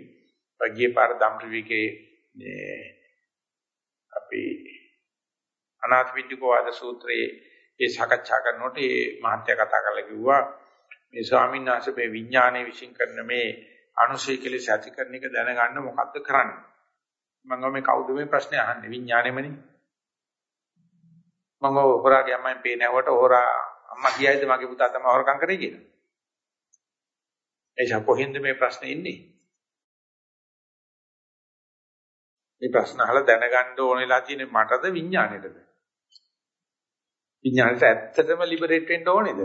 ගියේ පාර ධම්රිවිකේ මේ අපි අනාථ විද්‍යකවාද සූත්‍රයේ ඒ සාකච්ඡා කරනකොට ඒ මහත්ය කතා කරලා කිව්වා මේ ස්වාමීන් වහන්සේ මේ විඥානයේ විශ්ින් කරන මේ අනුසය කෙලෙස ඇති කරන එක දැනගන්න මොකද්ද කරන්නේ? මම මේ කවුද මේ ප්‍රශ්නේ අහන්නේ? විඥාණයමනේ මම හොරාගේ අම්මෙන් පේනවට හොරා අම්මා කියයිද? මගේ පුතා තමයි හොරකම් කරේ කියලා. එයිසා කොහෙන්ද මේ ප්‍රශ්නේ ඉන්නේ මේ ප්‍රශ්න අහලා දැනගන්න ඕනෙලා තියෙන්නේ මටද? විඥාණයටද විඥාණයට ඇත්තටම ලිබරේට් වෙන්න ඕනේද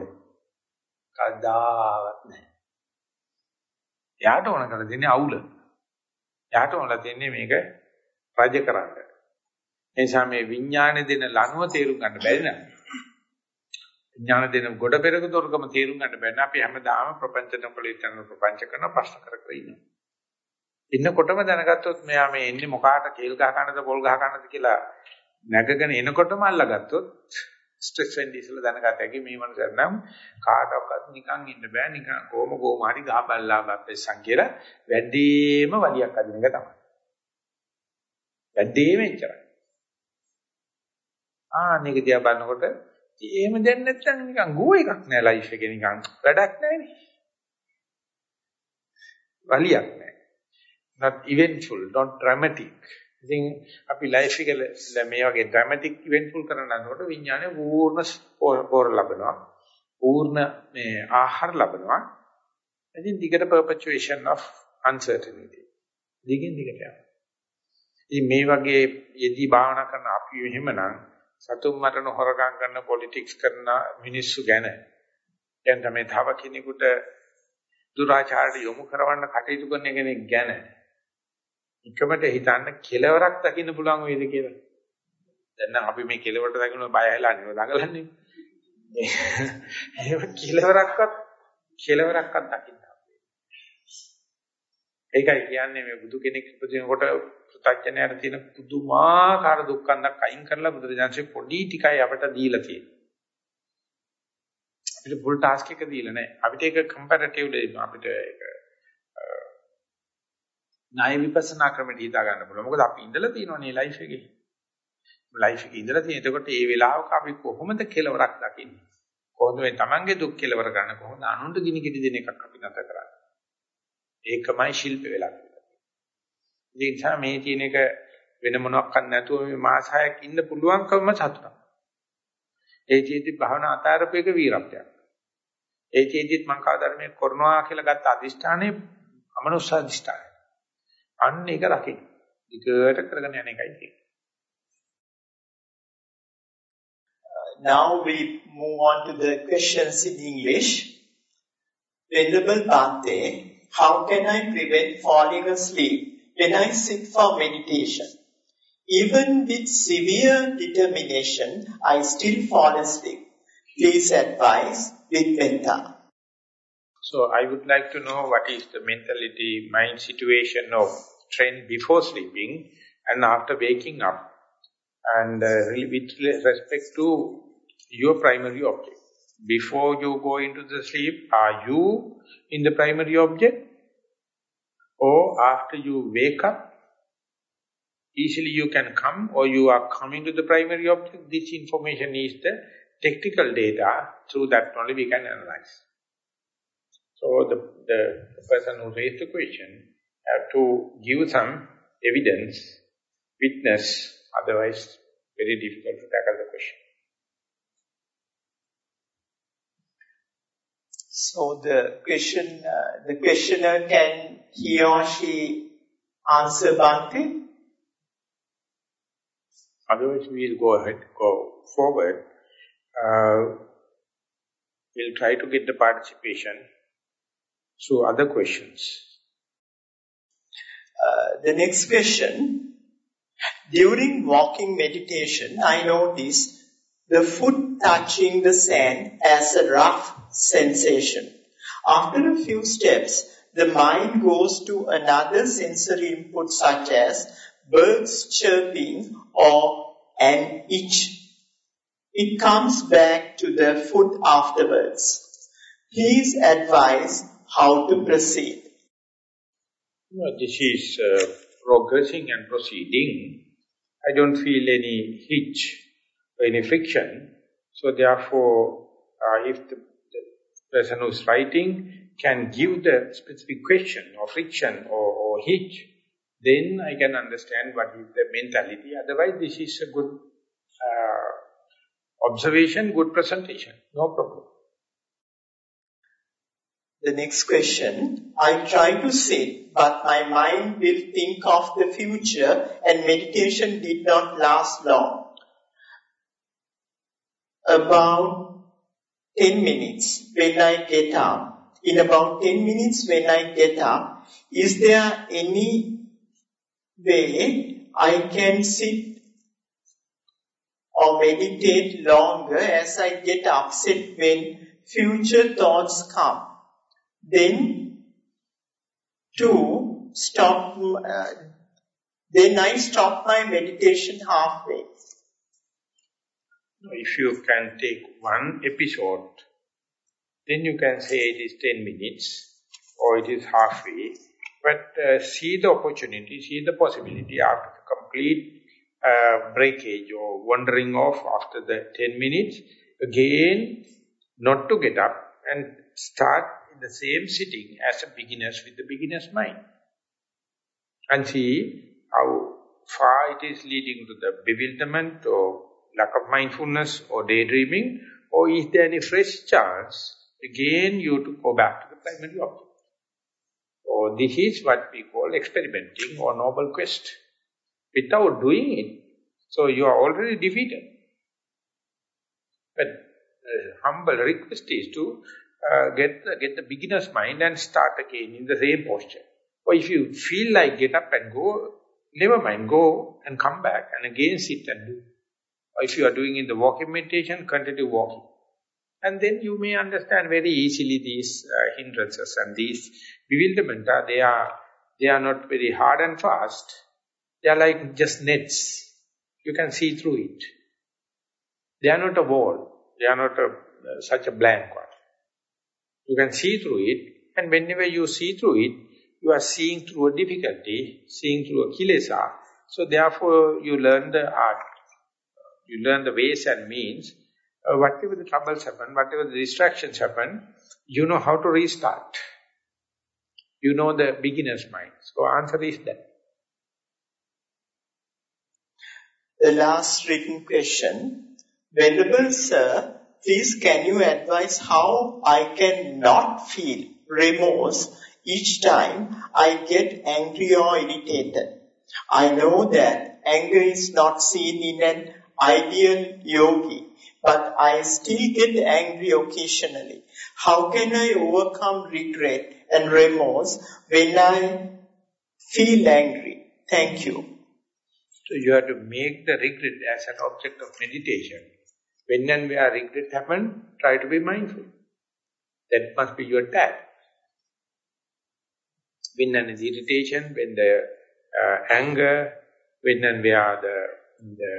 කවදාවත් නැහැ. එයාට ඕන කරලා දෙන්නේ අවුල. එයාට ඕනලා දෙන්නේ මේක රජ කරන්න. ඒ නිසා මේ විඥානේ දෙන ලනුව තේරුම් ගන්න බැරි නෑ. විඥාන දෙන ගොඩ පෙරක දොරකම තේරුම් ගන්න බැන්න අපි හැමදාම ප්‍රපංචන පොලිතන ප්‍රපංච කරන ප්‍රශ්න කර කර ඉන්නවා. ඉන්නකොටම දැනගත්තොත් මෙයා මේ එන්නේ මොකාට කේල් ගහ ගන්නද පොල් ගහ ගන්නද කියලා නැගගෙන එනකොටම අල්ලගත්තොත් ස්ට්‍රෙස් වෙන්නේ ඉස්සලා දැනගත හැකි මේ මනසට නම් කාටවත් නිකන් ඉන්න බෑ නිකන් කොහොම කොහොම හරි ගහ බල්ලා බප්පෙස්සන් කියලා වැඩිම වලියක් අදින එක තමයි. වැඩිම එච්චරයි. ආ මේක දිහා බලනකොට එහෙම දැන් නැත්තම් නිකන් ගෝ එකක් නෑ ලයිෆ් එකේ නිකන් වැඩක් නෑනේ. වලියක් නෑ. not eventful not dramatic ඉතින් අපි ලයිෆ් එක මේ වගේ ඩ්‍රැමැටික් ඉවෙන්ට්ෆුල් කරනකොට විඥානය පූර්ණ පෝර ලබනවා. පූර්ණ මේ ආහාර ලබනවා. ඉතින් දිගට perpetuation of uncertainty. දිගින් දිගට යනවා. ඉතින් මේ වගේ යෙදී භාවනා කරන අපි එහෙමනම් සතුම් මරණ හොරකම් කරන පොලිටික්ස් කරන මිනිස්සු ගැන දැන් තමයි තව කෙනෙකුට දුරාචාරයට යොමු කරවන්න කටයුතු කරන කෙනෙක් ගැන එකමට හිතන්න කෙලවරක් දකින්න පුළුවන් වේද කියලා. දැන් නම් අපි මේ කෙලවරට දකින්න බය හැලා නෙවෙයි දඟලන්නේ. එහෙම කෙලවරක්වත් කෙලවරක්වත් දකින්න. ඒකයි කියන්නේ මේ බුදු කෙනෙක් ඉපදිනකොට පුතඥයාට තියෙන පුදුමාකාර දුක්ඛන්දක් අයින් කරලා බුදුරජාන්සේ පොඩි ටිකයි අපට දීලා තියෙන්නේ. අපිට full task එක දීලා නැහැ. අපිට ඒක comparatively අපිට ඒක ණය විපස්සනා ක්‍රමෙට හිතා ගන්න පුළුවන්. මොකද අපි ඉඳලා තියෙනවනේ ලයිෆ් එකේ. ලයිෆ් එකේ ඉඳලා තියෙන. එතකොට මේ වෙලාවක අපි කොහොමද කෙලවරක් දකින්නේ? කොහොමද මේ Tamange දුක් කෙලවර ගන්න කොහොමද අනුන්ට ගිනි කිඩි දෙන එකක් අපි නැත කරන්නේ. ඒකමයි ශිල්ප වෙලා තියෙන්නේ. ඒ නිසා මේ තියෙන එක වෙන මොනවත් නැතුව මේ මාස 6ක් ඉන්න පුළුවන්කම සතුටක්. ඒ චේති භාවනා අතාරපේක වීරත්වයක්. ඒ චේතිත් මං කවදාද මේ කරනවා කියලා ගත්ත අදිෂ්ඨානේ අමනුෂ්‍ය අදිෂ්ඨානය. අන්න ඒක රකින්න. ඊකට කරගෙන යන එකයි තියෙන්නේ. Now we move on to the questions in English. Venerable Bhante, how can I prevent falling asleep when I sit for meditation? Even with severe determination, I still fall asleep. Please advise with Venta. So I would like to know what is the mentality, mind situation of trend before sleeping and after waking up and uh, with respect to your primary object. Before you go into the sleep, are you in the primary object? Or after you wake up, easily you can come or you are coming to the primary object. This information is the technical data. Through that only we can analyze. So the, the, person who raised the question to give some evidence, witness, otherwise very difficult to tackle the question. So the question, uh, the questioner can he or she answer Bhante? Otherwise, we'll go ahead, go forward. Uh, we'll try to get the participation through other questions. Uh, the next question. During walking meditation, I noticed the foot touching the sand as a rough sensation. After a few steps, the mind goes to another sensory input such as birds chirping or an itch. It comes back to the foot afterwards. Please advise how to proceed. Well, this is uh, progressing and proceeding. I don't feel any hitch or any friction. So therefore, uh, if the, the person who's writing can give the specific question or friction or, or hitch, then I can understand what is the mentality. Otherwise, this is a good uh, observation, good presentation. No problem. The next question. I try to sit, but my mind will think of the future and meditation did not last long. About 10 minutes when I get up. In about 10 minutes when I get up, is there any way I can sit or meditate longer as I get upset when future thoughts come. Then, to stop, uh, then I stop my meditation halfway. If you can take one episode, then you can say it is 10 minutes or it is halfway but uh, see the opportunity, see the possibility after the complete uh, breakage or wandering off after the 10 minutes, again, not to get up and start in the same sitting as a beginner's with the beginner's mind. And see how far it is leading to the bewilderment or lack of mindfulness or daydreaming, or is there any fresh chance, again you to go back to the primary object. So this is what we call experimenting or noble quest. Without doing it, so you are already defeated. But uh, humble request is to uh, get, the, get the beginner's mind and start again in the same posture. Or if you feel like get up and go, never mind, go and come back and again sit and do. Or if you are doing in the walking meditation, continue walking. And then you may understand very easily these uh, hindrances and these bewilderment, they are they are not very hard and fast. They are like just nets. You can see through it. They are not a wall. They are not a, uh, such a blank one. You can see through it. And whenever you see through it, you are seeing through a difficulty, seeing through a kilesa. So therefore you learn the art You learn the ways and means. Uh, whatever the troubles happen, whatever the distractions happen, you know how to restart. You know the beginner's mind. So answer is that. The last written question. Venerable Sir, please can you advise how I can not feel remorse each time I get angry or irritated? I know that anger is not seen in an ideal yogi, but I still get angry occasionally. How can I overcome regret and remorse when I feel angry? Thank you. So you have to make the regret as an object of meditation. When and where regret happen, try to be mindful. That must be your tag. When and irritation, when the uh, anger, when and where the, the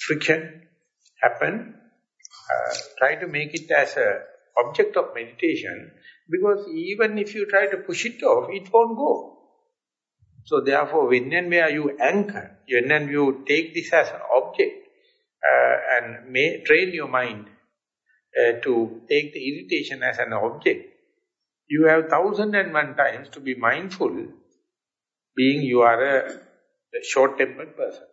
friction happen, uh, try to make it as a object of meditation because even if you try to push it off, it won't go. So therefore, when and where you anchor, when and you take this as an object uh, and may train your mind uh, to take the irritation as an object, you have thousand and one times to be mindful, being you are a, a short-tempered person.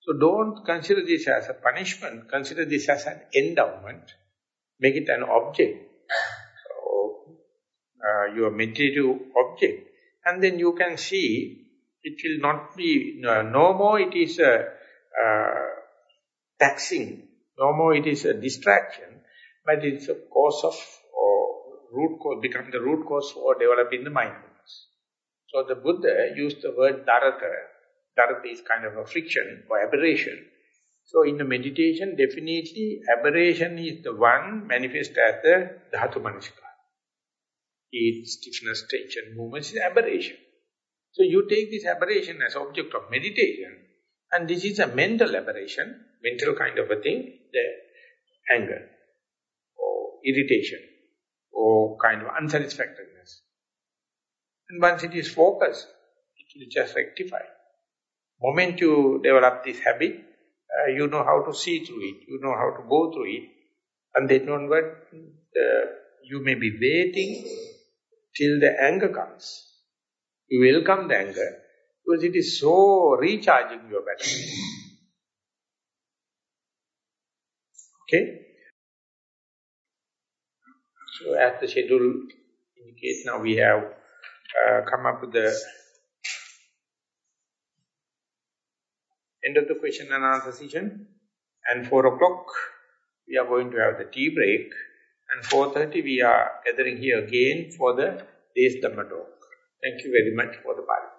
So don't consider this as a punishment, consider this as an endowment. Make it an object, so, uh, your meditative object. And then you can see, it will not be, no, no more it is a uh, taxing, no more it is a distraction, but it's a cause of or root cause, become the root cause for developing the mindfulness. So the Buddha used the word dharata. Dharata is kind of a friction or aberration. So in the meditation, definitely aberration is the one manifest as the dhatu. Its stiffness, tension, movement is aberration. So you take this aberration as object of meditation, and this is a mental aberration, mental kind of a thing, the anger or irritation or kind of unsatisfactoriness. And once it is focused, it will just rectify. Moment you develop this habit, uh, you know how to see through it, you know how to go through it, and then onward, uh, you may be waiting till the anger comes. You welcome the anger, because it is so recharging your battery. Okay? So as the schedule indicates, now we have uh, come up with the end of the question and answer session. And 4 o'clock, we are going to have the tea break. And 4.30, we are gathering here again for the day's Dhamma talk. Thank you very much for the participation.